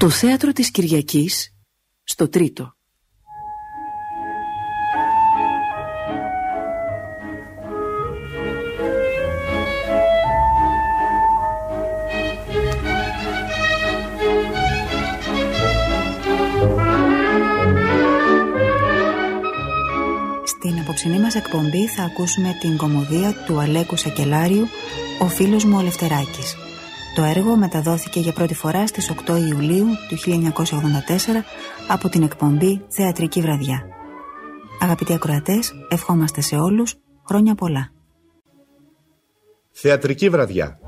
Το θέατρο της Κυριακής στο τρίτο. Στην απόψινή μας εκπομπή θα ακούσουμε την κομμωδία του Αλέκου Σακελάριου «Ο φίλος μου ο Λευτεράκης». Το έργο μεταδόθηκε για πρώτη φορά στις 8 Ιουλίου του 1984 από την εκπομπή «Θεατρική Βραδιά». Αγαπητοί ακροατές, ευχόμαστε σε όλους χρόνια πολλά. Θεατρική Βραδιά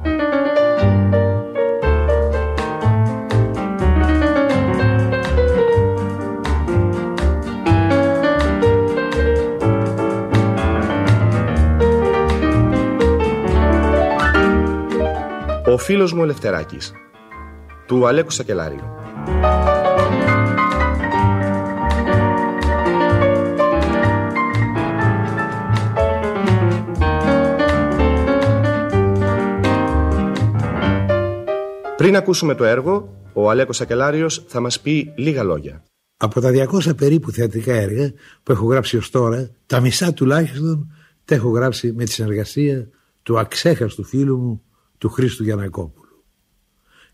φίλος μου Ελευθεράκης του Αλέκου Σακελάριου Πριν ακούσουμε το έργο, ο Αλέκος Σακελάριος θα μας πει λίγα λόγια. Από τα 200 περίπου θεατρικά έργα που έχω γράψει ως τώρα, τα μισά τουλάχιστον τα έχω γράψει με τη συνεργασία του αξέχαστου φίλου μου του Χρήστου Γιανακόπουλου.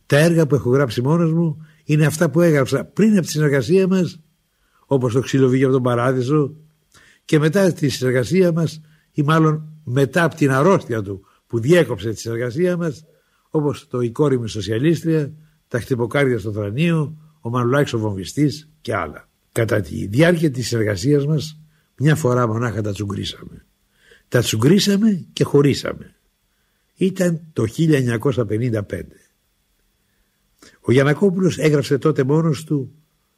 Τα έργα που έχω γράψει μόνος μου είναι αυτά που έγραψα πριν από τη συνεργασία μας, όπως το ξύλο από τον Παράδεισο και μετά τη συνεργασία μας ή μάλλον μετά από την αρρώστια του που διέκοψε τη συνεργασία μας όπως το «Η κόρη μου σοσιαλίστρια», «Τα χτυποκάρδια στο θρανείο», «Ο Μανουλάκης ο βομβιστής» και άλλα. Κατά τη διάρκεια της συνεργασίας μας μια φορά μονάχα τα τσουγκρίσαμε. Τα τσουγκρίσαμε και χωρίσαμε. Ήταν το 1955. Ο Γιανακόπουλος έγραψε τότε μόνος του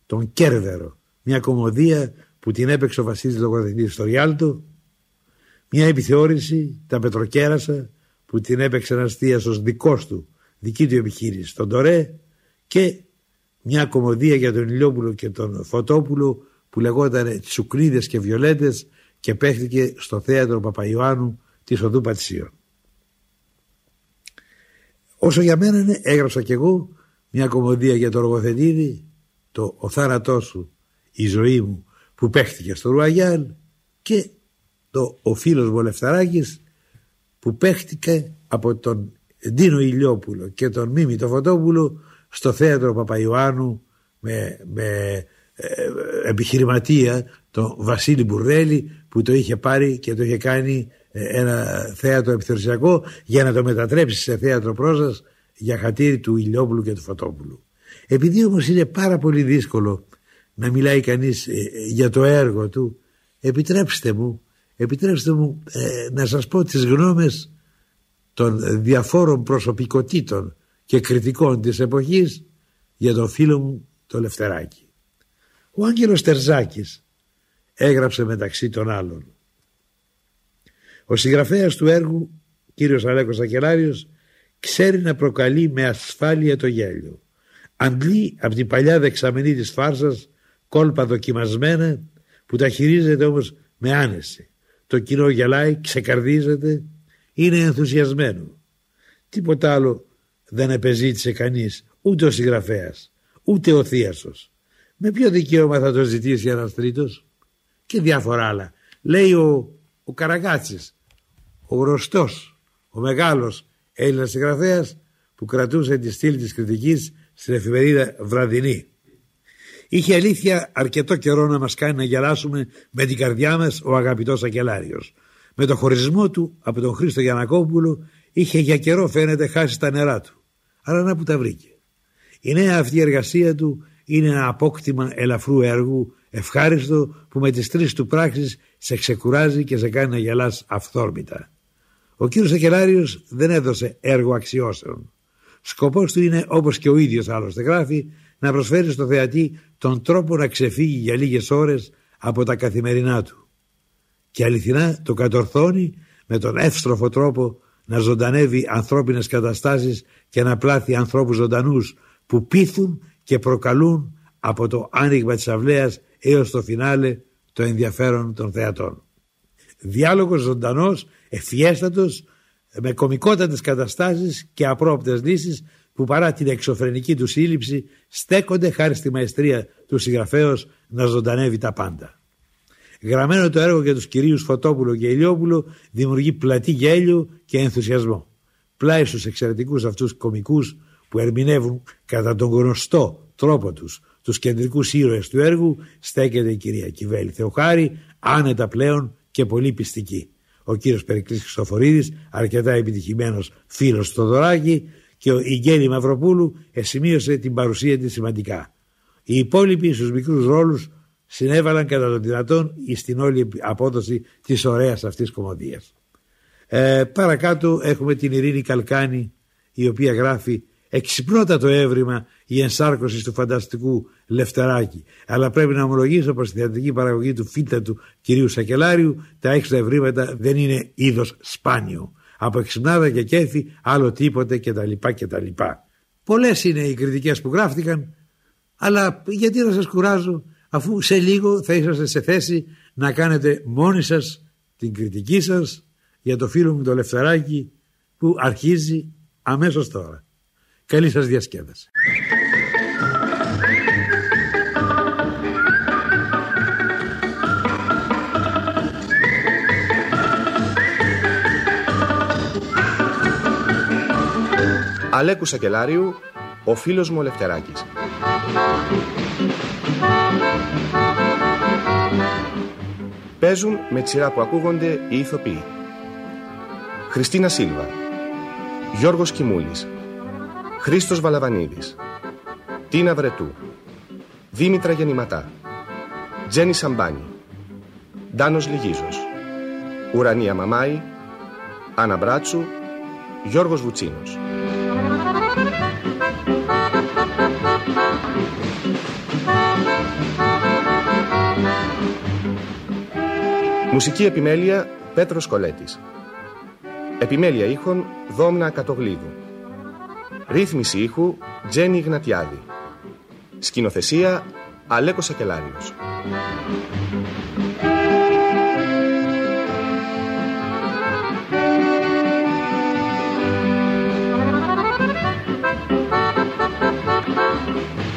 τον Κέρβερο, μια κομμωδία που την έπαιξε ο Βασίλης Λογοθετής στο Ριάλτο, μια επιθεώρηση, τα Πετροκέρασα, που την έπαιξε ένας αστίασος δικός του, δική του επιχείρηση στον Τωρέ και μια κομμωδία για τον Ηλιόπουλο και τον Φωτόπουλο που λεγόταν Τσουκλίδες και Βιολέτες και παίχτηκε στο θέατρο Παπαϊωάννου της Οδού Πατησίων. Όσο για μένα είναι, έγραψα κι εγώ μια κομμωδία για το Ρογκοθετήρι, το «Ο θάνατός σου, η ζωή μου» που παίχτηκε στο Ρουαγιάλ και το «Ο φίλος μου Λεφταράκης» που παίχτηκε από τον Ντίνο Ηλιόπουλο και τον Μίμη το Φωτόπουλο στο θέατρο Παπαϊωάννου με, με ε, επιχειρηματία τον Βασίλη Μπουρδέλη που το είχε πάρει και το είχε κάνει ε, ένα θέατρο επιθεωρησιακό για να το μετατρέψεις σε θέατρο πρόσας για χατήρι του Ηλιόπουλου και του Φωτόπουλου. Επειδή όμως είναι πάρα πολύ δύσκολο να μιλάει κανείς ε, για το έργο του επιτρέψτε μου, επιτρέψτε μου ε, να σας πω τις γνώμες των διαφόρων προσωπικότητων και κριτικών της εποχής για τον φίλο μου το Λευτεράκη. Ο Άγγελος Τερζάκης έγραψε μεταξύ των άλλων ο συγγραφέας του έργου, κύριος Αλέκος Ακελάριος, ξέρει να προκαλεί με ασφάλεια το γέλιο. Αντλεί από την παλιά δεξαμενή της φάρσας κόλπα δοκιμασμένα που τα χειρίζεται όμως με άνεση. Το κοινό γελάει, ξεκαρδίζεται, είναι ενθουσιασμένο. Τίποτα άλλο δεν επεζήτησε κανείς, ούτε ο συγγραφέας, ούτε ο θείασος. Με ποιο δικαίωμα θα το ζητήσει ένας τρίτος; Και διάφορα άλλα. Λέει ο, ο Καραγκάτσης ο γνωστός, ο μεγάλος Έλληνας συγγραφέας που κρατούσε τη στήλη της κριτικής στην εφημερίδα Βραδινή. Είχε αλήθεια αρκετό καιρό να μας κάνει να γελάσουμε με την καρδιά μας ο αγαπητός Ακελάριος. Με το χωρισμό του από τον Χρήστο Γιανακόπουλο είχε για καιρό φαίνεται χάσει τα νερά του. Αλλά να που τα βρήκε. Η νέα αυτή εργασία του είναι ένα απόκτημα ελαφρού έργου ευχάριστο που με τις τρεις του πράξεις σε ξεκουράζει και σε κάνει να γελάς αυθόρμητα. Ο κύριος Ακελάριος δεν έδωσε έργο αξιώσεων. Σκοπός του είναι, όπως και ο ίδιος άλλωστε γράφει, να προσφέρει στο θεατή τον τρόπο να ξεφύγει για λίγες ώρες από τα καθημερινά του. Και αληθινά το κατορθώνει με τον εύστροφο τρόπο να ζωντανεύει ανθρώπινες καταστάσεις και να πλάθει ανθρώπους ζωντανούς που πείθουν και προκαλούν από το άνοιγμα της αυλαίας έως το φινάλε το ενδιαφέρον των θεατών. Διάλογος ζωντανός, ευφιέστατος, με κομικότατες καταστάσεις και απρόπτες λύσεις που που παρά την εξωφρενική του σύλληψη στέκονται χάρη στη μαεστρία του συγγραφέως να ζωντανεύει τα πάντα. Γραμμένο το έργο για τους κυρίους Φωτόπουλο και Ηλιόπουλο δημιουργεί πλατή γέλιο και ενθουσιασμό. Πλάι στους εξαιρετικούς αυτούς κομικούς που ερμηνεύουν κατά τον γνωστό τρόπο τους τους κεντρικούς ήρωες του έργου στέκεται η κυρία Κιβέλη Θεοχάρη άνετα πλέον και πολύ πιστική. Ο κύριος Περικλής Χριστοφορίδης αρκετά επιτυχημένος φίλος στο Δωράκι και η Γκέλη Μαυροπούλου εσημείωσε την παρουσία της σημαντικά. Οι υπόλοιποι στους μικρούς ρόλους συνέβαλαν κατά τον δυνατόν στην όλη απόδοση της ωραίας αυτής κομμωδίας. Ε, παρακάτω έχουμε την Ειρήνη Καλκάνη η οποία γράφει εξυπνότατο έβριμα η ενσάρκωση του φανταστικού Λευτεράκη. Αλλά πρέπει να ομολογήσω πως στη θεατρική παραγωγή του φίλτα του κυρίου Σακελάριου τα έξω ευρήματα δεν είναι είδος σπάνιο. Από εξυπνάδα και κέφι άλλο τίποτε κτλ. κτλ. Πολλές είναι οι κριτικές που γράφτηκαν αλλά γιατί να σας κουράζω αφού σε λίγο θα είσαστε σε θέση να κάνετε μόνοι σας την κριτική σας για το φίλο μου το Λευτεράκη που αρχίζει αμέσως τώρα. Καλή σας διασκέδαση. Αλέκου Σακελάριου, ο φίλος μου ο Λευτεράκης. Παίζουν με τη σειρά που ακούγονται οι ηθοποιοί. Χριστίνα Σίλβα, Γιώργος Κιμούλης, Χρήστος Βαλαβανίδης, Τίνα Βρετού, Δήμητρα Γεννηματά, Τζένι Σαμπάνη, Ντάνος Λιγίζος, Ουρανία Μαμάη, Άννα Μπράτσου, Γιώργος Βουτσίνος. Μουσική επιμέλεια Πέτρος Κολέτης. Επιμέλεια ήχων Δόμνα Κατογλίδου. Ρύθμιση ήχου Τζένι Γνατιάδη. Σκηνοθεσία Αλέκος Σακελάριος. Ωραία που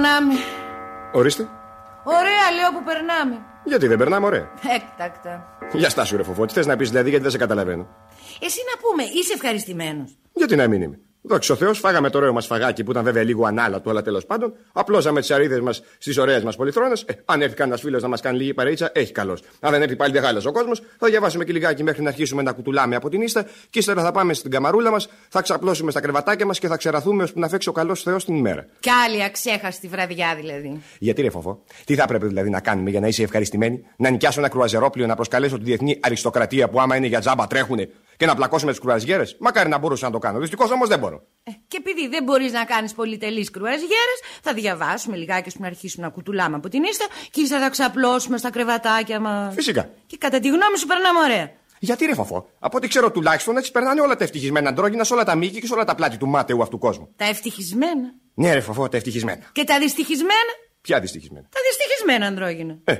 περνάμε. Ορίστε. Ωραία λέω που περνάμε. Γιατί δεν περνάμε ωραία. Έκτακτα. Για στάσου ρε φοφό. Τι θες να πεις δηλαδή γιατί δεν σε καταλαβαίνω. Εσύ να πούμε, είσαι ευχαριστημένος. Γιατί να μην είμαι. Δόξα ο Θεός, φάγαμε το ωραίο μας φαγάκι που ήταν βέβαια λίγο ανάλατο, αλλά τέλος πάντων. Απλώσαμε τις αρίδες μας στις ωραίες μας πολυθρόνες. Ε, αν έρθει κανένας φίλος να μας κάνει λίγη παρείτσα, έχει καλώ. Αν δεν έρθει πάλι δεν χάλασε ο κόσμος, θα διαβάσουμε και λιγάκι μέχρι να αρχίσουμε να κουτουλάμε από την ίστα και ύστερα θα πάμε στην καμαρούλα μας, θα ξαπλώσουμε στα κρεβατάκια μας και θα ξεραθούμε ώσπου να φέξει ο καλός Θεός την ημέρα. Κι άλλη αξέχαστη βραδιά δηλαδή. Γιατί ρε φοφό, τι θα έπρεπε δηλαδή να κάνουμε για να είσαι ευχαριστημένη, να νοικιάσω ένα κρουαζερόπλιο να προσκαλέσω τη διεθνή αριστοκρατία που άμα είναι για τζάμπα τρέχουνε και να πλακώσουμε τις κρουαζιέρες; Μακάρι να μπορούσα να το κάνω. Δυστυχώς όμως δεν μπορώ. Ε, και επειδή δεν μπορείς να κάνεις πολυτελεί κρουαζιέρε, θα διαβάσουμε λιγάκι ώστε να αρχίσουμε να κουτουλάμε από την ίστα και ύστερα θα ξαπλώσουμε στα κρεβατάκια μας. Φυσικά. Και κατά τη γνώμη σου περνάμε ωραία. Γιατί ρε φοφό, από ό,τι ξέρω τουλάχιστον έτσι περνάνε όλα τα ευτυχισμένα αντρόγινα σε όλα τα μήκη και σε όλα τα πλάτη του μάταιου αυτού κόσμου. Τα ευτυχισμένα. Ναι, ρε φοφό, τα ευτυχισμένα. Και τα δυστυχισμένα. Ποια δυστυχισμένα; Τα δυστυχισμένα ανδρόγυνα. Ε,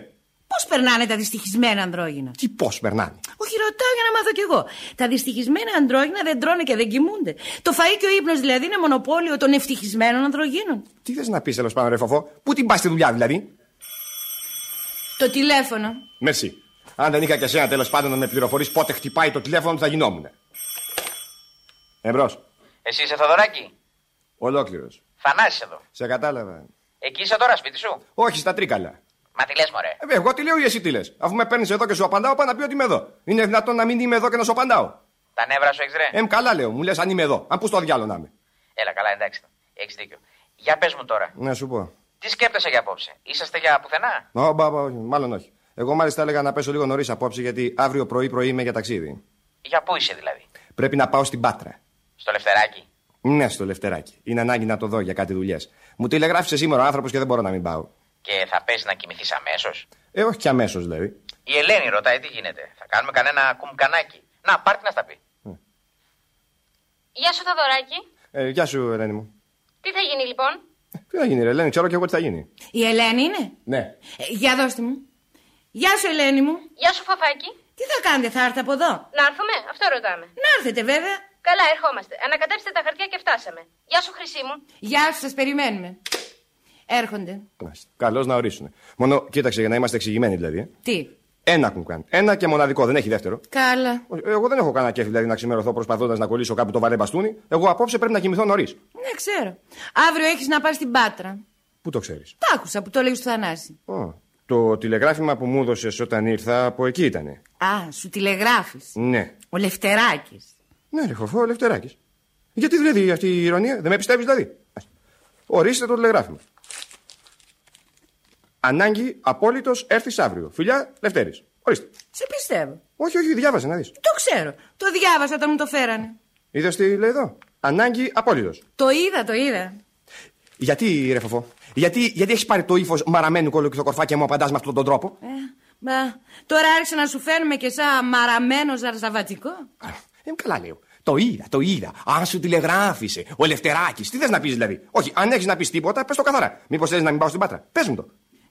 Πώς περνάνε τα δυστυχισμένα ανδρόγυνα; τι πώς περνάνε; Όχι, ρωτάω για να μάθω κι εγώ. Τα δυστυχισμένα ανδρόγυνα δεν τρώνε και δεν κοιμούνται. Το φαΐ και ο ύπνος δηλαδή είναι μονοπόλιο των ευτυχισμένων ανδρογίνων. Τι θες να πεις τέλος πάντων, ρε φοφό, πού την πας στη δουλειά δηλαδή; Το τηλέφωνο. Μερσή. Αν δεν είχα και εσένα τέλος πάντων να με πληροφορείς πότε χτυπάει το τηλέφωνο, τι θα γινόμουν. Εμπρό. Εσύ είσαι Θοδωράκη; Ολόκληρος. Θανάσης εδώ. Σε κατάλαβα. Εκεί είσαι τώρα, σπίτι σου; Όχι, στα τρίκαλα. Μα τι λες, μωρέ. Ε, εγώ τι λέω ή εσύ τι λες. Αφού με παίρνεις εδώ και σου απαντάω, πάω να πει ότι είμαι εδώ. Είναι δυνατόν να μην είμαι εδώ και να σου απαντάω. Τα νεύρα σου έχεις ρε. Εμ, καλά λέω, μου λες αν είμαι εδώ. Αν πούς στο διάλογο να είμαι. Έλα, καλά, εντάξει. Έχεις δίκιο. Για πες μου τώρα, Να σου πω. τι σκέπτεσαι για απόψε; Είσαστε για πουθενά; Ω, μπα, μπα, όχι, μάλλον όχι. Εγώ μάλιστα έλεγα να πέσω λίγο νωρίς απόψε γιατί αύριο πρωί-πρωί είμαι για ταξίδι. Για πού είσαι δηλαδή; Πρέπει να πάω στην Πάτρα. Στο Λευτεράκι; Ναι, στο Λευτεράκι. Είναι ανάγκη να το δω για κάτι δουλειές. Μου τηλεγράφησες σήμερα ο άνθρωπος και δεν μπορώ να μην πάω. Και θα πέσει να κοιμηθείς αμέσως; Ε, όχι και αμέσως δηλαδή. Η Ελένη ρωτάει τι γίνεται. Θα κάνουμε κανένα κουμκανάκι. Να, πάρτι να στα πει. Γεια σου, Θοδωράκη. Ε, γεια σου, Ελένη μου. Τι θα γίνει λοιπόν; Τι θα γίνει, ρε, Ελένη, ξέρω και εγώ τι θα γίνει. Η Ελένη είναι; Ναι. Ε, για δώστε μου. Γεια σου, Ελένη μου. Γεια σου, Φαφάκη. Τι θα κάνετε, θα έρθω από εδώ; Να έρθουμε, αυτό ρωτάμε. Να έρθετε, βέβαια. Καλά, ερχόμαστε. Ανακατέψτε τα χαρτιά και φτάσαμε. Γεια σου, Χρυσή μου. Γεια σου, σας περιμένουμε. Έρχονται. Καλώς να ορίσουν. Μόνο κοίταξε για να είμαστε εξηγημένοι δηλαδή. ε. Τι; Ένα κουμκάν. Ένα και μοναδικό, δεν έχει δεύτερο. Καλά. Όχι, Εγώ δεν έχω κανένα κέφι δηλαδή να ξημερωθώ προσπαθώντας να κολλήσω κάπου το βαρέ μπαστούνι. Εγώ απόψε πρέπει να κοιμηθώ νωρίς. Ναι, ξέρω. Αύριο έχεις να πας στην Πάτρα. Πού το ξέρεις; Τα άκουσα που το λέγει στο Θανάση. Το τηλεγράφημα που μου έδωσες όταν ήρθα από εκεί ήτανε. Α, σου τηλεγράφεις. Ναι. Ο Λευτεράκης. Ναι, ρε φοφό, Λευτεράκης. Γιατί δηλαδή αυτή η ηρωνία, δεν με πιστεύεις δηλαδή; Ας. Ορίστε το τηλεγράφημα. Ανάγκη απόλυτος έρθεις αύριο. Φιλιά, Λευτέρης. Ορίστε. Σε πιστεύω. Όχι, όχι, διάβασε να δεις. Το ξέρω. Το διάβασα όταν μου το φέρανε. Είδες τι λέει εδώ; Ανάγκη απόλυτος. Το είδα, το είδα. Γιατί, ρε φοφό, γιατί, γιατί έχεις πάρει το ύφος μαραμένου κολοκυθοκορφά και μου απαντάς με αυτόν τον τρόπο; Ε, μα, τώρα άρχισε να σου φέρνουμε και σαν μαραμένο ζαρζαβατικό. Ε, καλά λέω. Το είδα, το είδα. Αν σου τηλεγράφησε ο Ελευθεράκης. Τι θες να πεις δηλαδή; Όχι, αν έχεις να πεις τίποτα, πες το καθαρά. Μήπως θε να μην πάω στην πάτρα; Πες μου το.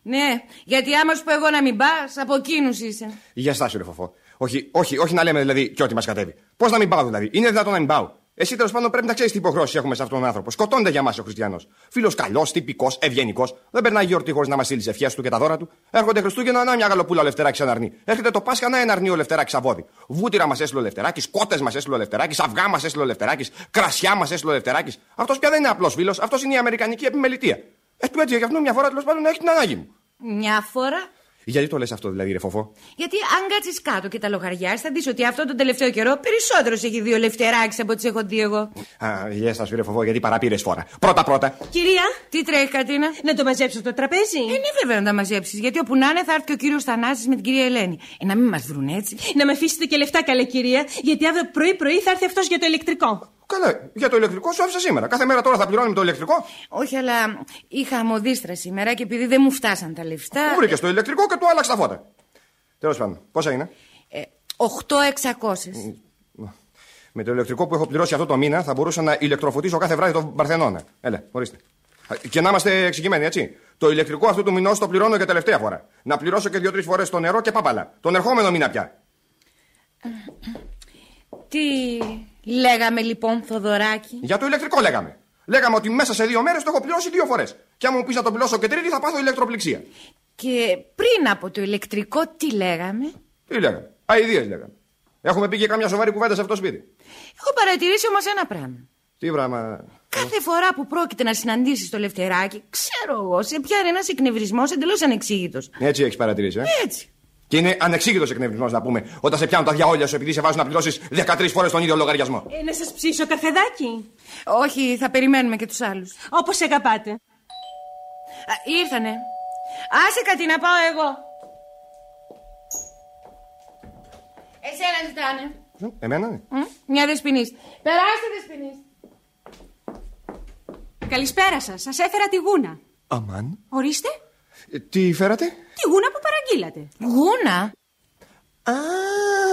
Ναι, γιατί άμα σου πω εγώ να μην πας, από εκείνους είσαι. Για στάσου, ρε φοφό. Όχι, όχι, όχι να λέμε δηλαδή και ό,τι μας κατέβει. Πώς να μην πάω δηλαδή; Είναι δυνατόν να μην πάω; Εσύ τέλος πάντων πρέπει να ξέρεις τι υποχρεώσεις έχουμε σε αυτόν τον άνθρωπο. Σκοτώνται για μας ο Χριστιανός. Φίλος καλός, τυπικός, ευγενικός. Δεν περνάει γιορτή χωρίς να μας στείλει ευχές του και τα δώρα του. Έρχονται Χριστούγεννα να μια γαλοπούλα ο Λευτεράκη αναρνεί. Έρχεται το Πάσχα να εναρνεί ο Λευτεράκη αβόδι. Βούτυρα μας έστειλε ο Λευτεράκης, κότε μας έστειλε ο Λευτεράκης, αυγά μας έστειλε ο Λευτεράκης, κρασιά μας έστειλε ο Λευτεράκης. Αυτός πια δεν είναι απλός φίλος, αυτός είναι η Αμερικανική επιμελητία. Ε, του έτσι για αυτόν μια φορά τέλος πάντων να έχει την ανάγκη μου. Μια φορά. Γιατί το λες αυτό δηλαδή, ρε φοφό; Γιατί αν κάτσεις κάτω και τα λογαριάσει, θα δεις ότι αυτό τον τελευταίο καιρό περισσότερος έχει δει ο Λευτεράκη από τις έχω δει εγώ. Α, γεια σας, ρε φοφό, γιατί παραπήρες φορά. Πρώτα-πρώτα. Κυρία, Τι τρέχει, Κατίνα. να το μαζέψω το τραπέζι. Ε, είναι βέβαια να τα μαζέψεις, γιατί όπου να είναι θα έρθει και ο κύριος Θανάσης με την κυρία Ελένη. Ε, να μην μας βρουν έτσι. Να με αφήσετε και λεφτά, καλέ κυρία, γιατί αύριο πρωί-πρωί θα έρθει αυτός για το ηλεκτρικό. Καλά, για το ηλεκτρικό σου άφησα σήμερα. Κάθε μέρα τώρα θα πληρώνουμε το ηλεκτρικό. Όχι, αλλά είχα αμμοδίστρα σήμερα και επειδή δεν μου φτάσαν τα λεφτά. Πού βρήκες το ηλεκτρικό και του άλλαξε τα φώτα. Τέλος πάντων, πόσα είναι. Ε, 8.600. Με το ηλεκτρικό που έχω πληρώσει αυτό το μήνα θα μπορούσα να ηλεκτροφωτίσω κάθε βράδυ τον Παρθενώνα. Έλα, ορίστε. Α, Και να είμαστε εξηγημένοι, έτσι. Το ηλεκτρικό αυτού του μηνός το πληρώνω για τελευταία φορά. Να πληρώσω και δύο-τρεις φορές το νερό και πάπαλα. Τον ερχόμενο μήνα πια. Τι λέγαμε λοιπόν, Θοδωράκη. Για το ηλεκτρικό λέγαμε. Λέγαμε ότι μέσα σε δύο μέρες το έχω πληρώσει δύο φορές. Και αν μου πεις να το πληρώσω και τρίτη θα πάθω ηλεκτροπληξία. Και πριν από το ηλεκτρικό, τι λέγαμε; Τι λέγαμε; Αιδίε λέγαμε. Έχουμε πει και καμιά σοβαρή κουβέντα σε αυτό το σπίτι. Έχω παρατηρήσει όμως ένα πράγμα. Τι πράγμα; Κάθε φορά που πρόκειται να συναντήσεις το Λευτεράκι, ξέρω εγώ, σε πιάνει ένας εκνευρισμό εντελώς ανεξήγητος. Έτσι έχεις παρατηρήσει, ε; Έτσι. Και είναι ανεξήγητος εκνευρισμό να πούμε όταν σε πιάνουν τα διαόλια σου επειδή σε βάζουν να πληρώσεις 13 φορές τον ίδιο λογαριασμό. Ε, να σας ψήσω καφεδάκι. Όχι, θα περιμένουμε και τους άλλους. Όπως αγαπάτε. Ήρθανε. Άσε κάτι να πάω εγώ. Εσένα ζητάνε. Ε, Εμένα, ναι. Μ, Μια δεσποινής. Περάστε δεσποινής. Καλησπέρα σας. Σας έφερα τη γούνα. Αμάν. Ορίστε. Ε, Τι φέρατε; Τη γούνα που παραγγείλατε. Γούνα; Α,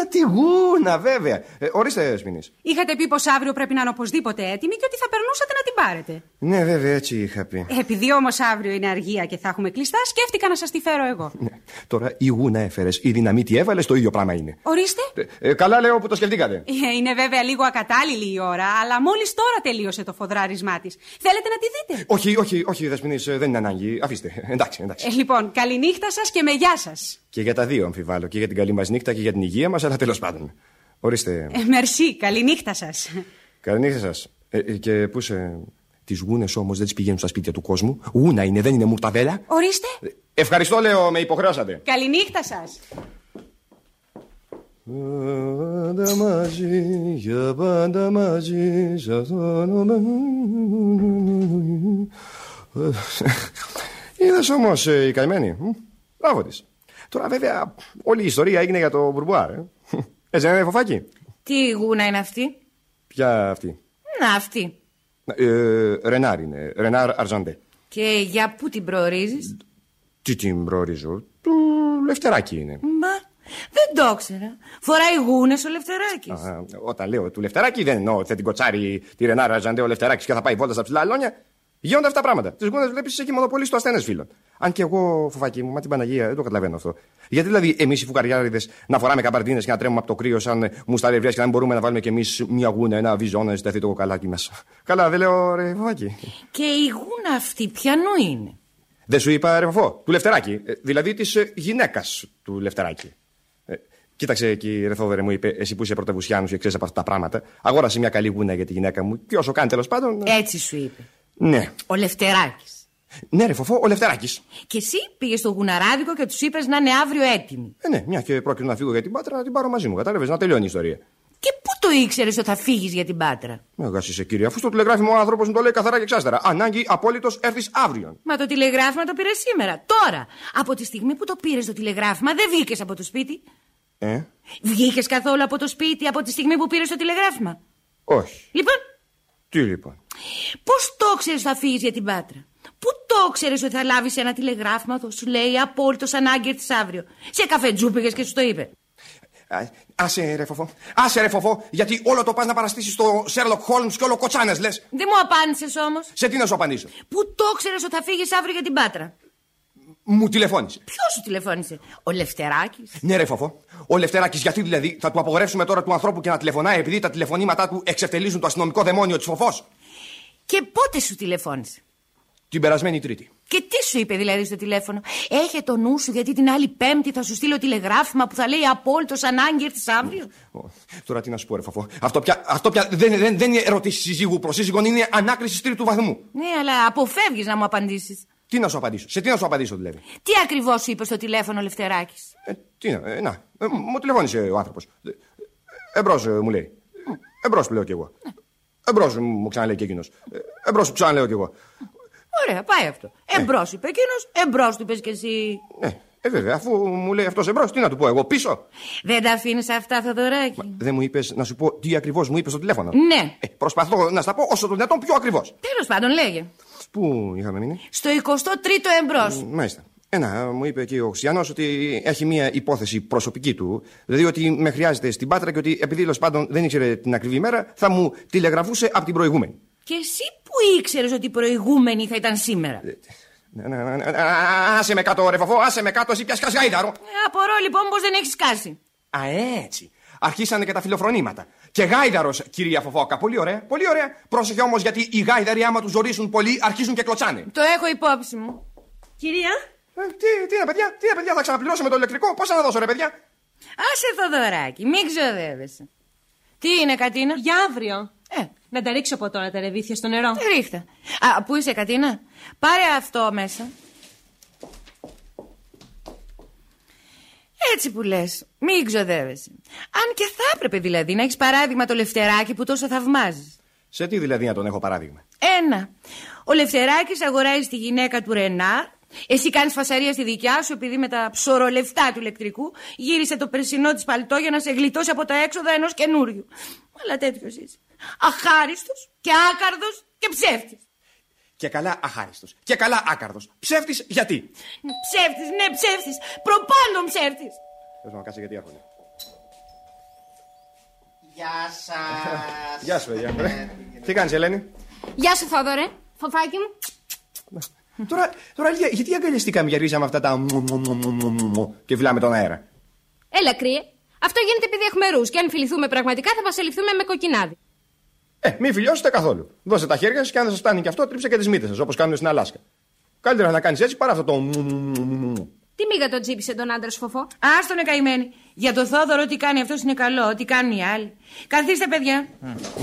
τη γούνα, βέβαια. Ε, ορίστε, Σμινής. Είχατε πει πως αύριο πρέπει να είναι οπωσδήποτε έτοιμη και ότι θα περνούσατε να την πάρετε. Ναι, βέβαια, έτσι είχα πει. Ε, Επειδή όμως αύριο είναι αργία και θα έχουμε κλειστά, σκέφτηκα να σας τη φέρω εγώ. Ναι. Τώρα η γούνα έφερες, η δυναμίτη έβαλες, το ίδιο πράγμα είναι. Ορίστε. Ε, ε, καλά λέω που το σκεφτήκατε. Ε, Είναι βέβαια λίγο ακατάλληλη η ώρα, αλλά μόλις τώρα τελείωσε το φοδράρισμά της. Θέλετε να τη δείτε; όχι, όχι, όχι, Δεσποινής, δεν είναι ανάγκη. Αφήστε. Εντάξει, εντάξει. Ε, λοιπόν, καληνύχτα σας και με γεια σας. Και για τα δύο αμφιβάλλω. Και για την καλή μας νύχτα και για την υγεία μας, αλλά τέλος πάντων. Ορίστε. Ε, μερσή, καληνύχτα σας. Καληνύχτα σας. Ε, ε, και πού σε. Τις γούνες όμως δεν τις πηγαίνουν στα σπίτια του κόσμου. Γούνα είναι, δεν είναι μουρταδέλα. Ορίστε. Ε, Ευχαριστώ, λέω, με υποχρεώσατε. Καληνύχτα σας. Πάντα μαζί, για πάντα μαζί, σε αυτό Είδες όμως ε, η καημένη. μ, Μπράβο της. Τώρα βέβαια όλη η ιστορία έγινε για το μπουρμπουάρ. Ε. Έτσι δεν είναι φοφάκι. Τι γούνα είναι αυτή; Ποια αυτή; Να, αυτή. Ε, Ρενάρ είναι. Ρενάρ Αρζαντέ. Και για πού την προορίζεις; Τι την προορίζω; Του Λευτεράκη είναι. Μα δεν το ξέρα. Φοράει γούνες ο Λευτεράκης. Α, όταν λέω του Λευτεράκη δεν εννοώ ότι θα την κοτσάρει τη Ρενάρα Ζαντέ ο Λευτεράκης και θα πάει βόλτα στα ψηλά αλόνια. Γίνονται αυτά τα πράγματα. Τι γούνε βλέπεις έχει μονοπολί στο ασθενέ φίλων. Αν και εγώ, φοβάκι μου, μα την Παναγία, δεν το καταλαβαίνω αυτό. Γιατί δηλαδή εμείς οι φουκαριάριδες να φοράμε καμπαρτίνες και να τρέμουμε από το κρύο σαν μουσταρευρές και να μην μπορούμε να βάλουμε κι εμείς μια γούνα, ένα βυζό να ζηταθεί το κοκαλάκι μέσα. Καλά, δεν λέω ρε φοβάκι. Και η γούνα αυτή πιανού είναι; Δεν σου είπα ρε φοφό, του Λευτεράκη. ε, Δηλαδή της γυναίκας του Λευτεράκη. Ε, Κοίταξε εκεί, ρε Θόδωρε, μου είπε, εσύ που είσαι πρωτευουσιάνος και ξέρεις από αυτά τα πράγματα. Αγόρασε μια καλή γούνα για τη γυναίκα μου και όσο κάνει τέλος πάντων. Έτσι σου είπε. Ναι. Ο Λευτεράκης. Ναι, ρε φοφό, ο Λευτεράκης. Και εσύ πήγες στο γουναράδικο και τους είπες να είναι αύριο έτοιμοι. Ε, ναι, μια και πρόκειται να φύγω για την πάτρα, να την πάρω μαζί μου. Κατάλαβες, να τελειώνει η ιστορία. Και πού το ήξερες ότι θα φύγεις για την πάτρα; Μεγά είσαι κύριε, αφού στο τηλεγράφημα ο άνθρωπος μου το λέει καθαρά και εξάστερα. Ανάγκη απόλυτος έρθεις αύριο. Μα το τηλεγράφημα το πήρες σήμερα, τώρα. Από τη στιγμή που το πήρες το τηλεγράφημα, δεν βγήκες από το σπίτι. Ε, Βγήκες καθόλου από το σπίτι από τη στιγμή που πήρες το τηλεγράφημα; όχι. Λοιπόν, Τι λοιπόν; Πώς το ξέρεις θα φύγεις για την πάτρα; Πού το ξέρεις ότι θα λάβεις ένα τηλεγράφημα που σου λέει απόλυτος ανάγκη τη αύριο; Σε καφετζού πήγε και σου το είπε. Α, Άσε ρε φοφό. Άσε ρε φοφό, γιατί όλο το πας να παραστήσεις στο Σέρλοκ Χόλμ και όλο κοτσάνες λες. Δεν μου απάντησες όμως. Σε τι να σου απαντήσω; Πού το ξέρεις ότι θα φύγεις αύριο για την πάτρα; Μου τηλεφώνησε. Ποιος σου τηλεφώνησε, Ο Λευτεράκης; Ναι, ρε φοφό. Ο Λευτεράκης, γιατί δηλαδή θα του απογορεύσουμε τώρα του ανθρώπου και να τηλεφωνάει επειδή τα τηλεφωνήματά του εξευτελίζουν το αστυνομικό δαιμόνιο της φοφός; Και πότε σου τηλεφώνησε; Την περασμένη Τρίτη. Και τι σου είπε δηλαδή στο τηλέφωνο; Έχε το νου σου γιατί την άλλη Πέμπτη θα σου στείλω τηλεγράφημα που θα λέει απόλυτος ανάγκη έρθεις αύριο; Ω, Τώρα τι να σου πω, ρε φοφό. Αυτό πια, αυτό πια δεν, δεν, δεν είναι ερωτήσεις συζύγου προς σύζυγον, είναι ανάκριση τρίτου βαθμού. Ναι, αλλά αποφεύγεις να μου απαντήσεις. Τι να σου απαντήσω. Σε τι να σου απαντήσω δηλαδή; Τι ακριβώς σου είπε στο τηλέφωνο Λευτεράκης; Ε, τι να, ε, να. Ε, μου τηλεφώνησε ο άνθρωπος. Εμπρός μου λέει. Εμπρός που λέω κι εγώ. Εμπρός μου ξαναλέει και εκείνος. Εμπρός που ξαναλέω κι εγώ. Ωραία, πάει αυτό. Εμπρός είπε εκείνος, εμπρός του είπες κι εσύ. Ναι, ε, βέβαια, αφού μου λέει αυτός εμπρός, τι να του πω εγώ πίσω. Δεν τα αφήνεις αυτά, Θοδωράκη. Δεν μου είπες να σου πω τι ακριβώς μου είπες στο τηλέφωνο. Ναι. Ε, προσπαθώ να στα πω όσο το δυνατόν πιο ακριβώς. Τέλος πάντων, λέγε. Πού είχαμε μείνει; Στο 23ο εμπρός. Μάλιστα. Ένα, μου είπε και ο Χριστιανό ότι έχει μια υπόθεση προσωπική του. Δηλαδή ότι με χρειάζεται στην Πάτρα και ότι επειδή τέλος πάντων δεν ήξερε την ακριβή μέρα, θα μου τηλεγραφούσε από την προηγούμενη. Και εσύ που ήξερες ότι η προηγούμενη θα ήταν σήμερα; Ναι, ναι, ναι, ναι, ναι, Άσε με κάτω, ρε φοφό, άσε με κάτω, εσύ πια σκάς γάιδαρο. Ε, απορώ λοιπόν πως δεν έχεις σκάσει. Α, έτσι. Αρχίσανε και τα φιλοφρονήματα. Και γάιδαρος, κυρία Φοφόκα. Πολύ ωραία, πολύ ωραία. Πρόσεχε όμως γιατί οι γάιδαροι, άμα τους ζωρίσουν πολύ, αρχίζουν και κλωτσάνε. Το έχω υπόψη μου. Κυρία, Ε, τι, τι είναι, παιδιά, τι είναι, παιδιά, θα ξαναπληρώσουμε το ηλεκτρικό. Πώς θα δώσω, ρε, παιδιά; άσε Θοδωράκη, μην ξοδεύεσαι. Τι είναι, Κατίνα; Για αύριο. Ε, Να τα ρίξω από τώρα τα ρεβίθια στο νερό. ρίχτα. Α, πού είσαι, Κατίνα; Πάρε αυτό μέσα. Έτσι που λες, μην ξοδεύεσαι. Αν και θα έπρεπε δηλαδή να έχεις παράδειγμα το λευτεράκι που τόσο θαυμάζεις. Σε τι δηλαδή να τον έχω παράδειγμα; Ένα. Ο Λευτεράκης αγοράζει τη γυναίκα του Ρενάρ. Εσύ κάνεις φασαρία στη δικιά σου επειδή με τα ψωρολεφτά του ηλεκτρικού γύρισε το περσινό της παλτό για να σε γλιτώσει από τα έξοδα ενός καινούριου. Αλλά τέτοιος είσαι. Αχάριστος και άκαρδος και ψεύτης. Και καλά αχάριστος. Και καλά άκαρδος. Ψεύτης γιατί; Ψεύτης, ναι, ψεύτης. Προπάντων ψεύτης. Πες μου να κάτσε γιατί έρχονται. Γεια σας. Γεια σου, παιδιά. Τι κάνεις, Ελένη; Γεια σου, Θόδωρε. Φοφάκι μου. Τώρα, τώρα Λία, γιατί αγκαλιαστήκαμε για ρίζα με αυτά τα μου, μου, μου, μου, μου, μου, μου, και βλάμε τον αέρα. Έλα, κρύε. Αυτό γίνεται επειδή έχουμε ρούς και αν φιληθούμε πραγματικά θα βασιληθούμε με κοκκινάδι. Ε, μην φιλιώσετε καθόλου. Δώστε τα χέρια σα και αν δεν σα φτάνει και αυτό, τρίψε και τι μύτε σα όπω κάνουν στην Αλάσκα. Καλύτερα να κάνει έτσι παρά αυτό το μου, μου, μου, μου, μου. Τι μίγα τον τσίπησε τον άντρα σου, φοφό. Άστον καημένη. Για το Θόδωρο τι κάνει αυτός είναι καλό, ό,τι κάνουν οι άλλοι. Καθίστε, παιδιά.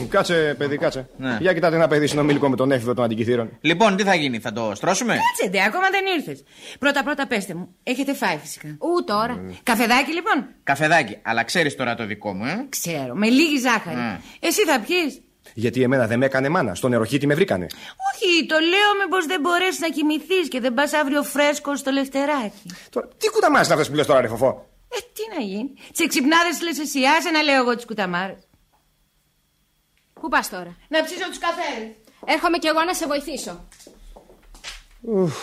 Κάτσε, παιδί, κάτσε. Ναι. Για κοιτάτε ένα παιδί συνομιλικό με τον έφηβο των αντικειθήρων. Λοιπόν, τι θα γίνει, θα το στρώσουμε; Κάτσε, ντε, ακόμα δεν ήρθες. Πρώτα-πρώτα πέστε μου, έχετε φάει φυσικά. Ού, τώρα. Καφεδάκι λοιπόν; Καφεδάκι, αλλά ξέρεις τώρα το δικό μου, ε; Ξέρω, με λίγη ζάχαρη. Mm. Εσύ θα πιεις; Γιατί εμένα δεν με έκανε μάνα. Στο νεροχύτη με βρήκανε. Όχι, το λέω μήπως δεν μπορέσεις να κοιμηθείς και δεν πας αύριο φρέσκο στο λευτεράκι. Τώρα, τι κουταμά είναι αυτές που λες τώρα, ρε φοφό; Ε, τι να γίνει. Τι εξυπνάδε λες εσύ, άσε να λέω εγώ τις κουταμάρες. Πού πας τώρα; Να ψήσω τους καφές. Έρχομαι κι εγώ να σε βοηθήσω. Οχ,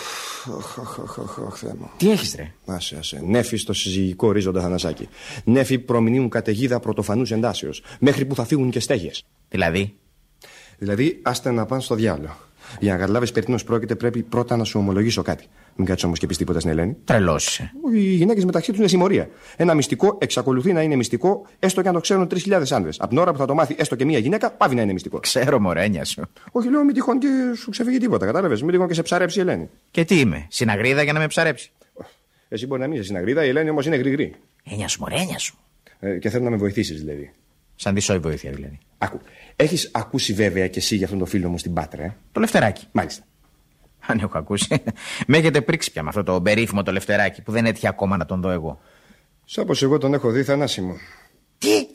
οχ, οχ, οχ, οχ, Θεέ μου. Τι έχεις, ρε; Άσε, άσε. Νέφη στο συζυγικό ορίζοντα Θανασάκη. Νέφη προμηνύουν καταιγίδα πρωτοφανούς εντάσεως. Μέχρι που θα φύγουν και στέγες. Δηλαδή; Δηλαδή, άστε να πάνε στο διάλογο. Για να καταλάβεις περί τίνος πρόκειται, πρέπει πρώτα να σου ομολογήσω κάτι. Μην κάτσεις όμως και πεις τίποτα στην Ελένη. Τρελώσεις. Οι γυναίκες μεταξύ τους είναι συμμορία. Ένα μυστικό εξακολουθεί να είναι μυστικό, έστω και αν το ξέρουν 3.000 άνδρες. Από την ώρα που θα το μάθει έστω και μία γυναίκα, πάβει να είναι μυστικό. Ξέρω, μωρένια σου. Όχι, λέω, μην τυχόν και σου ξεφύγει τίποτα, κατάλαβες. Μην τυχόν και σε ψαρέψει η Ελένη. Και τι είμαι, συναγρίδα για να με ψαρέψει; Εσύ μπορεί να μην είσαι συναγρίδα, η Ελένη όμως είναι γρηγρή. Ένια σου, μωρένια σου. Ε, και θέλω να με βοηθήσεις δηλαδή. Σαν τη σόη βοήθεια δηλαδή. Άκου. Έχεις ακούσει βέβαια και εσύ για αυτόν τον φίλο μου στην Πάτρα, ε; Το λεφτεράκι. Μάλιστα. Αν έχω ακούσει. με έχετε πρίξει πια με αυτό το περίφημο το λεφτεράκι που δεν έτυχε ακόμα να τον δω εγώ. Σαν πω εγώ τον έχω δει, θανάσιμο. Τι!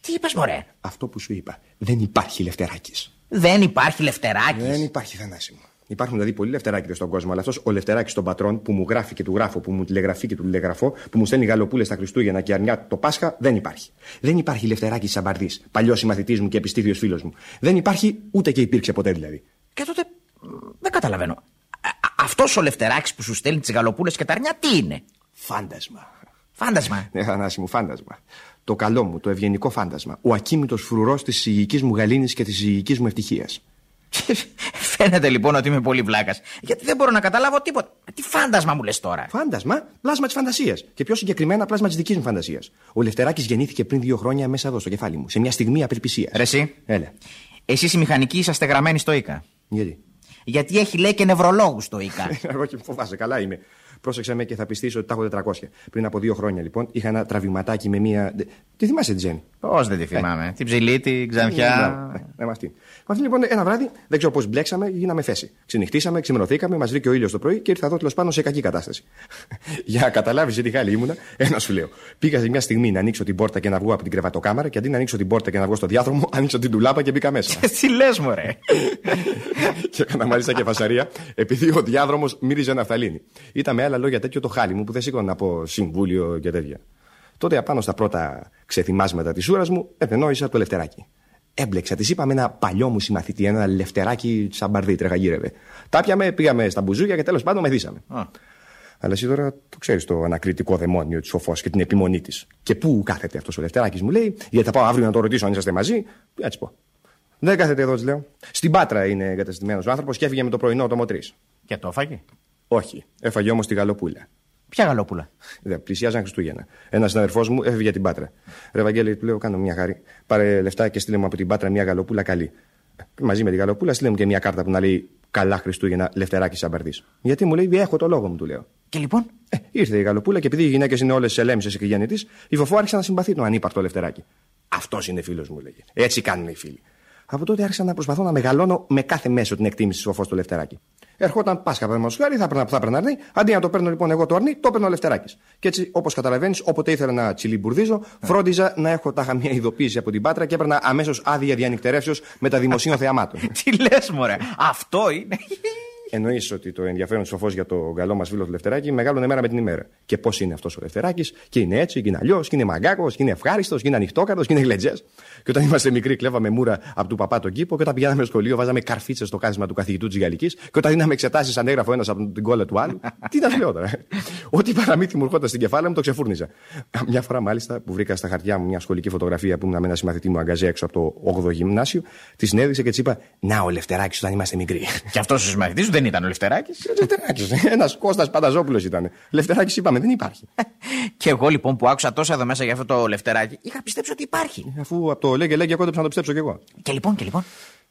Τι είπες, μωρέ; Αυτό που σου είπα. Δεν υπάρχει λευτεράκι. Δεν υπάρχει λεφτεράκι. Δεν υπάρχει θανάσιμο. Υπάρχουν δηλαδή πολλοί λευτεράκιδε στον κόσμο, αλλά αυτός ο λευτεράκι των πατρών που μου γράφει και του γράφω, που μου τηλεγραφεί και του τηλεγραφώ, που μου στέλνει γαλοπούλες στα Χριστούγεννα και αρνιά το Πάσχα, δεν υπάρχει. Δεν υπάρχει λευτεράκι Σαμπαρδί, παλιός συμμαθητής μου και επιστήθιο φίλος μου. Δεν υπάρχει ούτε και υπήρξε ποτέ δηλαδή. Και τότε δεν καταλαβαίνω. Αυτός ο λευτεράκι που σου στέλνει τις γαλοπούλες και τα αρνιά τι είναι; Φάντασμα. Φάντασμα. Ναι, Θανάση μου, φάντασμα. Το καλό μου, το ευγενικό φάντασμα. Ο ακίμητο φρουρός της συγγική μου γαλήνης και της συγγική μου ευτυχίας. Φαίνεται λοιπόν ότι είμαι πολύ βλάκας. Γιατί δεν μπορώ να καταλάβω τίποτα. Τι φάντασμα μου λες τώρα. Φάντασμα, πλάσμα της φαντασίας. Και πιο συγκεκριμένα, πλάσμα της δικής μου φαντασίας. Ο Λευτεράκης γεννήθηκε πριν δύο χρόνια μέσα εδώ στο κεφάλι μου, σε μια στιγμή απελπισίας. Ρε εσύ. Έλα. Εσείς οι μηχανικοί είσαστε γραμμένοι στο ΙΚΑ. Γιατί; Γιατί έχει λέει και νευρολόγους στο ΙΚΑ. Εγώ και φοβάσαι, καλά είμαι. Πρόσεξε με και θα πιστήσω ότι τα έχω 400. Πριν από δύο χρόνια λοιπόν είχα ένα τραβηματάκι με μία. Τι θυμάσαι τη Τζέννη. Πώς δεν τη θυμάμαι. Την ψηλή, την ξανθιά. Ναι, ναι, με αυτή. Με αυτή λοιπόν ένα βράδυ, δεν ξέρω πώς μπλέξαμε, γίναμε θέση. Ξενυχτήσαμε, ξημερωθήκαμε, μας βρήκε ο ήλιος το πρωί και ήρθα εδώ τέλος πάνω σε κακή κατάσταση. Για να καταλάβεις τι χάλη ήμουνα, ένα σου λέω. Πήγα σε μια στιγμή να ανοίξω την πόρτα και να βγω από την κρεβατοκάμαρα και αντί να ανοίξω την πόρτα και να βγω στο διάδρομο, ανοίξω την τουλάπα και μπήκα μέσα. Τι λες, μωρέ; και έκανα μάλιστα και φασαρία, επειδή ο διάδρομος μύριζε ναυταλίνη. Ήταν με άλλα λόγια τέτοιο το χάλι μου που δεν σήκωνα να πω συμβούλιο και τέτοια. Τότε απάνω στα πρώτα ξεθυμάσματα της ούρας μου επενόησα το λευτεράκι. Έμπλεξα, της είπαμε ένα παλιό μου συμμαθητή, ένα λευτεράκι σαν μπαρδί, τρεγαγύρευε. Τα πιαμε, πήγαμε στα μπουζούκια και τέλος πάντων με δίσαμε. Αλλά εσύ τώρα το ξέρεις το ανακριτικό δαιμόνιο της σοφό και την επιμονή της. Και πού κάθεται αυτός ο λευτεράκι μου λέει, γιατί θα πάω αύριο να το ρωτήσω αν είσαστε μαζί. Έτσι πω. Δεν κάθεται εδώ, της λέω. Στην πάτρα είναι εγκαταστημένος ο άνθρωπος και έφυγε με το πρωινό το μοτρίς. Και το έφαγε. Όχι, έφαγε όμως τη γαλοπούλα. Ποια γαλοπούλα; Δεν πλησιάζαν Χριστούγεννα. Ένας συναδερφό μου έφυγε για την Πάτρα. Ρε Βαγγέλη, του λέω: Κάνω μια χάρη. Πάρε λεφτά και στείλε μου από την Πάτρα μια γαλοπούλα καλή. Μαζί με τη γαλοπούλα στείλε μου και μια κάρτα που να λέει Καλά Χριστούγεννα, λευτεράκι σαμπαρδί. Γιατί μου λέει: Έχω το λόγο μου, του λέω. Και λοιπόν; Ε, ήρθε η γαλοπούλα και επειδή οι γυναίκες είναι όλες ελέμισες και γέννη τη, η φοφό άρχισε να συμπαθεί τον ανύπαρτο λευτεράκι. Αυτός είναι φίλος μου, λέγε. Έτσι κάνουν οι φίλοι. Από τότε άρχισα να προσπαθώ να μεγαλώνω με κάθε μέσο την εκτίμηση τη φοφό του λευτεράκι. Ερχόταν Πάσχα, παραδείγματο χάρη, θα έπαιρνα, θα έπαιρνα αρνί. Αντί να το παίρνω λοιπόν εγώ το αρνί, το παίρνω ο λευτεράκι. Και έτσι, όπως καταλαβαίνεις, όποτε ήθελα να τσιλιμπουρδίζω, φρόντιζα να έχω τάχα μια ειδοποίηση από την Πάτρα και έπαιρνα αμέσως άδεια διανυκτερεύσεως με τα δημοσίων θεαμάτων. Τι λες, μωρέ. Αυτό είναι; Εννοείς ότι το ενδιαφέρον της σοφός για το καλό μας φίλο του Λευτεράκη μεγάλωνε μέρα με την ημέρα. Και πώς είναι αυτός ο Λευτεράκης, και είναι έτσι, και είναι αλλιώς, και είναι μαγκάκος, και είναι ευχάριστος, και είναι ανοιχτόκατο, και είναι γλετζέ. Και όταν είμαστε μικροί, κλέβαμε μούρα από του παπά τον κήπο, και όταν πηγαίναμε στο σχολείο, βάζαμε καρφίτσες στο κάθισμα του καθηγητού της Γαλλικής, και όταν δίναμε εξετάσεις σαν έγραφο ένας από την κόλλα του άλλου. Τι να σου λέω τώρα. Ό,τι παραμύθι μου ερχόταν στην κεφάλαια μου το ξεφούρνιζα. Μια φορά μάλιστα που βρήκα στα χαρτιά μου μια σχολική φωτογραφία που ήμουν με ένα συμμαθητή μου αγκαζέ έξω από το 8ο γυμνάσιο, τη συνέδρισε και της είπα Να ο Λευτεράκης όταν είμαστε μικροί. Και αυτός ο συμμαθητής σου δεν ήταν ο Λευτεράκης. Λευτεράκης. Ένας Κώστας Πανταζόπουλος ήταν. Λευτεράκης είπαμε, δεν υπάρχει. και εγώ λοιπόν που άκουσα τόσα εδώ μέσα για αυτό το Λευτεράκη, είχα πιστέψει ότι υπάρχει. Αφού από το λέγε λέγε κόντεψα να το πιστέψω κι εγώ. Και λοιπόν, και λοιπόν.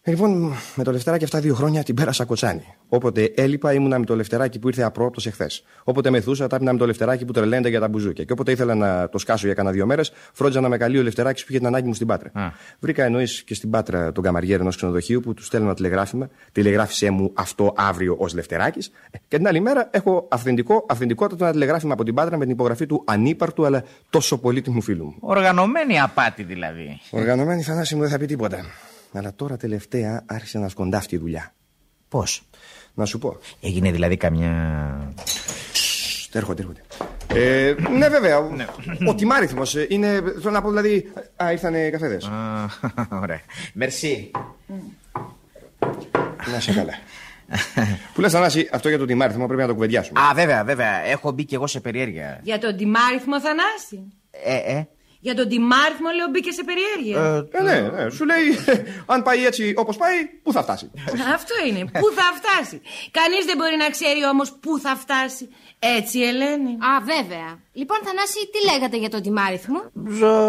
Λοιπόν, με το λευτεράκι αυτά δύο χρόνια την πέρασα κοτσάνι. Όποτε έλειπα ήμουνα με το λευτεράκι που ήρθε απρόπτως εχθές. Όποτε μεθούσα τα με το λευτεράκι που τρελαίνεται για τα μπουζούκια. Και όποτε ήθελα να το σκάσω για κανένα δύο μέρες, φρόντιζα να με καλεί ο λευτεράκι που είχε την ανάγκη μου στην πάτρα. Α. Βρήκα εννοείς και στην πάτρα τον καμαριέρο ενός ξενοδοχείου που τους στέλνω ένα τηλεγράφημα. Τηλεγράφησέ μου αυτό αύριο ως λευτεράκι. Και την άλλη μέρα έχω αυθεντικό, αυθεντικότατο ένα τηλεγράφημα από την πάτρα με την υπογραφή του ανύπαρτου αλλά τόσο πολύτιμου φίλου μου. Οργανωμένη απάτη δηλαδή. Οργανωμένη θανάση μου δεν θα πει τίποτα. Αλλά τώρα τελευταία άρχισε να σκοντάφτει η δουλειά. Πώς; Να σου πω. Έγινε δηλαδή καμιά. Έρχονται, έρχονται. Ε, ναι, βέβαια. Ναι. Ο τιμάριθμο είναι. Θέλω να πω δηλαδή. Α, ήρθανε καφέδε. Ωραία. Μερσή. Να σε καλά. Που λε, Θανάση, αυτό για το τιμάριθμο πρέπει να το κουβεντιάσουμε. Α, βέβαια, βέβαια. Έχω μπει κι εγώ σε περιέργεια. Για τον τιμάριθμο Θανάση. Ε, ε. Για τον τιμάριθμο λέω μπήκε σε περιέργεια. Ε, ναι, ναι. Σου λέει, αν πάει έτσι όπως πάει, πού θα φτάσει. Αυτό είναι. Πού θα φτάσει. Κανείς δεν μπορεί να ξέρει όμως πού θα φτάσει. Έτσι, Ελένη. Α, βέβαια. Λοιπόν, Θανάση, τι λέγατε για τον τιμάριθμο.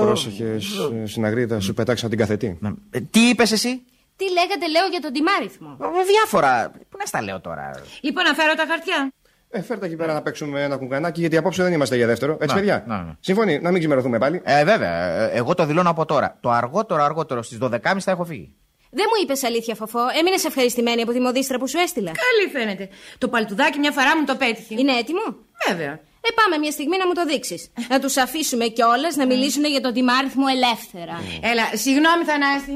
Πρόσεχες, συναγρήτα, σου πετάξα την καθετή. Ε, Τι είπες εσύ; Τι λέγατε, λέω, για τον τιμάριθμο. Ε, Διάφορα. Πού να στα λέω τώρα; Λοιπόν, να φέρω τα χαρτιά. Ε, φέρτε εκεί πέρα να παίξουμε ένα κουκανάκι, γιατί απόψε δεν είμαστε για δεύτερο. Έτσι, Να, παιδιά. να, να. Συμφωνεί, να μην ξημερωθούμε πάλι. Ε, βέβαια. ε, Εγώ το δηλώνω από τώρα. Το αργότερο, αργότερο στις 12.30 θα έχω φύγει. Δεν μου είπες αλήθεια, Φοφό. Έμεινες ευχαριστημένη από τη μοδίστρα που σου έστειλα. Καλή φαίνεται. Το παλτουδάκι μια φορά μου το πέτυχε. Είναι έτοιμο; Βέβαια. Ε, πάμε μια στιγμή να μου το δείξεις. να τους αφήσουμε κιόλας να μιλήσουν για τον τιμάριθμο ελεύθερα. Έλα, συγγνώμη, Θανάση.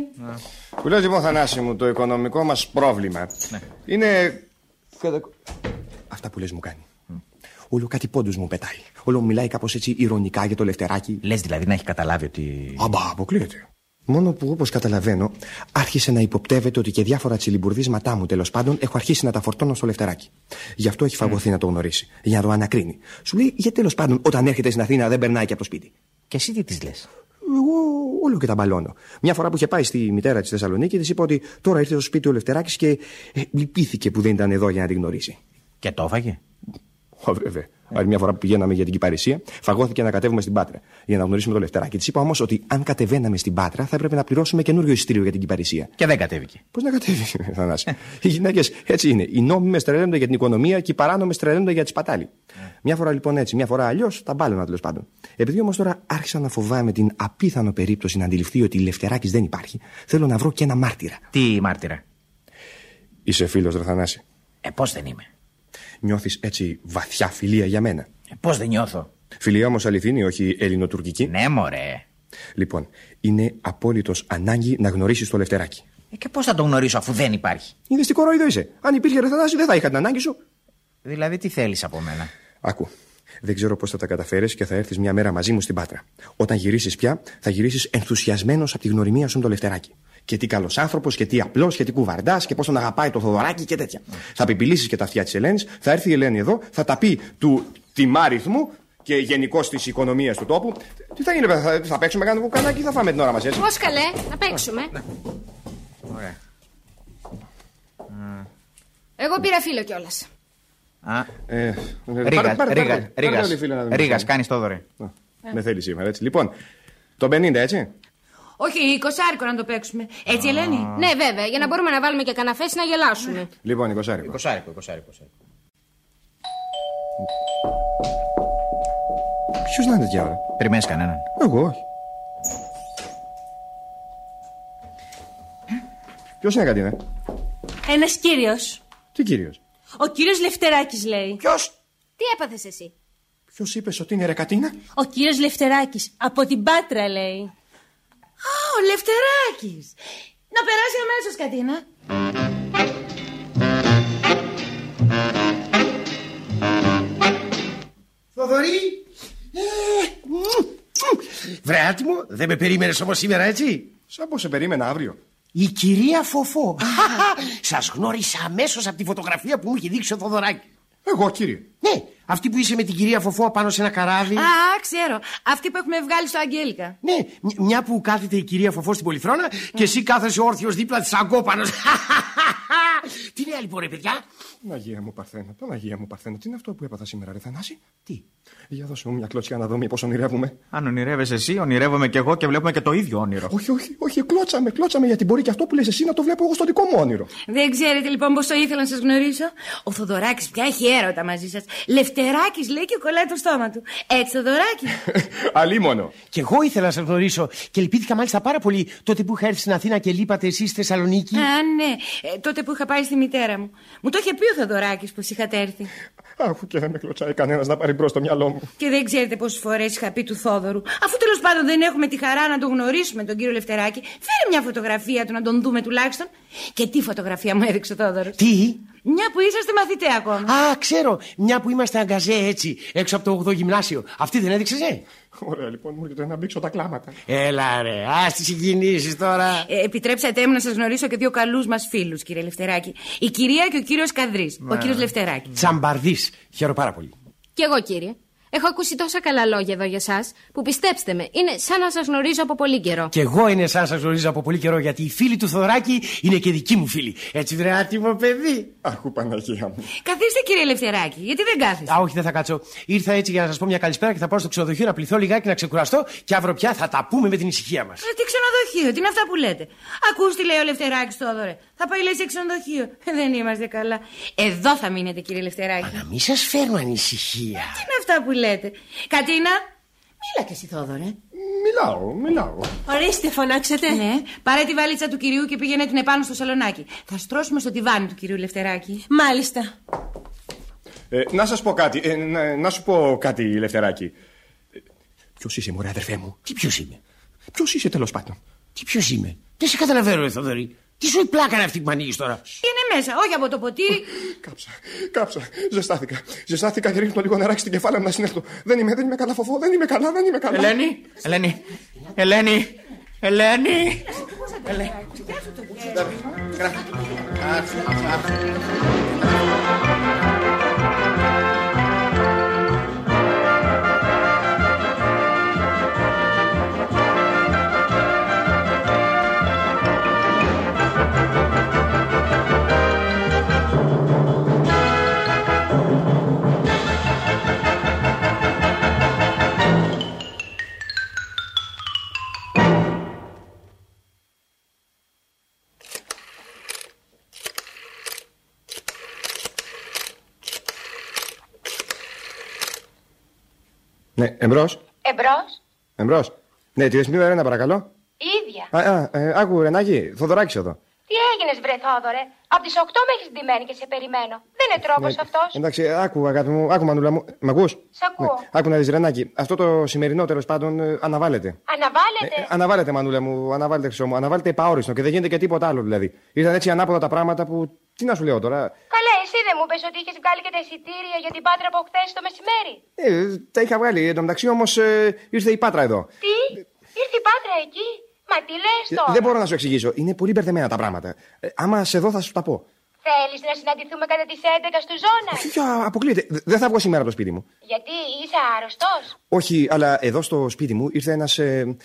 Που λες λοιπόν, Θανάση μου, το οικονομικό μας πρόβλημα είναι. Αυτά που λες μου κάνει. Όλο κάτι πόντους μου πετάει. Όλο μου μιλάει κάπως έτσι ηρωνικά για το λευτεράκι. Λες δηλαδή να έχει καταλάβει ότι. Αμπά, αποκλείεται. Μόνο που όπως καταλαβαίνω, άρχισε να υποπτεύεται ότι και διάφορα τσιλιμπουρδίσματά μου τέλος πάντων έχω αρχίσει να τα φορτώνω στο λευτεράκι. Γι' αυτό έχει φαγωθεί να το γνωρίσει. Για να το ανακρίνει. Σου λέει, γιατί τέλος πάντων όταν έρχεται στην Αθήνα δεν περνάει και από το σπίτι. Και εσύ τι της λες; Εγώ όλο και τα μπαλώνω. Μια φορά που είχε πάει στη μητέρα της Θεσσαλονίκη, της είπα ότι τώρα ήρθε στο σπίτι ο Λευτεράκης και ε, λυπήθηκε που δεν ήταν εδώ για να την γνωρίσει. Και το έφαγε. Ω, βέβαια. Άλλη μια φορά που πηγαίναμε για την Κυπαρισία, φαγώθηκε να κατέβουμε στην Πάτρα για να γνωρίσουμε το Λευτεράκη. Της είπα όμως ότι αν κατεβαίναμε στην Πάτρα θα έπρεπε να πληρώσουμε καινούριο εισιτήριο για την Κυπαρισία. Και δεν κατέβηκε. Πώς να κατέβει, Θανάση; οι γυναίκες έτσι είναι. Οι νόμιμες τρελαίνονται για την οικονομία και οι παράνομες τρελαίνονται για τη σπατάλη. Μια φορά λοιπόν έτσι, μια φορά αλλιώς, τα μπάλωνα τέλος πάντων. Επειδή όμως τώρα άρχισα να φοβάμαι την απίθανο περίπτωση να αντιληφθεί ότι Λευτεράκης δεν υπάρχει, θέλω να βρω και ένα μάρτυρα. Τι μάρτυρα; Είσαι φίλος, Ρε Θανάση. Ε, πώς δεν είμαι; Νιώθεις έτσι βαθιά φιλία για μένα; Ε, πώς δεν νιώθω; Φιλία όμως αληθινή, όχι ελληνοτουρκική. Ναι, μωρέ. Λοιπόν, είναι απόλυτος ανάγκη να γνωρίσεις το Λευτεράκη. Ε, και πώς θα το γνωρίσω αφού δεν υπάρχει; Είναι στην κοροϊδό είσαι. Αν υπήρχε ρε Θανάση, δεν θα είχα την ανάγκη σου. Δηλαδή, τι θέλεις από μένα; Άκου. Δεν ξέρω πώς θα τα καταφέρεις και θα έρθεις μια μέρα μαζί μου στην Πάτρα. Όταν γυρίσεις πια, θα γυρίσεις ενθουσιασμένος από τη γνωριμία σου με το Λευτεράκη. Και τι καλός άνθρωπος, και τι απλός, και τι κουβαρντάς, και πώς τον αγαπάει το Θοδωράκι και τέτοια. Θα επιπηλήσει και τα αυτιά της Ελένης, θα έρθει η Ελένη εδώ, θα τα πει του τιμάριθμου και γενικώς της οικονομίας του τόπου. Τι θα γίνει, παιδιά, θα, θα παίξουμε κανένα κουκανάκι ή θα φάμε την ώρα μα έτσι. Πώς καλέ, να παίξουμε. Ωραία. Εγώ πήρα φίλο κιόλας. Α, Ε, Ρίγα, Ρίγα, Ρίγας. Ρίγας, κάνεις το δωρε. Με θέλει σήμερα, έτσι. Λοιπόν, το 50, έτσι. Όχι, κοσάρικο να το παίξουμε. Έτσι, Ελένη; Ναι, βέβαια, για να μπορούμε να βάλουμε και καναφές να γελάσουμε. Λοιπόν, 20. Εικοσάρικο, εικοσάρικο. Ποιος να είναι τέτοια ώρα; Περιμένεις κανέναν. Εγώ όχι. Ποιος είναι κάτι, ναι; Ένας κύριος. Τι κύριος; Ο κύριος Λευτεράκης λέει. Ποιος; Τι έπαθες εσύ; Ποιος είπες ότι είναι ρεκατίνα. Ο κύριος Λευτεράκης. Από την Πάτρα λέει. Α, ο Λευτεράκης. Να περάσει αμέσως, Κατίνα. Θοδωρή! Βρε άτιμο, δεν με περίμενες όμως σήμερα έτσι; Σαν πως σε περίμενα αύριο. Η κυρία Φοφό. Σας γνώρισα αμέσως από τη φωτογραφία που μου είχε δείξει ο Θοδωράκη. Εγώ, κύριε. Ναι, αυτή που είσαι με την κυρία Φοφό πάνω σε ένα καράβι. Α, ξέρω. Αυτή που έχουμε βγάλει στο Αγγέλικα. Ναι, μ- μια που κάθεται η κυρία Φοφό στην πολυθρόνα και εσύ κάθεσαι όρθιος δίπλα της αγκόπανος. Τι λέει λοιπόν, ρε παιδιά; Παναγία μου Παρθένα, Παναγία μου Παρθένα. Τι είναι αυτό που έπαθα σήμερα, ρε Θανάση; Τι; Για δώσε μου μια κλωτσιά να δω μήπω ονειρεύουμε. Αν ονειρεύεσαι εσύ, ονειρεύομαι κι εγώ και βλέπουμε και το ίδιο όνειρο. Όχι, όχι, όχι, κλώτσαμε, κλώτσαμε γιατί μπορεί και αυτό που λες εσύ να το βλέπω εγώ στο δικό μου όνειρο. Δεν ξέρετε λοιπόν πώς το ήθελα να σας γνωρίσω; Ο Θοδωράκης πια έχει έρωτα μαζί σας. Λευτεράκης λέει και κολλάει το στόμα του. Έτσι, Θοδωράκη. Αλίμονο. Κι εγώ ήθελα να σας γνωρίσω και ελπίδηκα μάλιστα πάρα πολύ τότε που είχα έρθει στην Αθήνα και λείπατε εσείς στη Θεσσαλονίκη. Α, ναι. Ε, τότε που είχα πάει στη μητέρα μου. Μου το είχε πει ο Θοδωράκη πω είχατε έρθει. Αφού και δεν με κλωτσάει κανένας να πάρει μπρος το μυαλό μου. Και δεν ξέρετε πόσες φορές είχα πει του Θόδωρου. Αφού τέλος πάντων δεν έχουμε τη χαρά να τον γνωρίσουμε τον κύριο Λευτεράκη, φέρε μια φωτογραφία του να τον δούμε τουλάχιστον. Και τι φωτογραφία μου έδειξε ο Θόδωρος. Τι; Μια που είσαστε μαθητέ ακόμα. Α, ξέρω. Μια που είμαστε αγκαζέ έτσι, έξω από το 8ο γυμνάσιο. Αυτή δεν έδειξες, ε; Ωραία, λοιπόν, μου έρχεται να μπήξω τα κλάματα. Έλα, ρε. Α τις συγκινήσεις τώρα. Ε, επιτρέψατε μου να σας γνωρίσω και δύο καλούς μας φίλους, κύριε Λευτεράκη. Η κυρία και ο κύριος Καδρής. Ο κύριος Λευτεράκη. Τσαμπαρδί. Χαίρομαι πάρα πολύ. Κι εγώ, κύριε. Έχω ακούσει τόσα καλά λόγια εδώ για εσά που πιστέψτε με, είναι σαν να σας γνωρίζω από πολύ καιρό. Κι εγώ είναι σαν να σας γνωρίζω από πολύ καιρό γιατί οι φίλοι του Θωράκη είναι και δικοί μου φίλοι. Έτσι, βρε άτιμο παιδί. Αχού Παναγία μου. Καθίστε, κύριε Λευτεράκη, γιατί δεν κάθεστε; Α, όχι, δεν θα κάτσω. Ήρθα έτσι για να σας πω μια καλησπέρα και θα πάω στο ξενοδοχείο να πληθώ λιγάκι να ξεκουραστώ και αύριο πια θα τα πούμε με την ησυχία μας. Ε, τι ξενοδοχείο, τι είναι αυτά που λέτε; Ακούστε, λέει ο Λευτεράκη τώρα. Θα πάει, λέει, σε ξενοδοχείο. Ε, δεν είμαστε καλά. Εδώ θα μείνετε, κύριε Λευτεράκη. Να μην σας φέρνω ανησυχία. Τι είναι αυτά που λέτε; Κατίνα, μίλα και εσύ, Θόδωρε. Μιλάω, μιλάω. Ορίστε, φωνάξετε. Ναι, πάρε τη βαλίτσα του κυρίου και πήγαινε την επάνω στο σαλονάκι. Θα στρώσουμε στο τιβάνι του κυρίου Λευτεράκη. Μάλιστα. Ε, να σας πω κάτι. Ε, να, να σου πω κάτι, Λευτεράκη. Ποιος είσαι, μωρέ, αδερφέ μου; Τι ποιος είμαι; Ποιος είσαι, τέλος πάντων; Τι ποιος είμαι; Δεν σε καταλαβαίνω, ρε Θοδωρή. Τι σου η πλάκα είναι αυτή που με ανοίγεις τώρα; Είναι μέσα, όχι από το ποτήρι. Κάψα, κάψα. Ζεστάθηκα. Ζεστάθηκα και ρίχνω λίγο νεράκι στην κεφάλαια μου να συνέλθω. Δεν είμαι, δεν είμαι καλά, φοβό. Δεν είμαι καλά, δεν είμαι καλά. Ελένη, Ελένη, Ελένη, Ελένη. Ναι, εμπρός. Εμπρός. Εμπρός. Ναι, τη Δεσμίδα Ρένα, παρακαλώ. Η ίδια. Α, α, ε, άκου, Ρενάκη, Θοδωράκης εδώ. Τι έγινε, βρε Θόδωρε. Από τις 8 με έχεις ντυμένη και σε περιμένω. Δεν είναι τρόπος Ναι, αυτός. Εντάξει, άκου, αγάπη μου, άκου, Μανούλα μου. Μ' ακούς; Σ' ακούω. Άκου να δεις, Ρενάκη, αυτό το σημερινό τέλος πάντων ε, αναβάλλεται. Αναβάλλεται. Ε, αναβάλλεται, Μανούλα μου, αναβάλλεται, χρυσό μου. Αναβάλλεται επαόριστο και δεν γίνεται και τίποτα άλλο δηλαδή. Ήταν έτσι ανάποδα τα πράγματα που. Τι να σου λέω τώρα. Καλά, εσύ δεν μου πες ότι είχες βγάλει και τα εισιτήρια για την πάτρα από χθες το μεσημέρι. Ε, τα είχα βγάλει. Εν τω μεταξύ όμως ήρθε η πάτρα εδώ. Τι, ήρθε η πάτρα εκεί; Μα τι λες Ε, τώρα; Δεν μπορώ να σου εξηγήσω. Είναι πολύ μπερδεμένα τα πράγματα. Ε, άμα σε δω θα σου τα πω. Θέλεις να συναντηθούμε κατά τι 11 του ζώνα; Για, αποκλείεται. Δε- Δεν θα βγω σήμερα από το σπίτι μου. Γιατί είσαι άρρωστος; Όχι, αλλά εδώ στο σπίτι μου ήρθε ένας.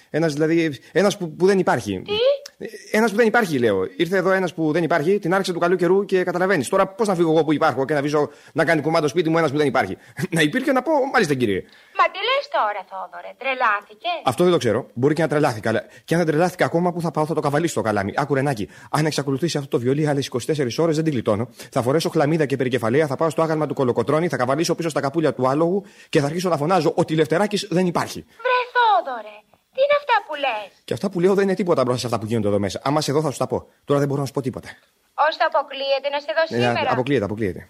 ένας, δηλαδή. Ένας που, που δεν υπάρχει. Τι; Ένας που δεν υπάρχει, λέω. Ήρθε εδώ ένας που δεν υπάρχει, την άρχισε του καλού καιρού και καταλαβαίνεις. Τώρα πώς να φύγω εγώ που υπάρχω και να βρίσκω να κάνει κουμάντο σπίτι μου ένας που δεν υπάρχει. να υπήρχε να πω, μάλιστα κύριε. Μα τι λες τώρα, Θόδωρε. Τρελάθηκες; Αυτό δεν το ξέρω. Μπορεί και να τρελάθηκα. Αλλά και αν δεν τρελάθηκα ακόμα, που θα πάω, θα το καβαλήσω το καλάμι. Άκου ρενάκι. Αν εξακολουθήσει αυτό το βιολί άλλες 24 ώρες, δεν την γλιτώνω. Θα φορέσω χλαμίδα και περικεφαλαία, θα πάω στο άγαλμα του κολοκοτρόνη, θα καβαλήσω πίσω στα καπούλια του άλογου και θα αρχίσω να φωνάζω ότι Λευτεράκη δεν υπάρχει. Βρε Θόδωρε. Τι είναι αυτά που λες; Και αυτά που λέω δεν είναι τίποτα μπροστά σε αυτά που γίνονται εδώ μέσα. Άμα σε δω θα σου τα πω. Τώρα δεν μπορώ να σου πω τίποτα. Ώστε αποκλείεται να σε δω Ε, σήμερα. αποκλείεται, αποκλείεται.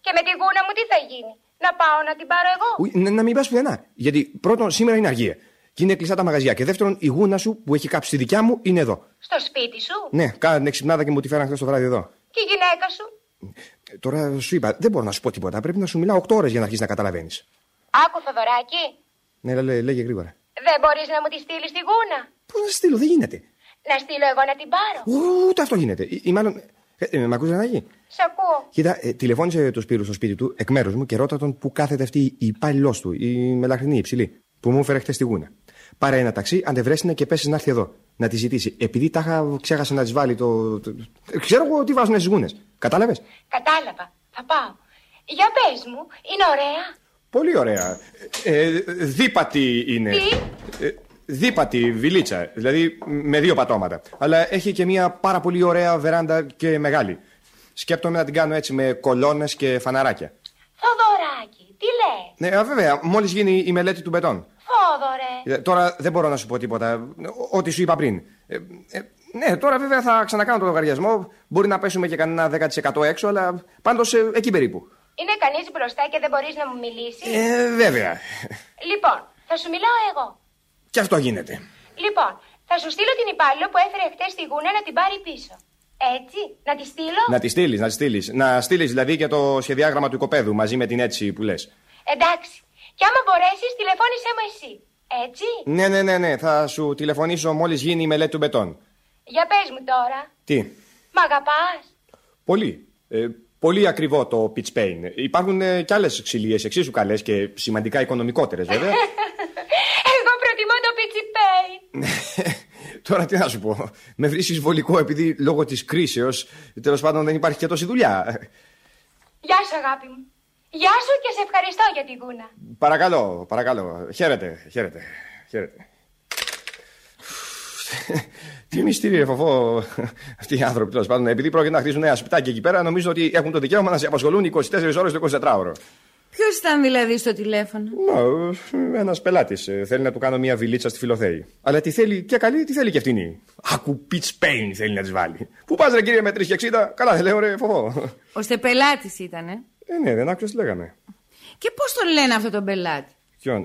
Και με τη γούνα μου τι θα γίνει; Να πάω να την πάρω εγώ. Ουι, να, να μην πας πουθενά. Γιατί πρώτον, σήμερα είναι αργία. Και είναι κλειστά τα μαγαζιά. Και δεύτερον, η γούνα σου που έχει κάψει τη δικιά μου είναι εδώ. Στο σπίτι σου. Ναι, κάνα την εξυπνάδα και μου τη φέραν χθες το βράδυ εδώ. Και η γυναίκα σου. Ε, Τώρα σου είπα, δεν μπορώ να σου πω τίποτα. Πρέπει να σου μιλάω 8 ώρες για να αρχίσεις να καταλαβαίνεις. Άκου Θοδωράκη. Ναι, λέ, λέ, λέγε γρήγορα. Δεν μπορείς να μου τη στείλεις στη γούνα. Πώς να σε στείλω, δεν γίνεται. Να στείλω εγώ να την πάρω. Ούτε αυτό γίνεται. Ή, ή μάλλον. Ε, ε, μ' ακούς Ρενάκη; Σ' ακούω. Κοίτα, ε, τηλεφώνησε το Σπύρος στο σπίτι του εκ μέρους μου και ρώτα τον που κάθεται αυτή η υπάλληλός του, η μελαχρινή, η υψηλή, που μου έφερε χτες στη γούνα. Πάρε ένα ταξί, αντευρέσινε και πέσει να έρθει εδώ. Να τη ζητήσει. Επειδή τα είχα ξέχασε να της βάλει το. το- το- Ξέρω εγώ τι βάζουν στι γούνες. Κατάλαβες; Κατάλαβα. Θα πάω. Για πες μου, είναι ωραία; Πολύ ωραία. Ε, δίπατη είναι. Τι; Ε, δίπατη βιλίτσα. Δηλαδή με δύο πατώματα. Αλλά έχει και μια πάρα πολύ ωραία βεράντα και μεγάλη. Σκέπτομαι να την κάνω έτσι με κολόνες και φαναράκια. Θοδωράκη, τι λες; Ναι, α, βέβαια, μόλις γίνει η μελέτη του μπετόν. Θόδωρε. Ε, Τώρα δεν μπορώ να σου πω τίποτα. Ό- Ό,τι σου είπα πριν. Ε, ε, ναι, τώρα βέβαια θα ξανακάνω τον λογαριασμό. Μπορεί να πέσουμε και κανένα 10% έξω, αλλά πάντως εκεί περίπου. Είναι κανείς μπροστά και δεν μπορείς να μου μιλήσεις; Ε, βέβαια. Λοιπόν, θα σου μιλάω εγώ. Και αυτό γίνεται. Λοιπόν, θα σου στείλω την υπάλληλο που έφερε χτε στη γούνα να την πάρει πίσω. Έτσι, να τη στείλω; Να τη στείλεις, να τη στείλεις. Να στείλεις δηλαδή και το σχεδιάγραμμα του οικοπαίδου μαζί με την έτσι που λες. Εντάξει. Και άμα μπορέσεις, τηλεφώνησέ μου εσύ. Έτσι; Ναι, ναι, ναι, ναι. Θα σου τηλεφωνήσω μόλις γίνει η μελέτη του μπετόν. Για πες μου τώρα. Τι; Μ' αγαπάς; Πολύ. Ε, πολύ ακριβό το pitch pain. Υπάρχουν ε, κι άλλες ξυλίες εξίσου καλές και σημαντικά οικονομικότερες, βέβαια. Εγώ προτιμώ το πιτσιπέι. Τώρα τι να σου πω. Με βρίσκεις βολικό επειδή λόγω της κρίσεως τέλος πάντων δεν υπάρχει και τόση δουλειά. Γεια σου, αγάπη μου. Γεια σου και σε ευχαριστώ για την κούνα. Παρακαλώ, παρακαλώ. Χαίρετε, χαίρετε. χαίρετε. Τι μυστήριο, φοβό αυτοί οι άνθρωποι τέλος πάντων. Επειδή πρόκειται να χτίσουν ένα σπιτάκι εκεί πέρα, νομίζω ότι έχουν το δικαίωμα να σε απασχολούν 24 ώρες το 24ωρο. Ποιος ήταν δηλαδή στο τηλέφωνο; Ένας πελάτης. Θέλει να του κάνω μια βιλίτσα στη φιλοθέη. Αλλά τι θέλει και καλή, τι θέλει και αυτήν. Άκου pitch pain θέλει να της βάλει. Πού πας, ρε κύριε με 360, καλά δεν λέω, ρε φοβό. Ώστε πελάτης ήταν, ε. Ε, ναι, δεν άκουσα τι λέγαμε. Και πώς τον λένε αυτό τον πελάτη; Ποιον;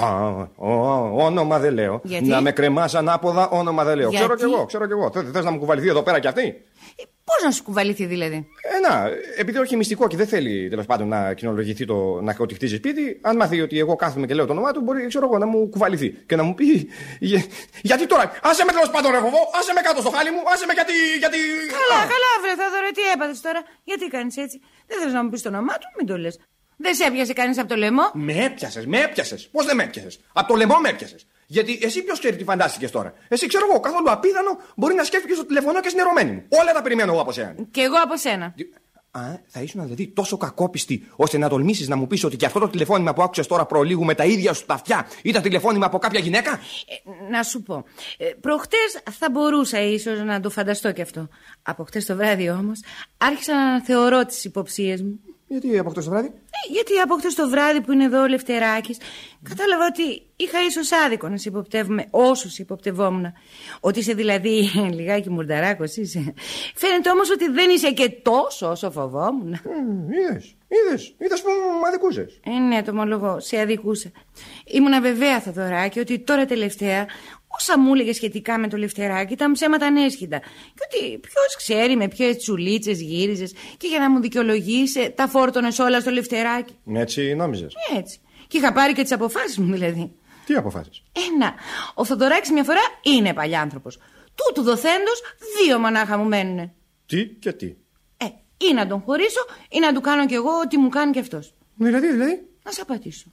Α, α, ο- Όνομα δεν λέω. Γιατί; Να με κρεμάς ανάποδα, όνομα δεν λέω. Γιατί; Ξέρω κι εγώ, ξέρω κι εγώ. Θες να μου κουβαληθεί εδώ πέρα κι αυτή; Πώς να σου κουβαληθεί δηλαδή; Ε, να, επειδή όχι μυστικό και δεν θέλει τέλος πάντων να κοινολογηθεί το να ότι χτίζει σπίτι, αν μάθει ότι εγώ κάθομαι και λέω το όνομά του, μπορεί ξέρω εγώ, να μου κουβαληθεί και να μου πει. «Για- Γιατί τώρα, άσε με τέλος πάντων, ρε φοβό, άσε με κάτω στο χάλι μου, άσε με γιατί. γιατί... Καλά, Α. καλά, βρε Θόδωρο, τι έπαθες τώρα. Γιατί κάνεις έτσι; Δεν θες να μου πεις το όνομά του, μην το λες. Δεν σε έπιασε κανείς από το λαιμό; Με έπιασες, με έπιασες. Πώς δεν με έπιασες; Από το λαιμό με έπιασες. Γιατί εσύ ποιος ξέρει τι φαντάστηκες τώρα. Εσύ ξέρω εγώ, καθόλου απίθανο μπορεί να σκέφτηκες στο τηλεφωνό και συνερωμένη μου. Όλα τα περιμένω εγώ από σένα. Και εγώ από σένα. Α, θα ήσουν δηλαδή τόσο κακόπιστη ώστε να τολμήσεις να μου πεις ότι και αυτό το τηλεφώνημα που άκουσες τώρα προλίγου με τα ίδια σου τα αυτιά ήταν τηλεφώνημα από κάποια γυναίκα; Ε, να σου πω. Ε, Προχτές θα μπορούσα ίσως να το φανταστώ κι αυτό. Από χτες το βράδυ όμως άρχισα να θεωρώ τις υποψίες μου. Γιατί από χτες το βράδυ; Ε, γιατί από χτες το βράδυ που είναι εδώ ο Λευτεράκης, κατάλαβα ότι είχα ίσως άδικο να σε υποπτεύουμε όσους υποπτευόμουν. Ότι είσαι δηλαδή λιγάκι μουρνταράκος είσαι. Φαίνεται όμως ότι δεν είσαι και τόσο όσο φοβόμουν. Είδες, είδες, είδες που με αδικούσες. Ε, ναι, το ομολογώ, σε αδικούσα. Ήμουνα βεβαία, Θοδωράκη, ότι τώρα τελευταία όσα μου έλεγε σχετικά με το Λευτεράκη ήταν ψέματα ανέσχυτα. Και ότι ποιος ξέρει με ποιες τσουλίτσες γύριζες και για να μου δικαιολογήσει τα φόρτωνες όλα στο Λευτεράκη. Έτσι νόμιζες. Έτσι. Και είχα πάρει και τις αποφάσεις μου δηλαδή. Τι αποφάσεις; Ένα. Ο Θοδωράκης μια φορά είναι παλιάνθρωπος. Τούτου δοθέντος δύο μονάχα μου μένουνε. Τι και τι; Ε, ή να τον χωρίσω ή να του κάνω κι εγώ ό,τι μου κάνει κι αυτός. Δηλαδή, δηλαδή; Να σε απατήσω.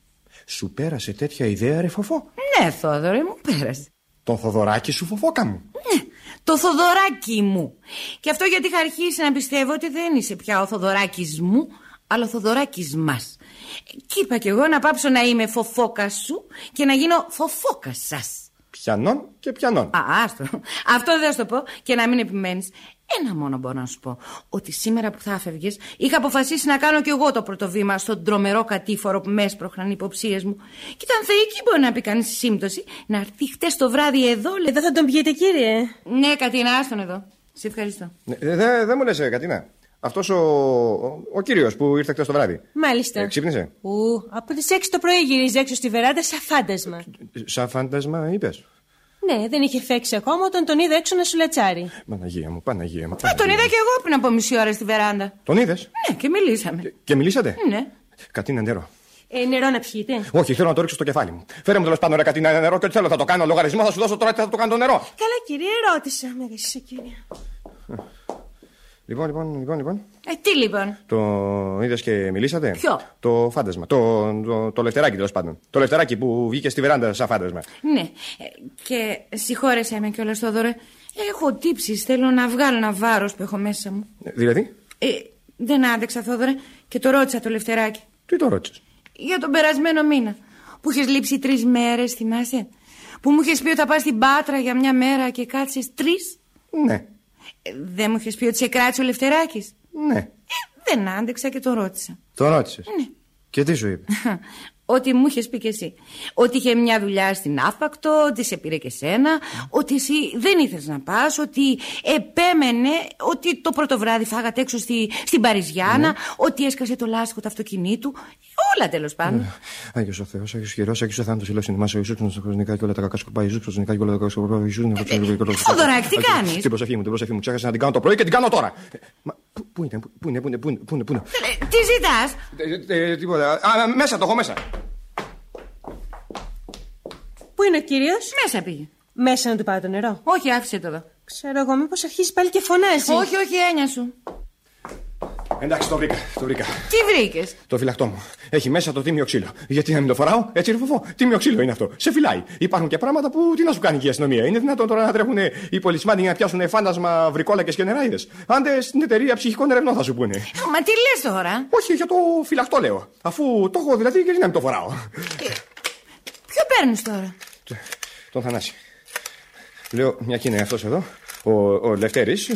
Σου πέρασε τέτοια ιδέα, ρε φοφό; Ναι, Θόδωρε, μου πέρασε. Τον Θοδωράκι σου φοφόκα μου. Ναι, το Θοδωράκι μου. Και αυτό γιατί είχα αρχίσει να πιστεύω ότι δεν είσαι πια ο Θοδωράκης μου, αλλά ο Θοδωράκης μας. Και είπα κι εγώ να πάψω να είμαι φοφόκα σου και να γίνω φοφόκα σας. Πιανών και πιανών. Α, άστο. Αυτό δεν θα σου το πω και να μην επιμένεις. Ένα μόνο μπορώ να σου πω. Ότι σήμερα που θα έφευγες είχα αποφασίσει να κάνω κι εγώ το πρώτο βήμα στον τρομερό κατήφορο που με έσπροχναν οι υποψίες μου. Και ήταν θεϊκή, μπορεί να πει κανείς σύμπτωση, να έρθει χτες το βράδυ εδώ. Λέει, Εδώ θα τον πιείτε, κύριε. Ναι, Κατίνα, άστον εδώ. Σε ευχαριστώ. Δεν δε, δεν μου λες, Κατίνα. Αυτός ο, ο, ο κύριος που ήρθε χτε το βράδυ. Μάλιστα. Ε, ξύπνησε. Ου, από τις 6 το πρωί γυρίζει έξω στη βεράντα σαν φάντασμα. Σαν φάντασμα, είπες. Ναι, δεν είχε φέξει ακόμα όταν τον είδα έξω να σου λατσάρει. Παναγία μου, Παναγία μου. Ε, τον είδα κι εγώ πριν από μισή ώρα στη βεράντα. Τον είδες; Ναι, και μιλήσαμε. Και μιλήσατε; Ναι. Κατίνα νερό. Ε, νερό να πιείτε. Όχι, θέλω να το ρίξω στο κεφάλι μου. Φέρε μου τέλος πάντων ρε Κατίνα νερό και ό,τι θέλω θα το κάνω. Λογαριασμό θα σου δώσω τώρα τι θα το κάνω το νερό. Καλά, κύριε, ρώτησα. Με εσύ, κύριε. Λοιπόν, λοιπόν, λοιπόν, λοιπόν. Ε, τι λοιπόν; Το είδες και μιλήσατε; Ποιο; Το φάντασμα. Το, το, το λευτεράκι τέλος πάντων. Το λευτεράκι που βγήκε στη βεράντα σαν φάντασμα. Ναι. Ε, και συγχώρεσέ με κιόλας, Θόδωρε. Έχω τύψεις. Θέλω να βγάλω ένα βάρος που έχω μέσα μου. Ε, Δηλαδή, Ε, δεν άντεξα, Θόδωρε, και το ρώτησα το Λευτεράκι. τι το ρώτησες; Για τον περασμένο μήνα. Που είχες λείψει τρεις μέρες, θυμάσαι; Που μου είχες πει ότι θα πας στην Πάτρα για μια μέρα και κάτσε τρεις; Ναι, Ε, δεν μου είχες πει ότι σε κράτησε ο Λευτεράκης; ναι. δεν άντεξα και το ρώτησα. Το ρώτησες; Ναι. Και τι σου είπε; Ότι μου είχες πει κι εσύ. Ότι είχε μια δουλειά στην Άφακτο, ότι σε πήρε και σένα, ότι εσύ δεν ήθελες να πας, ότι επέμενε, ότι το πρώτο βράδυ φάγατε έξω στη, στην Παριζιάνα, ότι έσκασε το λάστιχο του αυτοκινήτου. Όλα τέλος πάντων. Άγιος ο Θεός, Άγιος Χειρό, Άγιος ο Θάνατος, Ηλό Συνημά, ο Ιησούς, τον χρονικά και όλα τα κακά σκοπά, Ιησούς, προσωπικά και όλα τα κακά σκοπά, Ιησούς, να Θοδωράκη, τι κάνεις; Την προσοχή μου, την προσοχή μου, ξέχασα να την κάνω το πρωί και την κάνω τώρα. Ε, Μα, πού- Πού είναι, πού είναι, πού είναι, πού είναι, πού είναι, πού είναι; Ε, Τι ζητάς; Ε, ε, Τίποτα. Α, μέσα, το έχω μέσα. Πού είναι ο κύριος; Μέσα πήγε. Μέσα να του πάω το νερό. Όχι, άφησε το εδώ. Ξέρω εγώ, μήπως αρχίσει πάλι και φωνάζει. Όχι, όχι, έννοια σου. Εντάξει, το βρήκα, το βρήκα. Τι βρήκες; Το φυλακτό μου. Έχει μέσα το τίμιο ξύλο. Γιατί να μην το φοράω, έτσι ρουφοφό. Τίμιο ξύλο είναι αυτό. Σε φυλάει. Υπάρχουν και πράγματα που τι να σου κάνει και η αστυνομία. Είναι δυνατόν τώρα να τρέχουν οι πολισμάνοι για να πιάσουν φάντασμα βρικόλακες και νεράιδες. Άντε στην εταιρεία ψυχικών ερευνών θα σου πούνε. Μα τι λες τώρα; Όχι, για το φυλακτό λέω. Αφού το έχω δηλαδή, γιατί να μην το φοράω; Ποιο παίρνεις τώρα; Τον Θανάση. Λέω, μια και είναι αυτός εδώ, ο, ο Λευτέρης.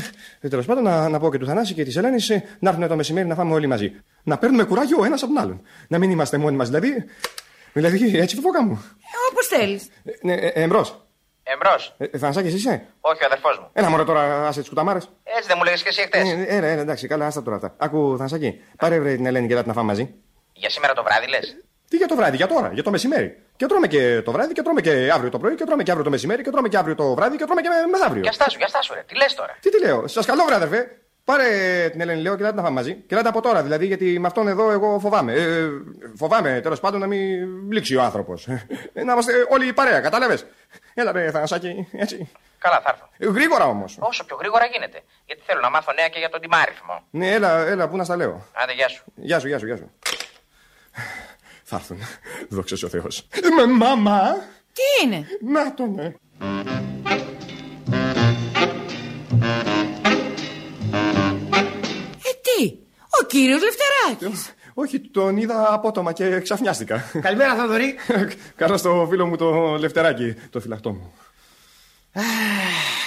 Τέλος πάντων, να, να πω και του Θανάση και της Ελένης να έρθουν το μεσημέρι να φάμε όλοι μαζί. Να παίρνουμε κουράγιο ο ένας από τον άλλον. Να μην είμαστε μόνοι μας δηλαδή. Δηλαδή, έτσι φοβόκα μου. Όπως θέλεις. Ε, ναι, ε, εμπρός. Εμπρός. Ε, Θανασάκης, εσύ είσαι; Όχι, ο αδερφός μου. Έλα, μωρέ τώρα, άσε τις κουταμάρες. Έτσι δεν μου λέγες και εσύ εχθέ. Ε, έλα, έλα, εντάξει, καλά, άστα τώρα αυτά. Άκου, Θανασάκη, πάρε βρε την Ελένη και δάτε να φάμε μαζί. Για σήμερα το βράδυ λες. Τι για το βράδυ, για τώρα, για το μεσημέρι. Και τρώμε και το βράδυ και τρώμε και αύριο το πρωί και τρώμε και αύριο το μεσημέρι και τρώμε και αύριο το βράδυ και τρώμε και με- μεθαύριο. Για στάσου, για στάσου, ρε. Τι λες τώρα; Τι τι λέω, σας καλώ, βρε αδερφέ. Πάρε την Ελένη, λέω, και δάτε να φάμε μαζί. Και δάτε από τώρα, δηλαδή, γιατί με αυτόν εδώ εγώ φοβάμαι. Ε, φοβάμαι, τέλος πάντων, να μην λήξει ο άνθρωπος. να είμαστε όλοι παρέα, κατάλαβες; Έλα, ρε, Θανασάκη, έτσι. Καλά, θα έρθω. Ε, Γρήγορα όμως. Όσο πιο γρήγορα γίνεται. Γιατί θέλω να μάθω νέα και για τον τιμάριθμο. Ναι, έλα, έλα, πού να στα λέω. Άντε, γεια σου. Γεια σου, γεια σου, γεια σου. Θα έρθουν. Δόξα ο Θεός. Με μάμα. Τι είναι; Να το ναι. Ε, τι; Ο κύριος Λευτεράκης. Όχι, τον είδα απότομα και ξαφνιάστηκα. Καλημέρα, Θαδωρή. Καλά στο φίλο μου το Λευτεράκι, το φυλακτό μου.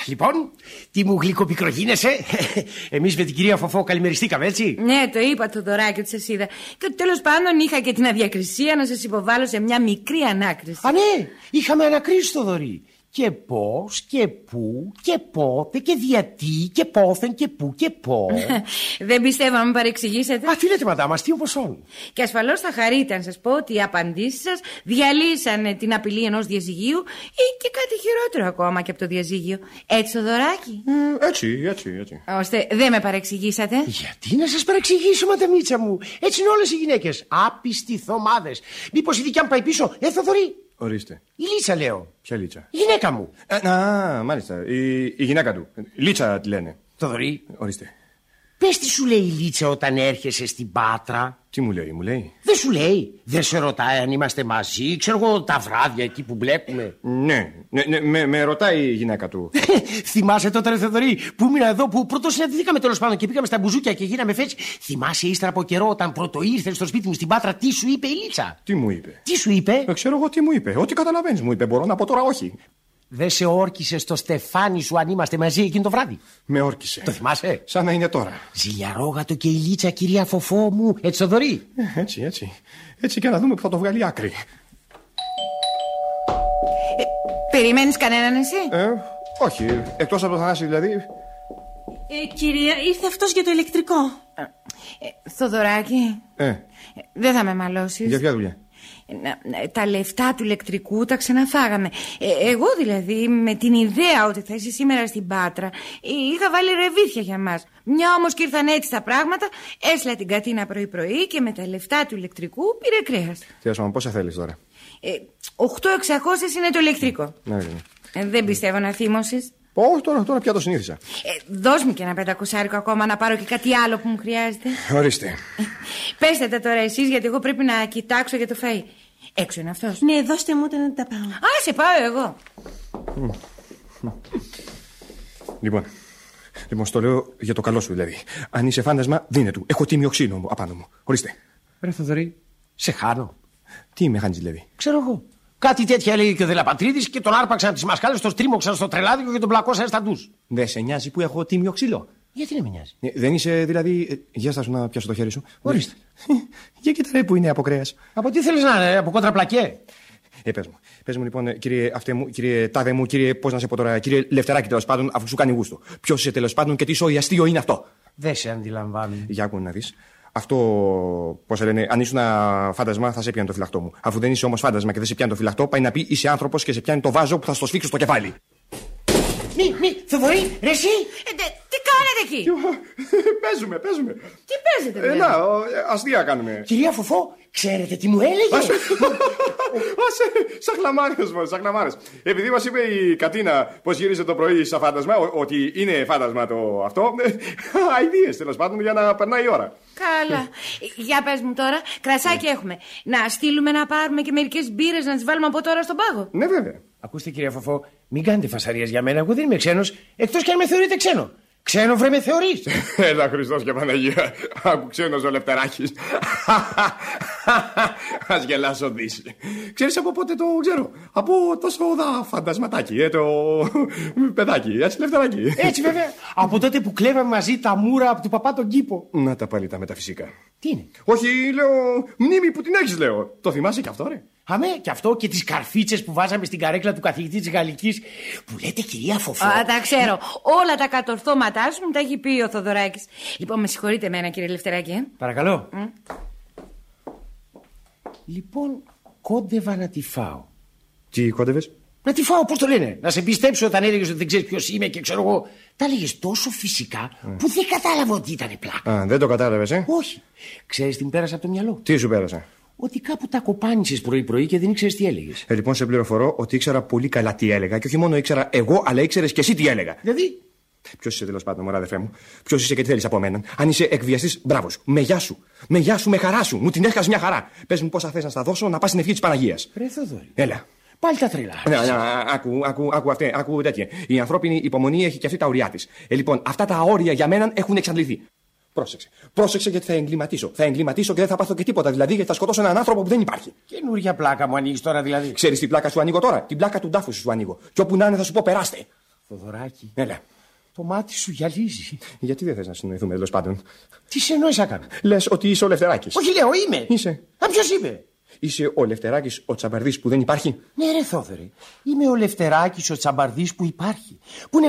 Λοιπόν, τι μου γλυκοπικρογίνεσαι. Εμείς με την κυρία Φοφό καλημεριστήκαμε, έτσι. Ναι, το είπα το δωράκι ότι σα είδα. Και ότι τέλος πάντων είχα και την αδιακρισία να σας υποβάλω σε μια μικρή ανάκριση. Α, ναι, είχαμε ανακρίσει το δωρή. Και πώς και πού και πότε και γιατί και πόθεν και πού και πώς. Δεν πιστεύω να με παρεξηγήσετε. Α, τι λέτε, μαντά, μας τι οπωσόν. Και ασφαλώς θα χαρείτε αν σας πω ότι οι απαντήσεις σας διαλύσανε την απειλή ενός διαζυγίου ή και κάτι χειρότερο ακόμα και από το διαζύγιο. Έτσι το δωράκι. Έτσι, έτσι, έτσι. Ώστε δεν με παρεξηγήσατε. Γιατί να σας παρεξηγήσω, μανταμίτσα μου; Έτσι είναι όλες οι γυναίκες. Άπιστοι θωμάδες. Μήπως η δικιά μου πάει πίσω; Ε, Θοδωρή. Ορίστε. Η Λίτσα, λέω. Ποια λίτσα; Η γυναίκα μου. Ε, α, μάλιστα. Η, η γυναίκα του. Λίτσα τη λένε. Θοδωρή. Ορίστε. Πες τι σου λέει η Λίτσα όταν έρχεσαι στην Πάτρα. Τι μου λέει, μου λέει; Δεν σου λέει. Δεν σε ρωτάει αν είμαστε μαζί. Ξέρω εγώ τα βράδια εκεί που βλέπουμε. Ναι, ναι, ναι με, με ρωτάει η γυναίκα του. Θυμάσαι τότε, ρε Θεοδωρή, που ήμουν εδώ που πρώτος συναντηθήκαμε τέλος πάντων και πήγαμε στα μπουζούκια και γίναμε φέτσι. Θυμάσαι ύστερα από καιρό όταν πρώτο ήρθε στο σπίτι μου στην Πάτρα, τι σου είπε η Λίτσα; τι μου είπε; Τι σου είπε; Ε, ξέρω εγώ τι μου είπε. Ό,τι καταλαβαίνεις μου είπε. Μπορώ να πω τώρα όχι. Δεν σε όρκισε στο στεφάνι σου αν είμαστε μαζί εκείνο το βράδυ; Με όρκησε. Το θυμάσαι; Σαν να είναι τώρα. Ζηλιαρόγατο και η Λίτσα, κυρία Φοφό μου. Έτσι, Θοδωρή; Ε, έτσι, έτσι. Έτσι και να δούμε που θα το βγάλει άκρη. Ε, Περιμένεις κανέναν εσύ; Ε, όχι. Εκτός από το Θανάση δηλαδή. Ε, κυρία, ήρθε αυτός για το ηλεκτρικό. Ε, Θοδωράκι, Ε, ε, δεν θα με μαλώσεις. για ποια δουλειά; Τα λεφτά του ηλεκτρικού τα ξαναφάγαμε. Ε, εγώ δηλαδή με την ιδέα ότι θα είσαι σήμερα στην Πάτρα ε, είχα βάλει ρεβίθια για μας. Μια όμως και ήρθαν έτσι τα πράγματα, έσλα την κατίνα πρωί-πρωί και με τα λεφτά του ηλεκτρικού πήρε κρέας. Τι α πόσα θέλεις τώρα; Ε, 8.600 είναι το ηλεκτρικό. Ναι, ναι. Ε, δεν πιστεύω να θύμωσες. Όχι, τώρα, τώρα πια το συνήθισα. Ε, δώσ' μου και ένα πεντακοσάρικο ακόμα να πάρω και κάτι άλλο που μου χρειάζεται. Ορίστε. Πέστε τα τώρα εσείς γιατί εγώ πρέπει να κοιτάξω για το φαΐ. Έξω είναι αυτός; Ναι, δώστε μου όταν να τα πάω. Α, σε πάω εγώ. Λοιπόν. Λοιπόν, στο λέω για το καλό σου δηλαδή. Αν είσαι φάντασμα, δίνε του. Έχω τίμιο ξύνο μου απάνω μου. Ορίστε. Ρε Θοδωρή, σε χάνω. Τι με χάνεις δηλαδή; Ξέρω εγώ. Κάτι τέτοια έλεγε και ο Δελαπατρίδης και τον άρπαξαν τις μασκάλες, τον στρίμωξαν στο τρελάδικο και τον πλακώσαν στα ντους. Δεν σε νοιάζει που έχω τίμιο ξύλο; Γιατί δεν με νοιάζει; Ε, Δεν είσαι δηλαδή. ε, Για στάσου να πιάσω το χέρι σου. Ορίστε. Για κοίτα ρε που είναι από κρέας. Από τι θέλεις να είναι, από κόντρα πλακέ; Ε, πες μου. Πες μου λοιπόν, ε, κύριε αυτέ μου, κύριε τάδε μου, κύριε πώς να σε πω τώρα, κύριε Λευτεράκη τέλος πάντων, αφού σου κάνει γούστο. Ποιος είσαι τέλος πάντων και τι σοϊ αστείο είναι αυτό; Δεν σε αντιλαμβάνω. Για άκου να δεις. Αυτό, πώς σε λένε, αν ήσουν φάντασμα, θα σε πιάνει το φυλαχτό μου. Αφού δεν είσαι όμως φάντασμα και δεν σε πιάνει το φυλαχτό, πάει να πει είσαι άνθρωπος και σε πιάνει το βάζο που θα στο σφίξω στο κεφάλι. Μη, μη, Θοδωρή, ρε εσύ. Ε, τε- τι κάνετε εκεί; παίζουμε, παίζουμε. τι παίζετε, Ε, δηλαδή. να, ο, ε, αστεία κάνουμε. Κυρία Φοφό, ξέρετε τι μου έλεγε; Σαχλαμάρες μας, σαχλαμάρες. Επειδή μας είπε η Κατίνα πω γύρισε το πρωί σαν φάντασμα, ο- ότι είναι φάντασμα το αυτό. Αιδίε τέλος πάντων για να περνάει η ώρα. Καλά. Για πες μου τώρα, κρασάκι έχουμε. Να στείλουμε να πάρουμε και μερικές μπύρες να τις βάλουμε από τώρα στον πάγο. Ναι, βέβαια. Ακούστε κυρία Φοφό, μην κάνετε φασαρίες για μένα. Εγώ δεν είμαι ξένος, εκτός κι αν με θεωρείτε ξένο. Ξένο βρε με θεωρείς. Έλα, Χριστός και Παναγία. Άκου ξένος ο Λευτεράκης. Α γελάσω δύση. Ξέρεις από πότε το ξέρω; Από τόσο δα φαντασματάκι, ε, το παιδάκι, έτσι Λευτεράκη. Έτσι βέβαια. Από τότε που κλέβαμε μαζί τα μούρα από του παπά τον κήπο. Να τα πάλι τα μεταφυσικά. Τι είναι; Όχι, λέω, μνήμη που την έχεις, λέω. Το θυμάσαι και αυτό, ρε; Αμέ, και αυτό και τις καρφίτσες που βάζαμε στην καρέκλα του καθηγητή της Γαλλικής. Που λέτε κυρία Φοφό. Α, τα ξέρω. Όλα τα κατορθώματά σου μου τα έχει πει ο Θοδωράκης. Λοιπόν, με συγχωρείτε εμένα, κύριε Λευτεράκη. Ε; Παρακαλώ. Λοιπόν, κόντευα να τη φάω. Τι κόντευες; Να τη φάω, πώς το λένε; Να σε πιστέψω όταν έλεγες ότι δεν ξέρεις ποιος είμαι και ξέρω εγώ. Τα έλεγες τόσο φυσικά που δεν κατάλαβα ότι ήταν πλάκα. Α, δεν το κατάλαβες, ε; Όχι. Ξέρεις τι μου πέρασε από το μυαλό. Τι σου πέρασε; Ότι κάπου τα κοπάνισες πρωί-πρωί και δεν ήξερες τι έλεγες. Ε, λοιπόν, σε πληροφορώ ότι ήξερα πολύ καλά τι έλεγα και όχι μόνο ήξερα εγώ, αλλά ήξερες και εσύ τι έλεγα. Δηλαδή; Ποιος είσαι τέλος πάντων, μωρά αδερφέ μου; Ποιος είσαι και τι θέλεις από μένα; Αν είσαι εκβιαστής, μπράβος σου. Με γεια σου. Με γεια σου, με χαρά σου. Μου την έχασες μια χαρά. Πες μου πόσα θες να στα δώσω να πας στην ευχή της Παναγίας. Ρε Θοδωρή. Έλα. Πάλι τα τρελά. Ναι, ναι, άκου, άκου, άκου, αυτή, άκου τέτοια. Η ανθρώπινη υπομονή έχει και αυτή τα όρια της. Ε, λοιπόν, αυτά τα όρια για μένα έχουν εξαντληθεί. Πρόσεξε. Πρόσεξε γιατί θα εγκληματίσω. Θα εγκληματίσω και δεν θα πάθω και τίποτα. Δηλαδή γιατί θα σκοτώσω έναν άνθρωπο που δεν υπάρχει. Καινούργια πλάκα μου ανοίγεις τώρα δηλαδή. Ξέρεις την πλάκα σου ανοίγω τώρα; Την πλάκα του τάφου σου ανοίγω. Και όπου να είναι θα σου πω περάστε. Θοδωράκι. Έλα. Το μάτι σου γυαλίζει. Γιατί δεν θες να συνοηθούμε τέλος πάντων; Τι σε εννοείς να κάνω. Λες ότι είσαι ο Λευτεράκης. Όχι, λέω, είμαι. Είσαι. Α, ποιος είπε. Είσαι ο Λευτεράκης ο Τσαμπαρδί που δεν υπάρχει; Ναι, ρε Θόδωρε. Είμαι ο Λευτεράκης ο Τσαμπαρδί που υπάρχει. Που είναι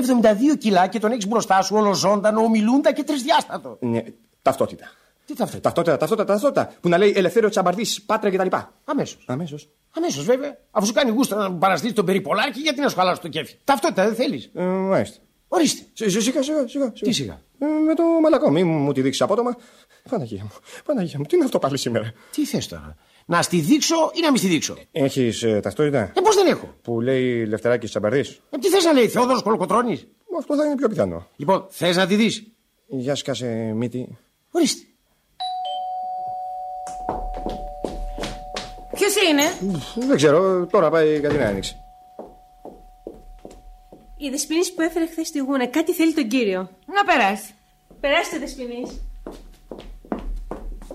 72 κιλά και τον έχεις μπροστά σου όλο ζώντανο, ομιλούντα και τρισδιάστατο. Ναι, ταυτότητα. Τι ταυτότητα; Ταυτότητα, ταυτότητα, ταυτότητα. Που να λέει Ελευθέριο Τσαμπαρδί, Πάτρα κτλ. Αμέσως. Αμέσως. Αμέσως, βέβαια. Αφού σου κάνει γούστα να παραστείς τον περιπολάκι, γιατί να σου χαλάσει το κέφι; Ταυτότητα δεν θέλεις; Ε, μάλιστα. Ορίστε. Σιγά, σιγά, σιγά. σιγά. Τι σιγά; Ε, με το μαλακό, μη μου τη δείξεις απότομα. Παναγία μου, Παναγία μου, τι είναι αυτό πάλι σήμερα; Τι θες τώρα; Να στη δείξω ή να μην στη δείξω; Έχεις ε, ταυτότητα; Ε, πώς δεν έχω; που λέει Λευτεράκης Τσαμπαρδί. Ε, τι θες να λέει, Θεόδωρος Κολοκοτρόνη. Αυτό θα είναι πιο πιθανό. Λοιπόν, θες να τη δεις; Για σκάσε μύτη. Ορίστε. Ποιος είναι; Δεν ξέρω, τώρα πάει κάτι να άνοιξει. Η Δεσποινής που έφερε χθες στη γούνα, κάτι θέλει τον κύριο. Να περάσει. Περάστε, Δεσποινής.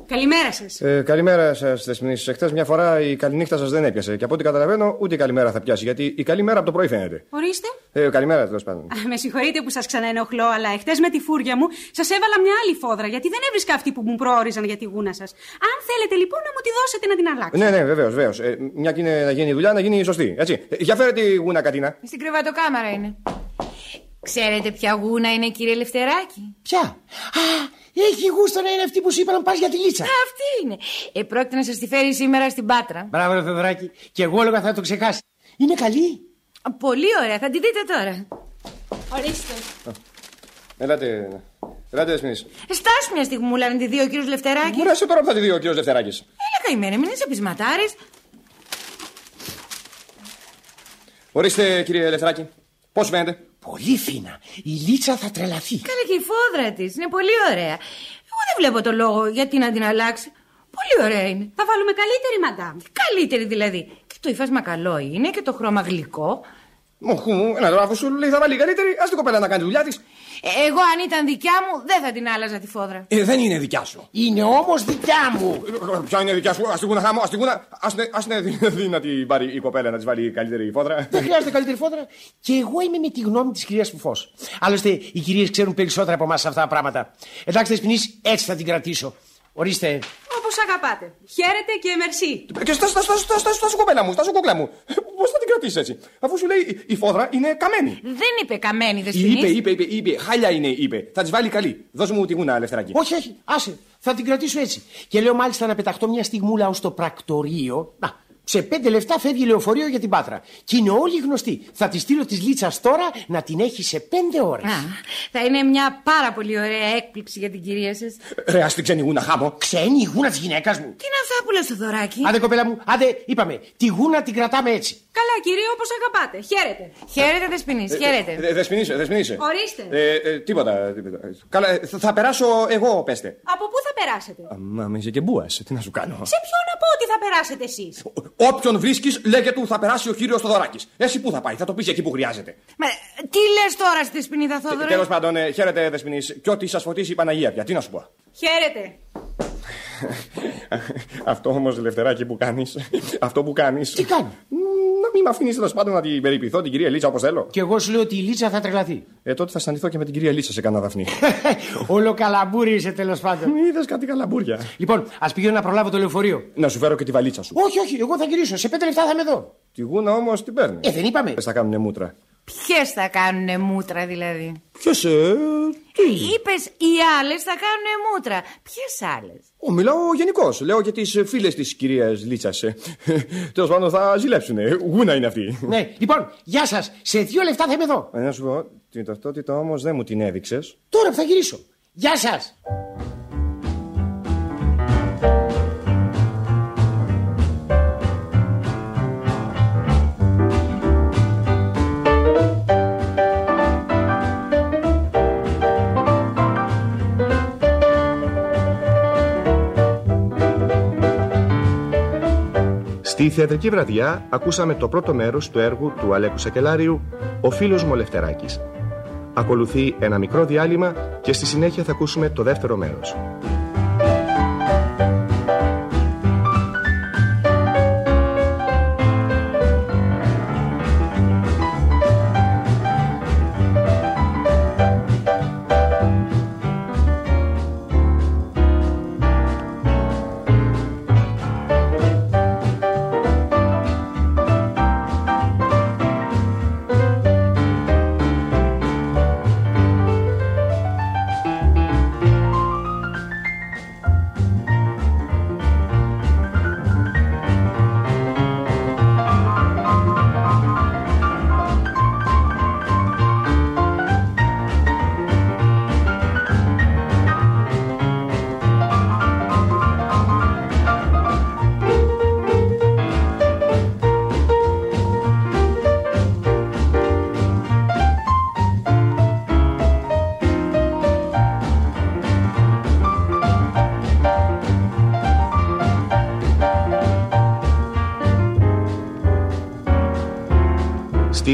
Καλημέρα σας. Ε, καλημέρα σας, Δεσμηνή. Εχθέ μια φορά η καληνύχτα σας δεν έπιασε. Και από ό,τι καταλαβαίνω, ούτε η καλημέρα θα πιάσει. Γιατί η καλημέρα από το πρωί φαίνεται. Ορίστε. Ε, καλημέρα τέλος πάντων. Α, Με συγχωρείτε που σας ξαναενοχλώ, αλλά εχθέ με τη φούρια μου σας έβαλα μια άλλη φόδρα, γιατί δεν έβρισκα αυτή που μου προόριζαν για τη γούνα σας. Αν θέλετε λοιπόν να μου τη δώσετε να την αλλάξω. Ναι, ναι, βεβαίως, βεβαίως. Ε, μια και είναι να γίνει η δουλειά, να γίνει σωστή. Έτσι. Ε, για φέρε τη γούνα, Κατίνα. Στην κρεβατοκάμαρα είναι. Ξέρετε ποια γούνα είναι, κύριε Λευτεράκη; Ποια; Α, έχει γούστο να είναι αυτή που σου είπα να πας για τη λίτσα. Αυτή είναι. Ε, πρόκειται να σας τη φέρει σήμερα στην Πάτρα. Μπράβο, ρε Θεοδωράκη. Και εγώ έλεγα θα το ξεχάσει. Είναι καλή. Α, Πολύ ωραία, θα τη δείτε τώρα. Ορίστε. Ελάτε. Ελάτε, Δεσμηνή. Στάσου μια στιγμούλα να τη δει ο κύριος Λευτεράκης. Μου αρέσει τώρα που θα τη δει ο κύριος Δευτεράκη. Έλα καημένα, μην είσαι πεισματάρης. Ορίστε, κύριε Δευτεράκη. Πώς φαίνεται; Πολύ φίνα. Η λίτσα θα τρελαθεί. Καλά και η φόδρα της. Είναι πολύ ωραία. Εγώ δεν βλέπω το λόγο γιατί να την αλλάξει. Πολύ ωραία είναι. Θα βάλουμε καλύτερη, μαντάμ. Καλύτερη δηλαδή. Και το υφάσμα καλό είναι και το χρώμα γλυκό. Μοχού, ένα τώρα αφού σου λέει θα βάλει καλύτερη, ας την κοπέλα να κάνει τη δουλειά της. Ε, Εγώ αν ήταν δικιά μου δεν θα την άλλαζα τη φόδρα. Ε, δεν είναι δικιά σου. Είναι όμω δικιά μου. Ε, Ποια είναι δικιά σου, α την χάμω, α την Α είναι δει να την πάρει η κοπέλα να τη βάλει καλύτερη φόδρα. Δεν χρειάζεται καλύτερη φόδρα. Και εγώ είμαι με τη γνώμη τη κυρία Φουφό. Άλλωστε, οι κυρίε ξέρουν περισσότερα από εμά σε αυτά τα πράγματα. Εντάξει, Δεσποινή, έτσι θα την κρατήσω. Ορίστε. Όπω αγαπάτε. Χαίρετε και μερσή. Και στα, στα, στα, στα, στα, στα σου κοπέλα μου, στα σου κούκλα μου. Πώ θα την κρατήσει έτσι; Αφού σου λέει η- η φόδρα είναι καμένη. Δεν είπε καμένη Είπε, δεσποινή. είπε, είπε, είπε. Χάλια είναι, είπε. Θα της βάλει καλή. Δώσ' μου τη γούνα, Ελευθεράκη. Όχι, όχι, άσε. Θα την κρατήσω έτσι. Και λέω μάλιστα να πεταχτώ μια στιγμούλα ως το πρακτορείο. Να, σε πέντε λεφτά φεύγει λεωφορείο για την Πάτρα. Και είναι όλοι γνωστοί. Θα τη στείλω τη Λίτσας τώρα να την έχει σε πέντε ώρες. Θα είναι μια πάρα πολύ ωραία έκπληξη για την κυρία σας. Ρε, ας την ξένη γούνα, χάμω. Ξένη η γούνα της γυναίκας μου. Τι είναι αυτά που λε στο δωράκι. Άντε, κοπέλα μου, άντε, είπαμε. Τη γούνα την κρατάμε έτσι. Καλά, κυρία, όπως αγαπάτε. Χαίρετε. Χαίρετε, Δεσποινής, χαίρετε. Δεσποινήσε, δεσποινήσε. Ορίστε. Ε, ε, τίποτα, τίποτα. Καλά, ε, θα, θα περάσω εγώ, πέστε. Από πού θα περάσετε; Μα με είσαι και μπούας, τι να σου κάνω; Σε ποιον να πω ότι θα περάσετε εσείς; Όποιον βρίσκεις, λέγε του θα περάσει ο κύριος Θοδωράκης. Εσύ πού θα πάει, θα το πεις εκεί που χρειάζεται. Μα, τι λες τώρα στη Δεσποινίδα, Θόδωρο. Τέλος πάντων, ε, χαίρετε, Δεσποινής, και ό,τι σας φωτίσει η Παναγία πια. Τι να σου πω. Χαίρετε. αυτό όμως, Λευτεράκι που κάνεις. αυτό που κάνεις. Τι κάνει. Να μην με αφήνεις τέλος πάντων να την περιποιηθώ την κυρία Λίτσα όπως θέλω. Και εγώ σου λέω ότι η Λίτσα θα τρελαθεί. Ε, τότε θα συναντηθώ και με την κυρία Λίτσα σε κανένα δαφνί. Όλο καλαμπούρι είσαι τέλος πάντων. Είδε κάτι καλαμπούρια. Λοιπόν, ας πηγαίνω να προλάβω το λεωφορείο. Να σου φέρω και τη βαλίτσα σου. Όχι, όχι, εγώ θα γυρίσω. Σε πέντε λεπτά θα είμαι εδώ. Τη γούνα όμως την παίρνεις. Ε, δεν είπαμε. θα κάνουν μούτρα. Ποιες θα κάνουν μούτρα δηλαδή; Ποιες, ε, τι; Είπες οι άλλες θα κάνουν μούτρα. Ποιες άλλες; Ο, μιλάω γενικώ. Λέω για τις φίλες της κυρίας Λίτσας. Τέλος πάντων θα ζηλέψουν. Γούνα είναι αυτή. Ναι, λοιπόν, γεια σας. Σε δύο λεπτά θα είμαι εδώ. Ε, να σου πω, την ταυτότητα όμως δεν μου την έδειξες. Τώρα που θα γυρίσω. Γεια σας. Στη θεατρική βραδιά ακούσαμε το πρώτο μέρος του έργου του Αλέκου Σακελάριου «Ο φίλος μου ο Λευτεράκης». Ακολουθεί ένα μικρό διάλειμμα και στη συνέχεια θα ακούσουμε το δεύτερο μέρος.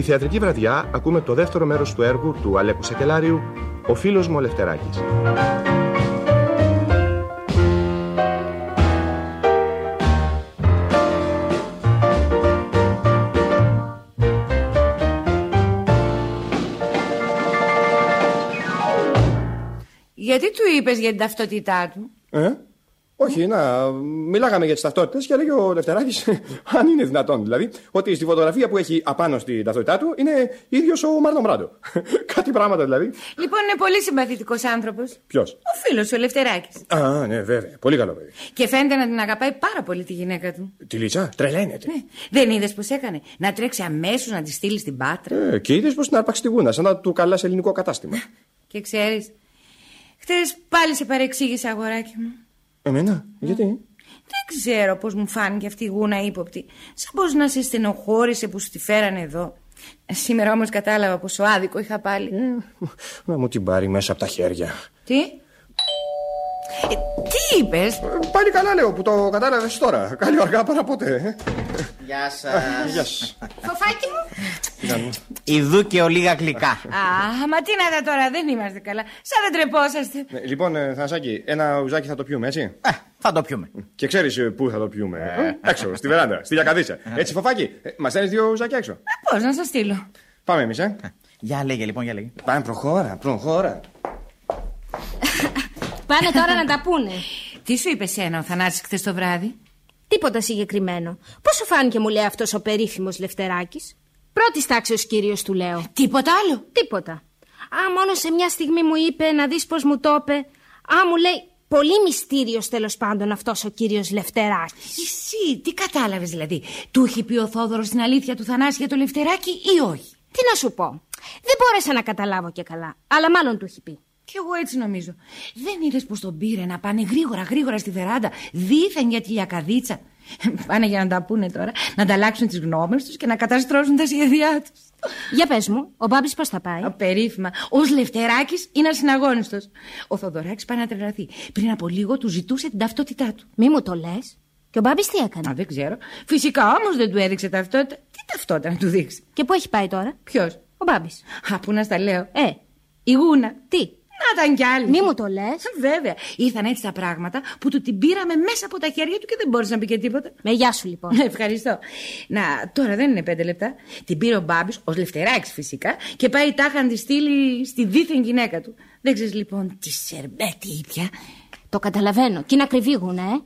Στη θεατρική βραδιά ακούμε το δεύτερο μέρος του έργου του Αλέκου Σακελάριου «Ο φίλος μου ο Λευτεράκης». Γιατί του είπες για την ταυτότητά του; Ε; Όχι, να. Μιλάγαμε για τις ταυτότητες και έλεγε ο Λευτεράκης, αν είναι δυνατόν δηλαδή, ότι στη φωτογραφία που έχει απάνω στην ταυτότητά του είναι ίδιος ο Μάρτον Μπράντο. Κάτι πράγματα δηλαδή. Λοιπόν, είναι πολύ συμπαθητικός άνθρωπος. Ποιος; Ο φίλος ο Λευτεράκης. Α, ναι, βέβαια. Πολύ καλό παιδί. Και φαίνεται να την αγαπάει πάρα πολύ τη γυναίκα του. Τη Λίτσα, τρελαίνεται. Ναι. Δεν είδες πώ έκανε. Να τρέξει αμέσως να τη στείλει στην πάτρα; Ε, και είδες πως την άρπαξε τη γούνα, σαν να του καλά σε ελληνικό κατάστημα. Και ξέρεις, χτες πάλι σε παρεξήγησε αγοράκι μου. Εμένα, γιατί; Δεν ξέρω πώς μου φάνηκε αυτή η γούνα ύποπτη. Σαν πω να σε στενοχώρησε που σου τη φέρανε εδώ. Σήμερα όμως κατάλαβα πόσο άδικο είχα πάλι. Ε, να μου την πάρει μέσα από τα χέρια. Τι; Ε, τι είπες; Πάλι καλά λέω που το κατάλαβες τώρα. Καλή αργά παρά ποτέ. Γεια σα. Γεια σας. Φοφάκι μου. Ιδού και ολίγα γλυκά. Α, μα τι να τα τώρα, δεν είμαστε καλά. Σαν δεν τρεπόσαστε. Ναι, λοιπόν, ε, Θανασάκη, ένα ουζάκι θα το πιούμε, έτσι; Ε, θα το πιούμε. Και ξέρεις πού θα το πιούμε. Ε, έξω, στη βεράντα, στη διακαδίτσα. Έτσι, φοφάκι, ε, μας στέλνεις δύο ουζάκια έξω; Πώς να σας στείλω. Πάμε εμείς, ε. Για λέγε λοιπόν, για λέγε. Πάμε, προχώρα, προχώρα. Πάνε τώρα να τα πούνε. Τι σου είπε σένα ο Θανάσης χθες το βράδυ; Τίποτα συγκεκριμένο. Πώ σου φάνηκε, μου λέει αυτός ο περίφημος Λευτεράκης; Πρώτης τάξη κύριος του λέω. Τίποτα άλλο. Τίποτα. Α, μόνο σε μια στιγμή μου είπε να δεις πώ μου το είπε. Α, μου λέει, Πολύ μυστήριος τέλος πάντων αυτός ο κύριος Λευτεράκης. Εσύ, τι κατάλαβες δηλαδή; Του έχει πει ο Θόδωρος την αλήθεια του Θανάση για το Λευτεράκη ή όχι; Τι να σου πω. Δεν μπόρεσα να καταλάβω και καλά. Αλλά μάλλον του έχει πει. Κι εγώ έτσι νομίζω. Δεν είδες πως τον πήρε να πάνε γρήγορα γρήγορα στη βεράντα, δίθεν για τη λιακαδίτσα. Πάνε για να τα πούνε τώρα, να ανταλλάξουν τις γνώμες τους και να καταστρώσουν τα σχέδιά τους. Για πες μου, ο Μπάμπης πώς θα πάει; Περίφημα. Ω Λευτεράκης είναι ασυναγώνιστος. Ο Θοδωράκης πάει να τρελαθεί. Πριν από λίγο του ζητούσε την ταυτότητά του. Μη μου το λες. Και ο Μπάμπης τι έκανε; Α, δεν ξέρω. Φυσικά όμως δεν του έδειξε ταυτότητα. Τι ταυτότητα να του δείξει; Και πού έχει πάει τώρα; Ποιος; Ο Μπάμπης. Α, πού να στα λέω; Ε, η γούνα. Τι; Να ήταν κι άλλοι. Μη μου το λες. Βέβαια. Ήρθαν έτσι τα πράγματα που του την πήραμε μέσα από τα χέρια του και δεν μπόρεσε να πει και τίποτα. Με γεια σου λοιπόν. Ευχαριστώ. Να, τώρα δεν είναι πέντε λεπτά. Την πήρε ο Μπάμπης, ω λευτεράκι φυσικά, και πάει τάχαν τη στείλει στη δίθεν γυναίκα του. Δεν ξέρεις λοιπόν τι σερμπέτη ήπια. Το καταλαβαίνω. Και είναι ακριβή γούνα, ε.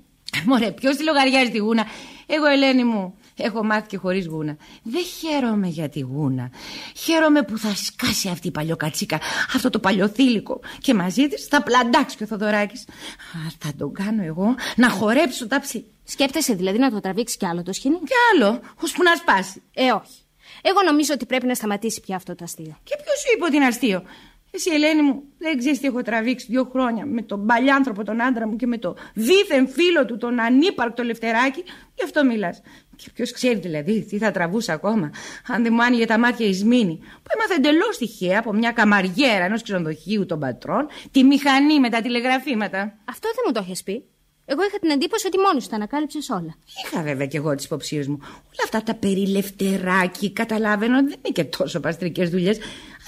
Μωρέ, ποιος τη λογαριάζει τη γούνα. Εγώ, Ελένη μου, Έχω μάθει και χωρίς γούνα. Δεν χαίρομαι για τη γούνα. Χαίρομαι που θα σκάσει αυτή η παλιοκατσίκα, αυτό το παλιοθήλικο. Και μαζί της θα πλαντάξει και ο Θοδωράκης. Θα τον κάνω εγώ να χορέψω τα ψή. Σκέπτεσαι δηλαδή να το τραβήξει κι άλλο το σκηνή. Κι άλλο, ώσπου να σπάσει. Ε, όχι. Εγώ νομίζω ότι πρέπει να σταματήσει πια αυτό το αστείο. Και ποιος σου είπε ότι είναι αστείο; Εσύ, Ελένη μου, δεν ξέρεις τι έχω τραβήξει δύο χρόνια με τον παλιάνθρωπο τον άντρα μου και με το δίθεν φίλο του, τον ανύπαρκτο Λευτεράκι. Γι' αυτό μιλάς. Και ποιος ξέρει δηλαδή τι θα τραβούσα ακόμα, αν δεν μου άνοιγε τα μάτια η Σμήνη, που έμαθε εντελώς τυχαία από μια καμαριέρα ενός ξενοδοχείου των πατρών τη μηχανή με τα τηλεγραφήματα. Αυτό δεν μου το έχει πει. Εγώ είχα την εντύπωση ότι μόνη σου τα ανακάλυψες όλα. Είχα βέβαια και εγώ τις υποψίες μου. Όλα αυτά τα περί Λευτεράκι καταλάβαινε ότι δεν είναι και τόσο παστρικές δουλειές.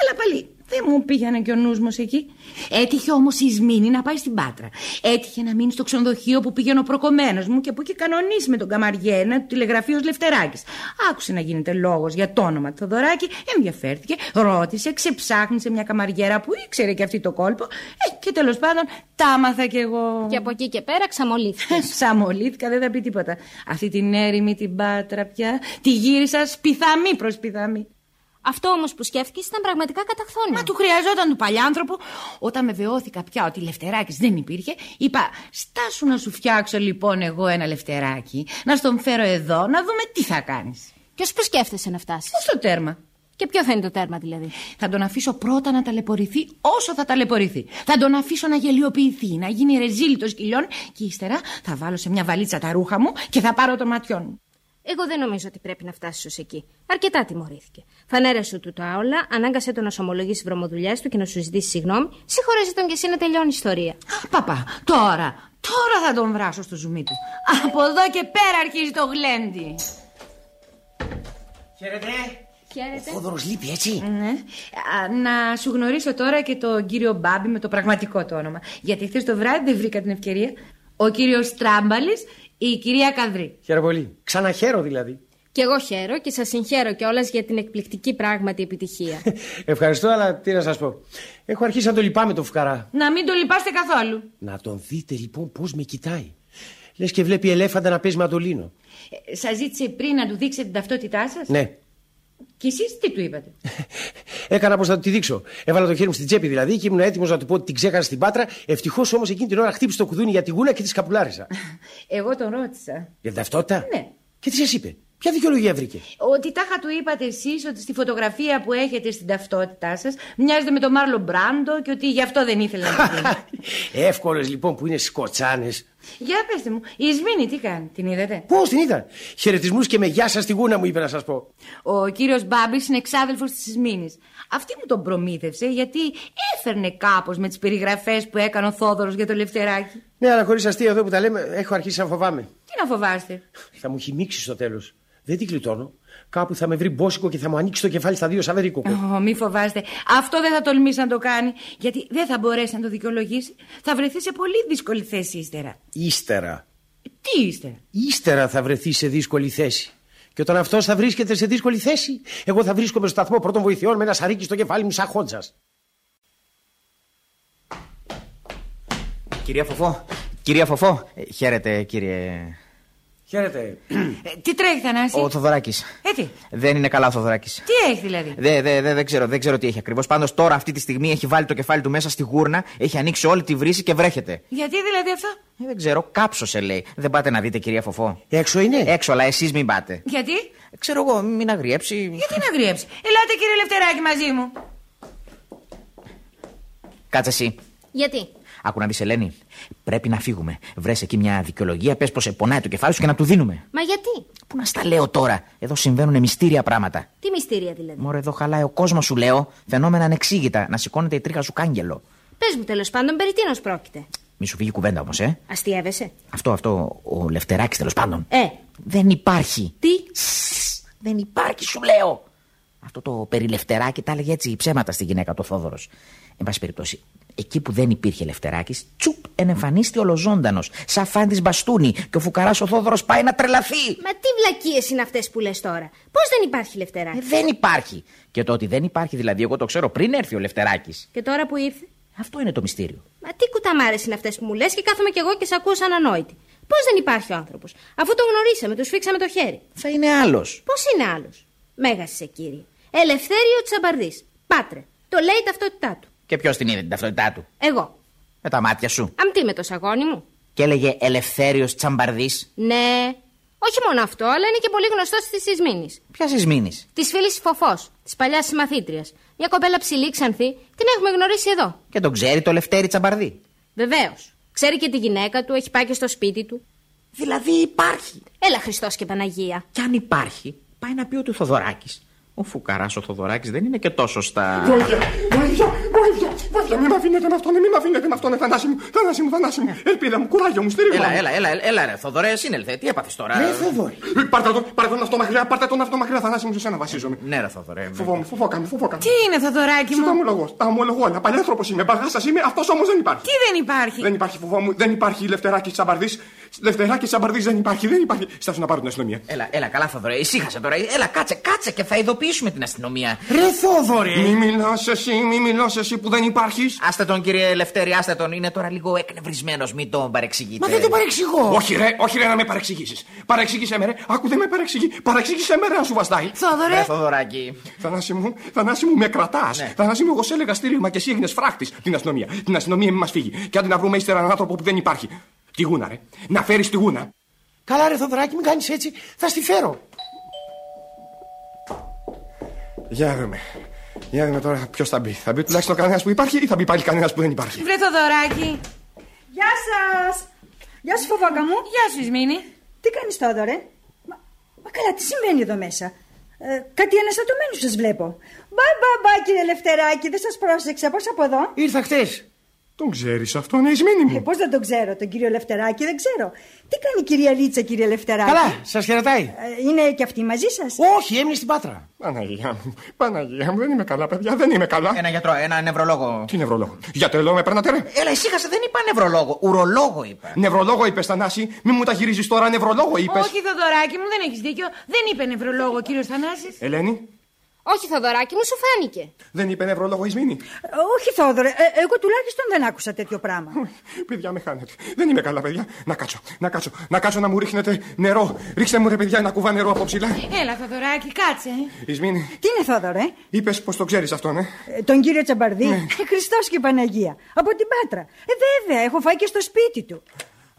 Αλλά πάλι δεν μου πήγαινε και ο νους μου εκεί. Έτυχε όμως η Σμήνη να πάει στην Πάτρα. Έτυχε να μείνει στο ξενοδοχείο που πήγαινε ο προκομμένος μου και που είχε κανονίσει με τον Καμαριένα του τηλεγραφείου Λευτεράκης. Άκουσε να γίνεται λόγος για το όνομα του Θοδωράκη, ενδιαφέρθηκε, ρώτησε, ξεψάχνησε μια καμαριέρα που ήξερε και αυτή το κόλπο. Ε, και τέλος πάντων τα άμαθα κι εγώ. Και από εκεί και πέρα ξαμολύθηκα. Ξαμολύθηκα, δεν θα πει τίποτα. Αυτή την έρημη την Πάτρα πια τη γύρισα σπιθαμή προς σπιθαμή. Αυτό όμως που σκέφτηκες ήταν πραγματικά καταχθόνιο. Μα του χρειαζόταν του παλιάνθρωπο. Όταν με βεώθηκα πια ότι λευτεράκι δεν υπήρχε, είπα: Στάσου να σου φτιάξω λοιπόν εγώ ένα λευτεράκι, να στον φέρω εδώ, να δούμε τι θα κάνεις. Και ως που σκέφτεσαι να φτάσεις; Στο τέρμα. Και ποιο θα είναι το τέρμα δηλαδή; Θα τον αφήσω πρώτα να ταλαιπωρηθεί όσο θα ταλαιπωρηθεί. Θα τον αφήσω να γελιοποιηθεί, να γίνει ρεζίλι των σκυλιών και ύστερα θα βάλω σε μια βαλίτσα τα ρούχα μου και θα πάρω το ματιόν μου. Εγώ δεν νομίζω ότι πρέπει να φτάσεις ως εκεί. Αρκετά τιμωρήθηκε. Φανέρε σου του τα όλα, ανάγκασε τον να σου ομολογήσει βρωμοδουλειέ του και να σου ζητήσει συγγνώμη. Συγχωρέζει τον και εσύ να τελειώνει η ιστορία. Α, παπά, τώρα, τώρα θα τον βράσω στο ζουμί του. Από εδώ και πέρα αρχίζει το γλέντι. Χαίρετε. Χαίρετε. Ο Θόδωρος λείπει, έτσι. Ναι. Α, να σου γνωρίσω τώρα και τον κύριο Μπάμπη με το πραγματικό του όνομα. Γιατί χθες το βράδυ δεν βρήκα την ευκαιρία. Ο κύριος Τράμπαλης η κυρία Καδρή. Χαίρομαι πολύ. Ξαναχαίρω δηλαδή. Και εγώ χαίρω και σας συγχαίρω κιόλας για την εκπληκτική πράγματι επιτυχία. Ευχαριστώ, αλλά τι να σας πω. Έχω αρχίσει να το λυπάμαι το φουκαρά. Να μην το λυπάστε καθόλου. Να τον δείτε λοιπόν πώς με κοιτάει. Λες και βλέπει ελέφαντα να παίζει μαντολίνο. Ε, σας ζήτησε πριν να του δείξετε την ταυτότητά σας; Ναι. Και εσείς τι του είπατε; Έκανα πω θα του τη δείξω. Έβαλα το χέρι μου στην τσέπη δηλαδή και ήμουν έτοιμος να του πω ότι την ξέχασα στην πάτρα. Ευτυχώς όμως εκείνη την ώρα χτύπησε το κουδούνι για τη γούνα και τη σκαπουλάρισα. Εγώ τον ρώτησα. Για την ταυτότητα; Ναι. Και τι σας είπε; Ποια δικαιολογία βρήκε; Ότι τάχα του είπατε εσείς ότι στη φωτογραφία που έχετε στην ταυτότητά σας μοιάζετε με τον Μάρλο Μπράντο και ότι γι' αυτό δεν ήθελε να την Εύκολες λοιπόν που είναι σκοτσάνες. Για πετε μου, η Σμήνη τι κάνει, την είδατε; Πώς την είδα; Χαιρετισμούς και με γεια σας στη γούνα μου είπε να σας πω. Ο κύριος Μπάμπης είναι εξάδελφος της Σμήνη. Αυτή μου τον προμήθευσε γιατί έφερνε κάπως με τις περιγραφές που έκανε ο Θόδωρος για το λευτεράκι. Ναι, αλλά χωρίς αστείο εδώ που τα λέμε, έχω αρχίσει να φοβάμαι. Τι να φοβάστε; Θα μου χυμίξει στο τέλος. Δεν την κλειτώνω. Κάπου θα με βρει μπόσικο και θα μου ανοίξει το κεφάλι στα δύο σαβερίκο. Oh, μη φοβάστε. Αυτό δεν θα τολμήσει να το κάνει. Γιατί δεν θα μπορέσει να το δικαιολογήσει. Θα βρεθεί σε πολύ δύσκολη θέση ύστερα. Ύστερα. Τι ύστερα; Ύστερα θα βρεθεί σε δύσκολη θέση. Και όταν αυτός θα βρίσκεται σε δύσκολη θέση, εγώ θα βρίσκομαι στο σταθμό πρώτων βοηθειών με ένα σαρίκι στο κεφάλι μου σαν χόντζας. Κυρία Φοφό, κυρία Φοφό, ε, χαίρετε κύριε. Χαίρετε. Ε, τι τρέχει, Θανάση; Ο Θοδωράκης. Ε, τι; Δεν είναι καλά ο Θοδωράκης. Τι έχει δηλαδή; Δεν δε, δε, δεν ξέρω, δεν ξέρω τι έχει ακριβώς. Πάντως τώρα αυτή τη στιγμή έχει βάλει το κεφάλι του μέσα στη γούρνα, έχει ανοίξει όλη τη βρύση και βρέχεται. Γιατί δηλαδή αυτό; Ε, δεν ξέρω, κάψωσε λέει. Δεν πάτε να δείτε, κυρία Φοφό. Έξω είναι; Έξω, αλλά εσείς μην πάτε. Γιατί; Ξέρω εγώ, μην αγριέψει. Γιατί να γριέψει. Ελάτε κύριε Λευτεράκη μαζί μου. Κάτσε εσύ. Γιατί; Άκου να δεις, Ελένη. Πρέπει να φύγουμε. Βρες εκεί μια δικαιολογία, πες πως σε πονάει το κεφάλι σου και να του δίνουμε. Μα γιατί; Πού να στα λέω τώρα; Εδώ συμβαίνουν μυστήρια πράγματα. Τι μυστήρια δηλαδή; Μωρέ, εδώ χαλάει ο κόσμος, σου λέω. Φαινόμενα ανεξήγητα. Να σηκώνεται η τρίχα σου κάγκελο. Πες μου τέλος πάντων, περί τίνος πρόκειται; Μη σου φύγει κουβέντα όμως, ε. Αστείευεσαι; Αυτό, αυτό, ο Λευτεράκης τέλος πάντων. Ε. Δεν υπάρχει. Τι; Σσσ, δεν υπάρχει, σου λέω. Αυτό το περί Λευτεράκη τα έλεγε έτσι ψέματα στη γυναίκα του Θόδωρος. Εν πάση περιπτώσει, εκεί που δεν υπήρχε Λευτεράκης, τσουπ, ενεμφανίστηκε ολοζώντανος. Σαν φαν της μπαστούνι. Και ο φουκαράς ο Θόδωρος πάει να τρελαθεί. Μα τι βλακίες είναι αυτές που λες τώρα; Πώς δεν υπάρχει Λευτεράκης; Ε, δεν υπάρχει. Και το ότι δεν υπάρχει, δηλαδή, εγώ το ξέρω πριν έρθει ο Λευτεράκης. Και τώρα που ήρθε; Αυτό είναι το μυστήριο. Μα τι κουταμάρες είναι αυτές που μου λες και κάθομαι κι εγώ και σε ακούω σαν ανόητη. Πώς δεν υπάρχει ο άνθρωπος; Αφού το γνωρίσαμε, τους σφίξαμε το χέρι. Θα είναι άλλος. Πώς είναι άλλος; Μέγα είσαι κύριε. Ελευθέριο Τσαμπαρδί. Πάτρε. Το λέει η ταυτότητά του. Και ποιος την είδε την ταυτότητά του; Εγώ. Με τα μάτια σου. Αμτί με το σαγόνι μου. Και έλεγε Ελευθέριος Τσαμπαρδί. Ναι. Όχι μόνο αυτό, αλλά είναι και πολύ γνωστός της Ισμήνη. Ποια Ισμήνη. Της φίλης Φοφό, της παλιάς συμμαθήτριας. Μια κοπέλα ψηλή ξανθή, την έχουμε γνωρίσει εδώ. Και τον ξέρει το Λευτέρη Τσαμπαρδί; Βεβαίως. Ξέρει και τη γυναίκα του, έχει πάει και στο σπίτι του. Δηλαδή υπάρχει. Έλα Χριστός και Παναγία. Κι αν υπάρχει, πάει να πει ότι ο Θοδωράκης. Ο φουκαράς ο Θοδωράκης δεν είναι και τόσο στα. Βοήθεια, βοήθεια, βοήθεια, βοήθεια. Μην με αφήνετε με αυτόν, μην με αφήνετε με αυτόν, Θανάση μου, Θανάση μου, Θανάση μου. Ελπίδα μου, κουράγιο μου, στήριγμα. Έλα, μου. έλα, έλα, έλα, ρε, Θοδωρέ, σύνελθε. Τι έπαθες τώρα; Ναι, Θοδωρή. Ε, Πάρτε τον, πάρτε τον αυτό μακριά, πάρτε τον αυτό μακριά, Θανάση μου, σε σένα βασίζομαι. Ναι, ρε, Θοδωρέ. Φοβόμαι, φοβόκαμε, φοβόκαμε. Τι είναι, Θοδωράκη Σου τα μου. ομολογώ, τα ομολογώ όλα. Παλιάνθρωπος είμαι, μπαγάσα είμαι, αυτός όμως δεν υπάρχει. Τι δεν υπάρχει; Δεν υπάρχει φοβόμου, δεν υπάρχει Λευτεράκη Τσαμπαρδί. Λευτεράκη Τσαμπαρδί δεν υπάρχει, δεν υπάρχει. Στάσου να πάρω την αστυνομία. Έλα, έλα, καλά, Θοδωρέ, ησύχασε τώρα. Έλα, κάτσε, κάτσε και θα ειδοποιήσουμε την αστυνομία. Ρε Θόδωρε. Μη μιλάς εσύ, μη μιλάς εσύ που δεν υπάρχεις. Άστε τον, κύριε Λευτέρη, άστε τον. Είναι τώρα λίγο εκνευρισμένος, μην τον παρεξηγείτε. Μα δεν το παρεξηγώ. Όχι ρε, όχι ρε να με παρεξηγήσεις. Παρεξήγησε με ρε, άκου δεν με παρεξηγεί. Παρεξήγησε με ρε να σου βαστάει. Θόδωρε. Ρε, Θοδωράκη. Θανάση μου, Θανάση μου, με κρατάς. Ναι. Θανάση μου, εγώ σε έλεγα στήριγμα και εσύ έγινες φράχτης. Την αστυνομία. Την αστυνομία μην μας φύγει. Και άντε να βρούμε ύστερα έναν άνθρωπο που δεν υπάρχει. Τη γούνα, ρε. Να φέρεις τη γούνα. Καλά, ρε Θοδωράκη, μην κάνεις έτσι. Θα στη φέρω. Για να δούμε. Για να δούμε τώρα ποιος θα μπει. Θα μπει τουλάχιστον κανένας που υπάρχει ή θα μπει πάλι κανένας που δεν υπάρχει; Βρε Θοδωράκη. Γεια σας! Γεια σου, φοβάκα μου. Γεια σου, Ισμήνη. Τι κάνεις, Θόδωρε. Μα, μα καλά, τι συμβαίνει εδώ μέσα; Ε, κάτι αναστατωμένο σας βλέπω. Μπα, μπα, μπα, κύριε Λευτεράκη, δεν σας πρόσεξα. Πώς από εδώ; Ήρθα χτε. Τον ξέρεις αυτόν, ναι, Ισμήνη Ε, μου. Πώς δεν τον ξέρω, τον κύριο Λευτεράκη, δεν ξέρω. Τι κάνει η κυρία Λίτσα, κύριε Λευτεράκη; Καλά, σας χαιρετάει. Ε, είναι και αυτή μαζί σας; Όχι, έμεινε στην πάτρα. Παναγία μου, Παναγία μου, δεν είμαι καλά, παιδιά, δεν είμαι καλά. Ένα γιατρό, ένα νευρολόγο. Τι νευρολόγο; Για τρελό με παίρνατε, ρε. Έλα, ησύχασε, δεν είπα νευρολόγο. Ουρολόγο είπα. Νευρολόγο είπες, Θανάση, μη μου τα γυρίζεις τώρα, νευρολόγο είπες. Όχι, Θοδωράκη μου, δεν έχεις δίκιο. Δεν είπε νευρολόγο ο κύριος Θανάσης. Ελένη, Όχι, Θοδωράκη μου, σου φάνηκε. δεν είπε νευρολόγο Ισμήνη. Ε, όχι, Θόδωρε, ε, εγώ τουλάχιστον δεν άκουσα τέτοιο πράγμα. Παιδιά, με χάνετε. Δεν είμαι καλά, παιδιά. Να κάτσω, να κάτσω, να κάτσω να μου ρίχνετε νερό. Ρίξτε μου, ρε παιδιά, ένα κουβά νερό από ψηλά. Έλα, Θοδωράκη, κάτσε. Ισμήνη, Τι είναι, Θόδωρε, είπες πως το ξέρεις αυτόν, ε. ε, τον κύριο Τσαμπαρδί; Ε, Χριστός και Παναγία. Από την Πάτρα. Ε, βέβαια, έχω φάει και στο σπίτι του.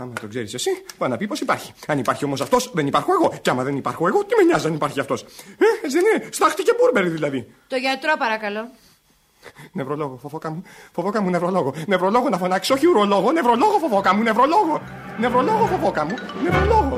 Άμα το ξέρεις εσύ, πάει να πει πω υπάρχει. Αν υπάρχει όμως αυτός, δεν υπάρχω εγώ. Και άμα δεν υπάρχω εγώ, τι με νοιάζει αν υπάρχει αυτός. Ε, έτσι δεν είναι. Στάχτη και μπούρμπερι δηλαδή. Το γιατρό, παρακαλώ. Νευρολόγο, φοβόκα μου, φοβόκα μου, νευρολόγο. Νευρολόγο να φωνάξεις, όχι ουρολόγο, νευρολόγο, φοβόκα μου, νευρολόγο. Νευρολόγο, φοβόκα μου, νευρολόγο.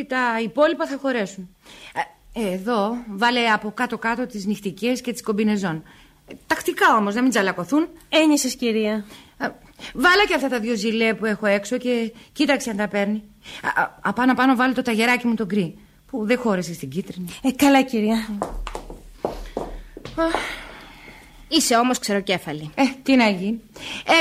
Ελπίζω ότι τα υπόλοιπα θα χωρέσουν. Ε, εδώ βάλε από κάτω-κάτω τις νυχτικές και τις κομπινεζόν. Ε, Τακτικά όμως, να μην τζαλακωθούν. Ένιωσες κυρία. Ε, Βάλε και αυτά τα δύο ζηλέ που έχω έξω και κοίταξε αν τα παίρνει. Α, α, Απάνω πάνω βάλε το ταγεράκι μου τον γκρι. Που δεν χώρεσε στην κίτρινη. Ε, καλά κυρία. Είσαι όμως ξεροκέφαλη. Ε, τι να γίνει.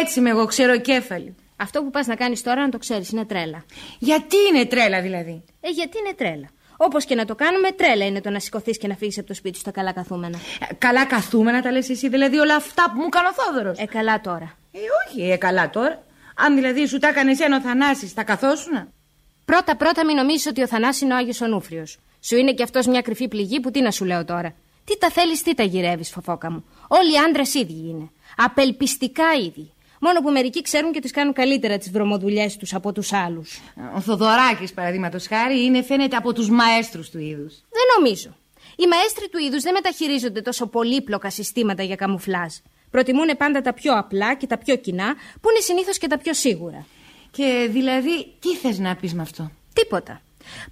Έτσι είμαι εγώ, ξεροκέφαλη. Αυτό που πας να κάνεις τώρα, να το ξέρεις, είναι τρέλα. Γιατί είναι τρέλα δηλαδή; Ε, γιατί είναι τρέλα. Όπως και να το κάνουμε, τρέλα είναι το να σηκωθείς και να φύγεις από το σπίτι σου στα καλά καθούμενα. Ε, καλά καθούμενα τα λες εσύ, δηλαδή όλα αυτά που μου κάνει ο Θόδωρος. Ε, καλά τώρα. Ε, όχι, ε, καλά τώρα. Αν δηλαδή σου τα έκανε ένα ο Θανάσης, τα καθόσουνα. Πρώτα-πρώτα μην νομίζεις ότι ο Θανάσης είναι ο Άγιος Ονούφριος. Σου είναι κι αυτός μια κρυφή πληγή που τι να σου λέω τώρα. Τι τα θέλεις, τι τα γυρεύεις, φοφόκα μου. Όλοι οι άντρες ίδιοι είναι. Απελπιστικά ίδιοι. Μόνο που μερικοί ξέρουν και τις κάνουν καλύτερα τις βρωμοδουλειές τους από τους άλλους. Ο Θοδωράκης, παραδείγματος χάρη, είναι φαίνεται από τους μαέστρους του είδους. Δεν νομίζω. Οι μαέστροι του είδους δεν μεταχειρίζονται τόσο πολύπλοκα συστήματα για καμουφλάζ. Προτιμούν πάντα τα πιο απλά και τα πιο κοινά, που είναι συνήθως και τα πιο σίγουρα. Και δηλαδή, τι θες να πεις με αυτό; Τίποτα.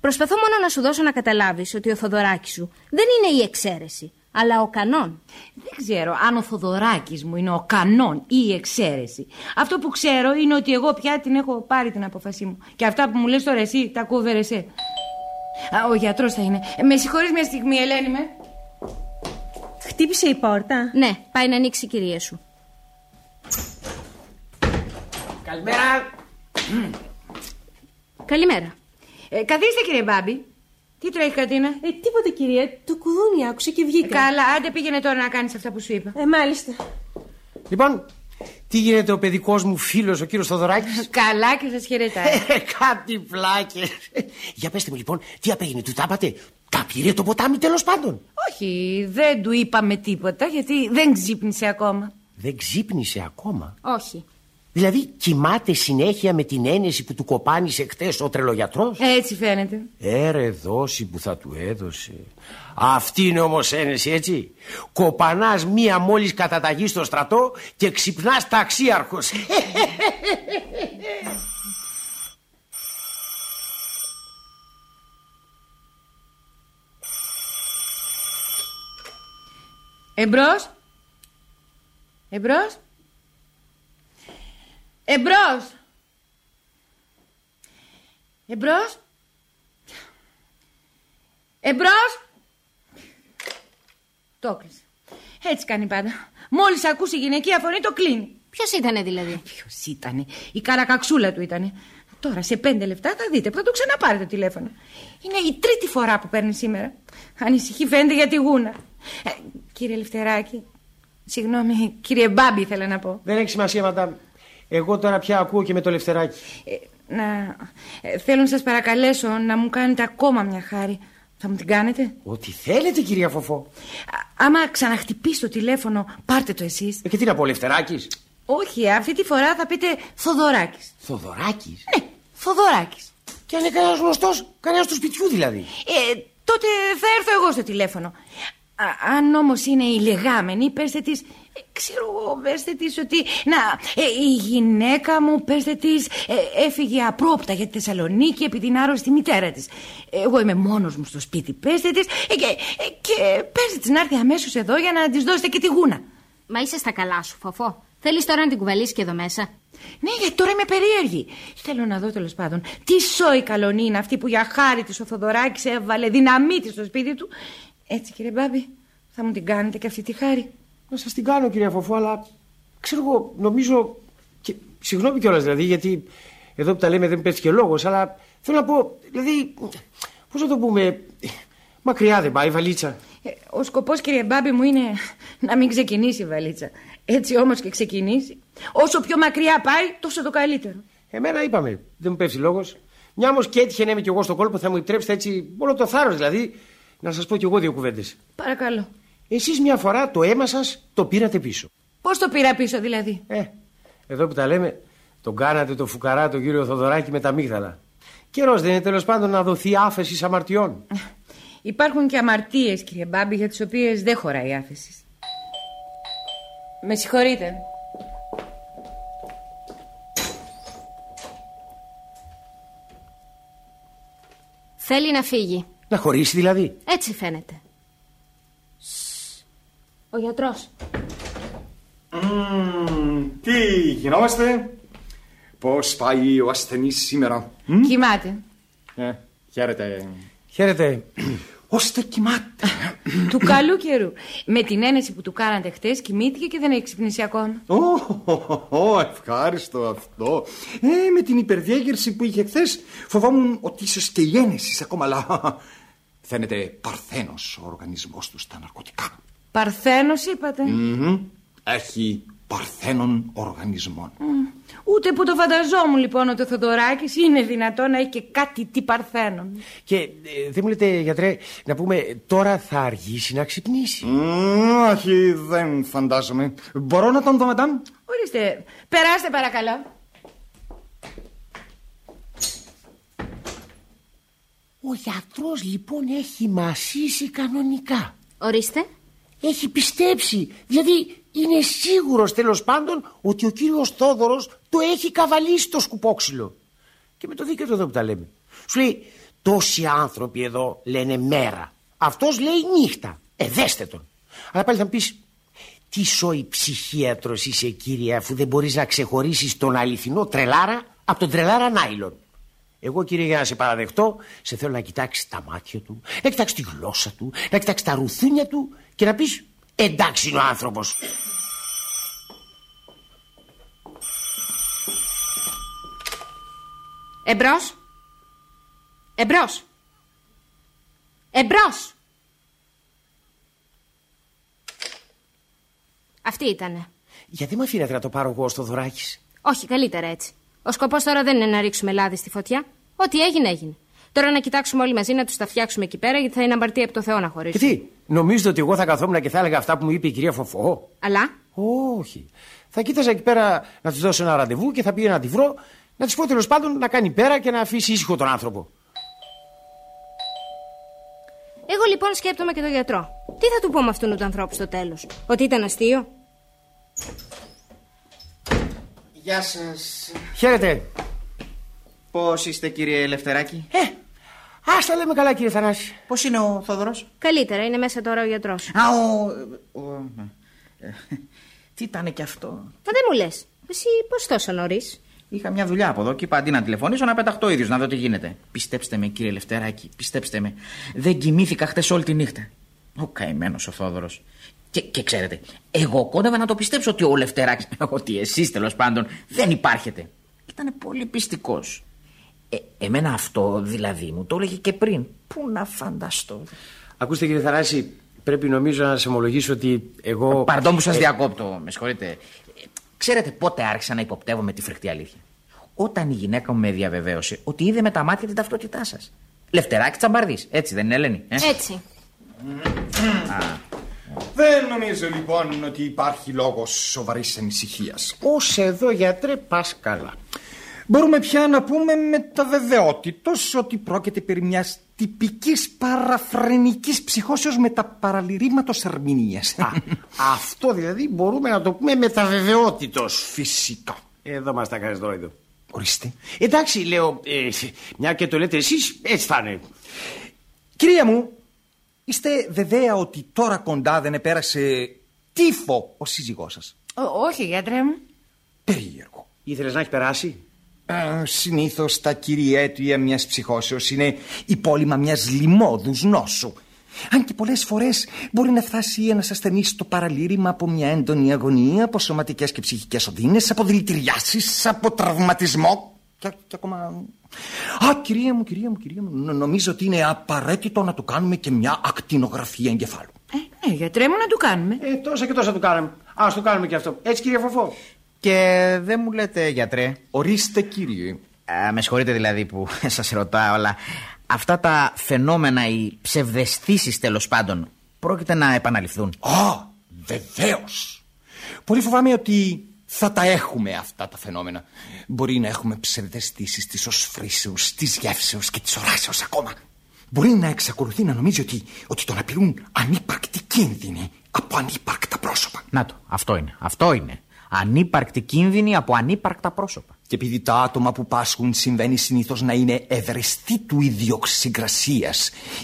Προσπαθώ μόνο να σου δώσω να καταλάβεις ότι ο Θοδωράκης σου δεν είναι η εξαίρεση, αλλά ο κανόν. Δεν ξέρω αν ο Θοδωράκης μου είναι ο κανόν ή η εξαίρεση. Αυτό που ξέρω είναι ότι εγώ πια την έχω πάρει την απόφασή μου. Και αυτά που μου λες τώρα εσύ τα κούβερε εσύ. Α, ο γιατρός θα είναι. Ε, με συγχωρείς μια στιγμή, Ελένη με. Χτύπησε η πόρτα. Ναι, πάει να ανοίξει η κυρία σου. Καλημέρα. Καλημέρα. Ε, καθίστε κύριε Μπάμπη. Τι τρέχει Κατίνα. Ε, τίποτα κυρία. Το κουδούνι άκουσε και βγήκα. Ε, καλά, άντε πήγαινε τώρα να κάνεις αυτά που σου είπα. Ε, μάλιστα. Λοιπόν, τι γίνεται ο παιδικός μου φίλος, ο κύριος Θοδωράκης; Καλά και σας χαιρετάει. Ε, κάτι πλάκε. Για πετε μου λοιπόν, τι απέγινε, του τάπατε. Τα πήρε το ποτάμι τέλος πάντων; Όχι, δεν του είπαμε τίποτα γιατί δεν ξύπνησε ακόμα. Δεν ξύπνησε ακόμα; Όχι. Δηλαδή κοιμάται συνέχεια με την ένεση που του κοπάνισε χτε ο τρελογιατρός; Έτσι φαίνεται. Έρε δόση που θα του έδωσε. Αυτή είναι όμως ένεση έτσι. Κοπανάς μία μόλις καταταγή στο στρατό και ξυπνάς ταξίαρχος. Εμπρός. Εμπρός. Εμπρός. Εμπρός. Εμπρός. Το έκλεισε. Έτσι κάνει πάντα. Μόλις ακούσει η γυναικεία φωνή το κλείνει. Ποιος ήτανε δηλαδή; Ποιος ήτανε; Η καρακαξούλα του ήτανε. Τώρα σε πέντε λεπτά θα δείτε που θα το ξαναπάρει το τηλέφωνο. Είναι η τρίτη φορά που παίρνει σήμερα. Ανησυχεί φαίνεται για τη γούνα. Ε, κύριε Λευτεράκη, συγγνώμη, κύριε Μπάμπη ήθελα να πω. Δεν έχει σημασία, μαντάμ. Εγώ τώρα πια ακούω και με το λευτεράκι. Ε, να, ε, θέλω να σας παρακαλέσω να μου κάνετε ακόμα μια χάρη. Θα μου την κάνετε; Ό,τι θέλετε, κυρία Φοφό. Α, άμα ξαναχτυπήσει το τηλέφωνο, πάρτε το εσείς. Ε, και τι να πω, Λευτεράκης; Όχι, αυτή τη φορά θα πείτε Θοδωράκης. Θοδωράκης; Ναι, Θοδωράκης. Και αν είναι κανένας γνωστός, κανένας του σπιτιού δηλαδή. Ε, τότε θα έρθω εγώ στο τηλέφωνο. Α, αν όμως είναι η λεγάμενη, πέστε της. Ε, ξέρω εγώ, πέστε της ότι. Να, ε, η γυναίκα μου, πέστε της, ε, έφυγε απρόπτα για τη Θεσσαλονίκη επειδή είναι άρρωστη η μητέρα της. Εγώ είμαι μόνος μου στο σπίτι, πέστε της. Ε, και, ε, και πέστε της να έρθει αμέσως εδώ για να της δώσετε και τη γούνα. Μα είσαι στα καλά σου, φοφό. Θέλεις τώρα να την κουβαλήσεις και εδώ μέσα. Ναι, γιατί τώρα είμαι περίεργη. Θέλω να δω τέλος πάντων τι σόη καλονή είναι αυτή που για χάρη της ο Θοδωράκης έβαλε δυναμίτη στο σπίτι του. Έτσι, κύριε Μπάμπη, θα μου την κάνετε και αυτή τη χάρη. Να σας την κάνω, κυρία Φοφό, αλλά ξέρω εγώ, νομίζω. Και... Συγγνώμη κιόλας δηλαδή, γιατί εδώ που τα λέμε δεν πέφτει και λόγος, αλλά θέλω να πω, δηλαδή. Πώς να το πούμε. Μακριά δεν πάει η βαλίτσα. Ε, ο σκοπός, κύριε Μπάμπη μου, είναι να μην ξεκινήσει η βαλίτσα. Έτσι όμως και ξεκινήσει. Όσο πιο μακριά πάει, τόσο το καλύτερο. Εμένα είπαμε, δεν μου πέφτει λόγος. Μια όμως και έτυχε να είμαι κι εγώ στο κόλπο, θα μου επιτρέψετε έτσι όλο το θάρρος δηλαδή να σας πω κι εγώ δύο κουβέντες. Παρακαλώ. Εσείς μια φορά το αίμα σας το πήρατε πίσω. Πώς το πήρα πίσω δηλαδή; Ε, εδώ που τα λέμε, τον κάνατε το φουκαρά τον κύριο Θοδωράκη με τα μίγδαλα. Καιρός δεν είναι τέλος πάντων να δοθεί άφεση αμαρτιών. Υπάρχουν και αμαρτίες, κύριε Μπάμπη, για τις οποίες δεν χωράει άφεση. Με συγχωρείτε. Θέλει να φύγει. Να χωρίσει δηλαδή. Έτσι φαίνεται. Ο γιατρός. τι γινόμαστε, πώς πάει ο ασθενής σήμερα. Κοιμάται. Ε, χαίρετε. Χαίρετε. Ώστε κοιμάται. του καλού καιρού. Με την ένεση που του κάνατε χτες, κοιμήθηκε και δεν έχει ξυπνήσει ακόμα. Ω, ευχάριστο αυτό. Ε, με την υπερδιέγερση που είχε χθες, φοβόμουν ότι ίσως και η ένεση ακόμα, αλλά φαίνεται παρθένος ο οργανισμός του στα ναρκωτικά. Παρθένος είπατε; Μμμ. Έχει παρθένων οργανισμών. Ούτε που το φανταζόμουν λοιπόν ότι ο Θοδωράκης είναι δυνατό να έχει και κάτι τι παρθένων. Και ε, δεν μου λέτε, γιατρέ, να πούμε τώρα θα αργήσει να ξυπνήσει; Μμμ, Όχι, δεν φαντάζομαι. Μπορώ να τον δω μετά; Ορίστε, περάστε παρακαλώ. Ο γιατρός λοιπόν έχει μασίσει κανονικά. Ορίστε. Έχει πιστέψει. Δηλαδή είναι σίγουρος τέλος πάντων ότι ο κύριος Θόδωρος το έχει καβαλήσει το σκουπόξυλο. Και με το δίκαιο του εδώ που τα λέμε. Σου λέει τόσοι άνθρωποι εδώ λένε μέρα. Αυτός λέει νύχτα. Ε δέστε τον. Αλλά πάλι θα μου πεις τι σόι ψυχίατρος είσαι κύριε αφού δεν μπορείς να ξεχωρίσεις τον αληθινό τρελάρα από τον τρελάρα νάιλον. Εγώ κύριε για να σε παραδεχτώ σε θέλω να κοιτάξεις τα μάτια του, να κοιτάξεις τη γλώσσα του, να κοιτάξεις τα ρουθούνια του και να πεις εντάξει είναι ο άνθρωπος. Εμπρός. Εμπρός. Εμπρός. Αυτή ήτανε. Γιατί με αφήνετε να το πάρω εγώ στο δωράκι; Όχι, καλύτερα έτσι. Ο σκοπός τώρα δεν είναι να ρίξουμε λάδι στη φωτιά. Ό,τι έγινε, έγινε. Τώρα να κοιτάξουμε όλοι μαζί να τους τα φτιάξουμε εκεί πέρα, γιατί θα είναι αμπαρτία από το Θεό να Και χωρίσουμε. τι, νομίζετε ότι εγώ θα καθόμουν και θα έλεγα αυτά που μου είπε η κυρία Φοφό; Αλλά; Όχι. Θα κοίταζα εκεί πέρα να τη δώσω ένα ραντεβού και θα πήγαινα να τη βρω, να της πω τέλος πάντων να κάνει πέρα και να αφήσει ήσυχο τον άνθρωπο. Εγώ λοιπόν σκέπτομαι και τον γιατρό. Τι θα του πούμε αυτού του ανθρώπου στο τέλος, Ότι ήταν αστείο; Γεια σας. Χαίρετε. Πώς είστε κύριε Ελευθεράκη; Ε, ας τα λέμε καλά κύριε Θανάση. Πώς είναι ο Θόδωρος; Καλύτερα, είναι μέσα τώρα ο γιατρός. Α, ο... ο- ε, Τι ήταν και αυτό; Μα δεν μου λες. Εσύ πώς τόσο νωρίς; Είχα μια δουλειά από εδώ και είπα αντί να τηλεφωνήσω να πεταχτώ ίδιος να δω τι γίνεται. Πιστέψτε με κύριε Ελευθεράκη, πιστέψτε με. Δεν κοιμήθηκα χτες όλη τη νύχτα. Ο καημένος ο Θόδωρος. Και, και ξέρετε, εγώ κόντευα να το πιστέψω ότι ο Λευτεράκης, ότι εσείς τέλος πάντων δεν υπάρχετε. Ήταν πολύ πιστικός. Ε, εμένα αυτό δηλαδή μου το έλεγε και πριν. Πού να φανταστώ. Ακούστε κύριε Θανάση, πρέπει νομίζω να σας ομολογήσω ότι εγώ. Παρντών που σας Ε, διακόπτω, με συγχωρείτε. Ε, Ξέρετε πότε άρχισα να υποπτεύομαι τη φρικτή αλήθεια; Όταν η γυναίκα μου με διαβεβαίωσε ότι είδε με τα μάτια την ταυτότητά σας. Λευτεράκι τσαμπαρδί, έτσι δεν είναι, Ελένη. Ε; Έτσι. Δεν νομίζω λοιπόν ότι υπάρχει λόγος σοβαρής ανησυχίας. Ως εδώ γιατρέ πας καλά. Μπορούμε πια να πούμε με τα βεβαιότητος ότι πρόκειται περί μιας τυπικής παραφρενικής ψυχώσεως με τα παραλυρήματος ερμηνείας. Αυτό δηλαδή μπορούμε να το πούμε με τα βεβαιότητος. Φυσικά. Εδώ μας τα κάνεις δόηδο. Ορίστε. Εντάξει λέω, ε, μια και το λέτε εσείς έτσι θα είναι. Κυρία μου, είστε βεβαία ότι τώρα κοντά δεν επέρασε τύφο ο σύζυγός σας; όχι, γιατρέ μου. Περίεργο. Ήθελες να έχει περάσει; Ε, συνήθως τα κύρια αίτια μιας ψυχώσεως είναι υπόλοιμα μιας λιμόδους νόσου. Αν και πολλές φορές μπορεί να φτάσει ένας ασθενής στο παραλήρημα από μια έντονη αγωνία, από σωματικές και ψυχικές οδύνες, από δηλητηριάσεις, από τραυματισμό και, και ακόμα... Α, κυρία μου, κυρία μου, κυρία μου, νο- νομίζω ότι είναι απαραίτητο να του κάνουμε και μια ακτινογραφία εγκεφάλου. Ε, γιατρέ μου να του κάνουμε. Ε, τόσα και τόσα του κάναμε. Ας το κάνουμε και αυτό. Έτσι κύριε Φοφό. Και δεν μου λέτε, γιατρέ. Ορίστε, κύριε. Α, με συγχωρείτε δηλαδή που σας ρωτάω, αλλά αυτά τα φαινόμενα, οι ψευδεστήσεις τέλος πάντων, πρόκειται να επαναληφθούν. Α, βεβαίως. Πολύ φοβάμαι ότι θα τα έχουμε αυτά τα φαινόμενα. Μπορεί να έχουμε ψευδεστήσεις της οσφρήσεως, της γεύσεως και της οράσεως ακόμα. Μπορεί να εξακολουθεί να νομίζει ότι, ότι τον απειλούν ανύπαρκτοι κίνδυνοι από ανύπαρκτα πρόσωπα. Να το, αυτό είναι. Αυτό είναι. Ανύπαρκτη κίνδυνη από ανύπαρκτα πρόσωπα. Και επειδή τα άτομα που πάσχουν συμβαίνει συνήθως να είναι ευρεστήτου ιδιοξυγκρασία,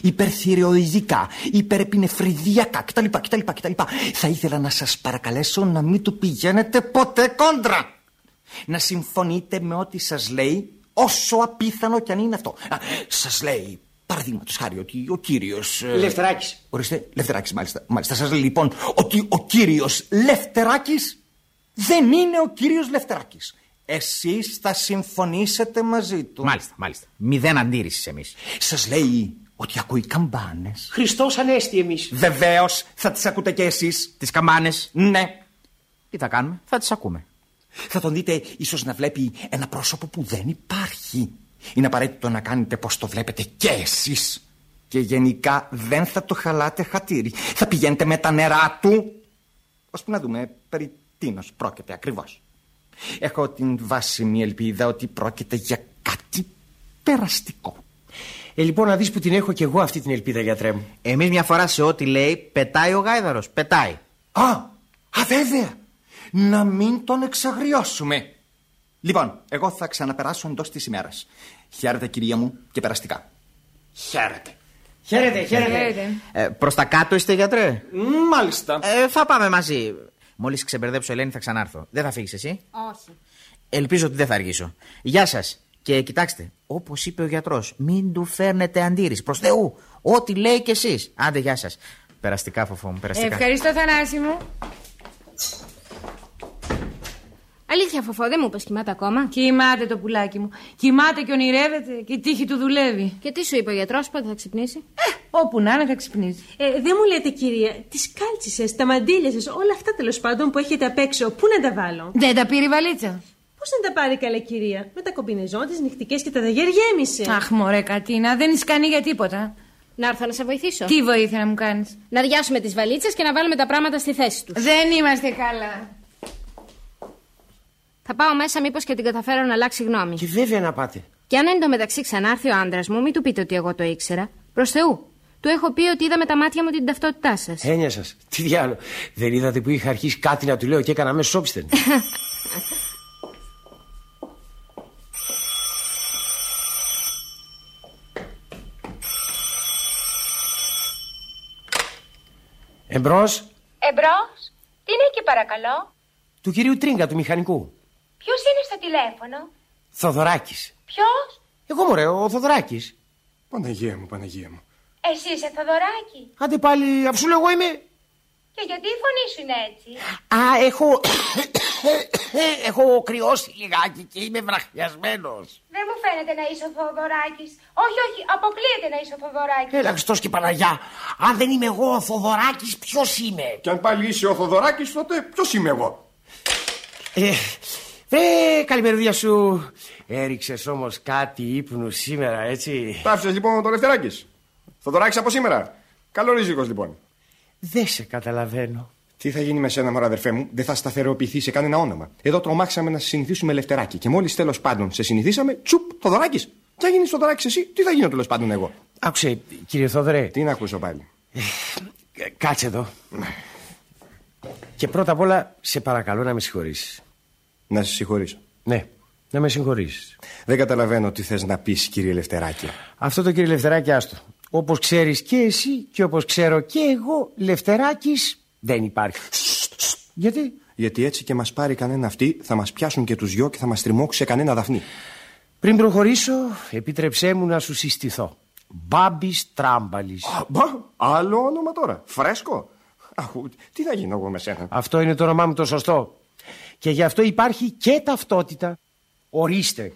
υπερθυριοειδικά, υπερεπινεφριδιακά κτλ, κτλ, κτλ. Θα ήθελα να σας παρακαλέσω να μην του πηγαίνετε ποτέ κόντρα. Να συμφωνείτε με ό,τι σας λέει, όσο απίθανο κι αν είναι αυτό. Σας λέει, παραδείγματος χάρη, ότι ο κύριος. Λευτεράκης. Ορίστε, Λευτεράκης, μάλιστα. μάλιστα. Σας λέει λοιπόν ότι ο κύριος Λευτεράκης δεν είναι ο κύριος Λευτεράκης. Εσείς θα συμφωνήσετε μαζί του. Μάλιστα, μάλιστα. Μηδέν αντίρρησης εμείς. Σας λέει ότι ακούει καμπάνες. Χριστός Ανέστη εμείς. Βεβαίως, θα τις ακούτε κι εσείς. Τις καμπάνες. Ναι. Τι θα κάνουμε, θα τις ακούμε. Θα τον δείτε ίσως να βλέπει ένα πρόσωπο που δεν υπάρχει. Είναι απαραίτητο να κάνετε πως το βλέπετε κι εσείς. Και γενικά δεν θα το χαλάτε χατήρι. Θα πηγαίνετε με τα νερά του. Ώσπου να δούμε περί τίνος πρόκειται ακριβώς. Έχω την βάσιμη ελπίδα ότι πρόκειται για κάτι περαστικό. Ε, λοιπόν, να δεις που την έχω κι εγώ αυτή την ελπίδα, γιατρέ μου. Εμείς μια φορά σε ό,τι λέει, πετάει ο γάιδαρος. Πετάει. Α, α, βέβαια. Να μην τον εξαγριώσουμε. Λοιπόν, εγώ θα ξαναπεράσω εντός της ημέρας. Χαίρετε, κυρία μου, και περαστικά. Χαίρετε. Χαίρετε, χαίρετε. Ε, Προς τα κάτω είστε, γιατρέ; Μάλιστα. Ε, θα πάμε μαζί. Μόλις ξεμπερδέψω, Ελένη, θα ξανάρθω. Δεν θα φύγεις εσύ; Όχι. Ελπίζω ότι δεν θα αργήσω. Γεια σας. Και κοιτάξτε, όπως είπε ο γιατρός, μην του φέρνετε αντίρρηση. Προς Θεού, ό,τι λέει κι εσείς. Άντε, γεια σας. Περαστικά, φοφό μου, περαστικά. Ευχαριστώ, Θανάση μου. Αλήθεια, φοφό, δεν μου είπες κοιμάται ακόμα. Κοιμάται το πουλάκι μου. Κοιμάται και ονειρεύεται και η τύχη του δουλεύει. Και τι σου είπε ο γιατρός, πότε θα ξυπνήσει; Ε, όπου να είναι θα ξυπνήσει. Ε, δεν μου λέτε, κυρία, τις κάλτσε, τα μαντίλια σα, όλα αυτά τέλος πάντων που έχετε απ' έξω, πού να τα βάλω; Δεν τα πήρε η βαλίτσα. Πώς να τα πάρει καλά, κυρία, με τα κομπινεζόν, τι νυχτικές και τα δαγέρ γέμισε. Αχ, μωρέ, Κατίνα, δεν είσαι κανεί για τίποτα. Να έρθω να σε βοηθήσω. Τι βοήθεια να μου κάνεις; Να διάσουμε τις βαλίτσες και να βάλουμε τα πράγματα στη θέση τους. Δεν είμαστε καλά. Θα πάω μέσα, μήπως και την καταφέρω να αλλάξει γνώμη. Και βέβαια να πάτε. Και αν εντωμεταξύ ξανάρθει ο άντρας μου, μην του πείτε ότι εγώ το ήξερα. Προς Θεού. Του έχω πει ότι είδα με τα μάτια μου την ταυτότητά σας. Έννοια σας. Τι διάλογο. Δεν είδατε που είχα αρχίσει κάτι να του λέω και έκανα μέσα σώπισθεν. Εμπρός. Εμπρός. Τι είναι εκεί, παρακαλώ. Του κυρίου Τρίγκα, του μηχανικού. Ποιος είναι στο τηλέφωνο; Θοδωράκης. Ποιος; Εγώ μωρέ, ο Θοδωράκης. Παναγία μου, Παναγία μου. Εσύ είσαι Θοδωράκη; Άντε πάλι, αφού σου λέω εγώ είμαι. Και γιατί η φωνή σου είναι έτσι; Α, έχω. έχω κρυώσει λιγάκι και είμαι βραχιασμένος. Δεν μου φαίνεται να είσαι ο Θοδωράκης. Όχι, όχι, αποκλείεται να είσαι ο Θοδωράκης. Έλα, Χριστός και Παναγιά. Αν δεν είμαι εγώ ο Θοδωράκης, ποιος είμαι; Και αν πάλι είσαι ο Θοδωράκης, τότε ποιος είμαι εγώ; Ε, ε, καλημερούδια σου. Έριξες όμως κάτι ύπνου σήμερα, έτσι. Πάψες λοιπόν το Λευτεράκης. Θοδωράκης από σήμερα. Καλό ρίζικο λοιπόν. Δεν σε καταλαβαίνω. Τι θα γίνει με σένα, μωρά αδερφέ μου, δεν θα σταθεροποιηθείς σε κανένα όνομα. Εδώ τρομάξαμε να σε συνηθίσουμε Λευτεράκη και μόλις τέλος πάντων σε συνηθίσαμε, τσουπ, Θοδωράκης. Τι θα γίνεις Θοδωράκης εσύ, τι θα γίνω τέλος πάντων εγώ; Άκουσε, κύριε Θόδωρε. Τι να ακούσω πάλι; Ε, Κάτσε εδώ. Και πρώτα απ' όλα, σε παρακαλώ να με συγχωρήσεις. Να σε συγχωρήσω. Ναι, να με συγχωρήσει. Δεν καταλαβαίνω τι θες να πεις, κύριε Λευτεράκη. Αυτό το κύριε Λευτεράκη, άστο. Όπως ξέρεις και εσύ και όπως ξέρω και εγώ, Λευτεράκης δεν υπάρχει. Γιατί; Γιατί έτσι και μας πάρει κανένα αυτή, θα μας πιάσουν και τους δυο και θα μας τριμώξουν σε κανένα δαφνί. Πριν προχωρήσω, επίτρεψέ μου να σου συστηθώ. Μπάμπης Τράμπαλης. Μπα, άλλο όνομα τώρα. Φρέσκο. Αχού, τι θα γίνω εγώ με σένα; Αυτό είναι το όνομά μου το σωστό. Και γι' αυτό υπάρχει και ταυτότητα. Ορίστε.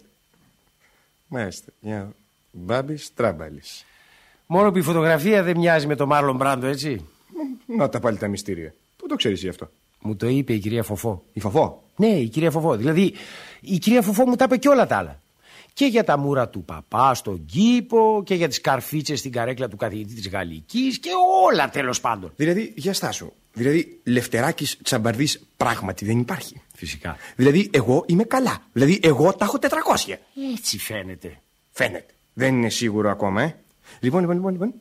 Μάλιστα. Μια Μπάμπη Τράμπαλη. Μόνο που η φωτογραφία δεν μοιάζει με τον Μάρλον Μπράντο, έτσι. Να τα πάλι τα μυστήρια. Πού το ξέρεις εσύ αυτό; Μου το είπε η κυρία Φοφό. Η Φοφό. Ναι, η κυρία Φοφό. Δηλαδή, η κυρία Φοφό μου τα είπε και όλα τα άλλα. Και για τα μούρα του παπά στον κήπο και για τις καρφίτσες στην καρέκλα του καθηγητή της Γαλλικής και όλα τέλος πάντων. Δηλαδή, για στάσου. Δηλαδή, Λευτεράκης Τσαμπαρδί πράγματι δεν υπάρχει. Φυσικά. Δηλαδή, εγώ είμαι καλά. Δηλαδή, εγώ τα έχω 400. Έτσι φαίνεται. Φαίνεται. Δεν είναι σίγουρο ακόμα, ε. Λοιπόν, λοιπόν, λοιπόν. Λοιπόν,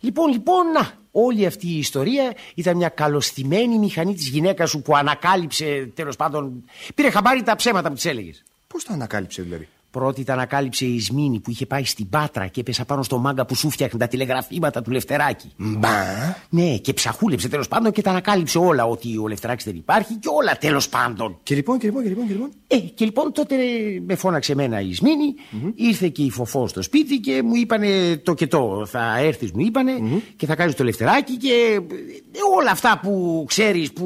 Λοιπόν, λοιπόν, να, όλη αυτή η ιστορία ήταν μια καλωστημένη μηχανή της γυναίκας σου που ανακάλυψε, τέλος πάντων, πήρε χαμπάρι τα ψέματα που της έλεγες. Πώς το ανακάλυψε δηλαδή; Πρώτη τα ανακάλυψε η Ισμήνη που είχε πάει στην Πάτρα και έπεσα πάνω στο μάγκα που σου φτιάχνει τα τηλεγραφήματα του Λευτεράκη. Μπα. Ναι, και ψαχούλεψε τέλος πάντων και τα ανακάλυψε όλα ότι ο Λευτεράκης δεν υπάρχει και όλα τέλος πάντων. Και λοιπόν, και λοιπόν, και λοιπόν, και λοιπόν. Ε, και λοιπόν τότε με φώναξε εμένα η ισμηνη ήρθε και η Φοφό στο σπίτι και μου είπανε το και το. Θα έρθεις, μου ειπανε και θα κάνεις το Λευτεράκη και ε, όλα αυτά που ξέρεις, που,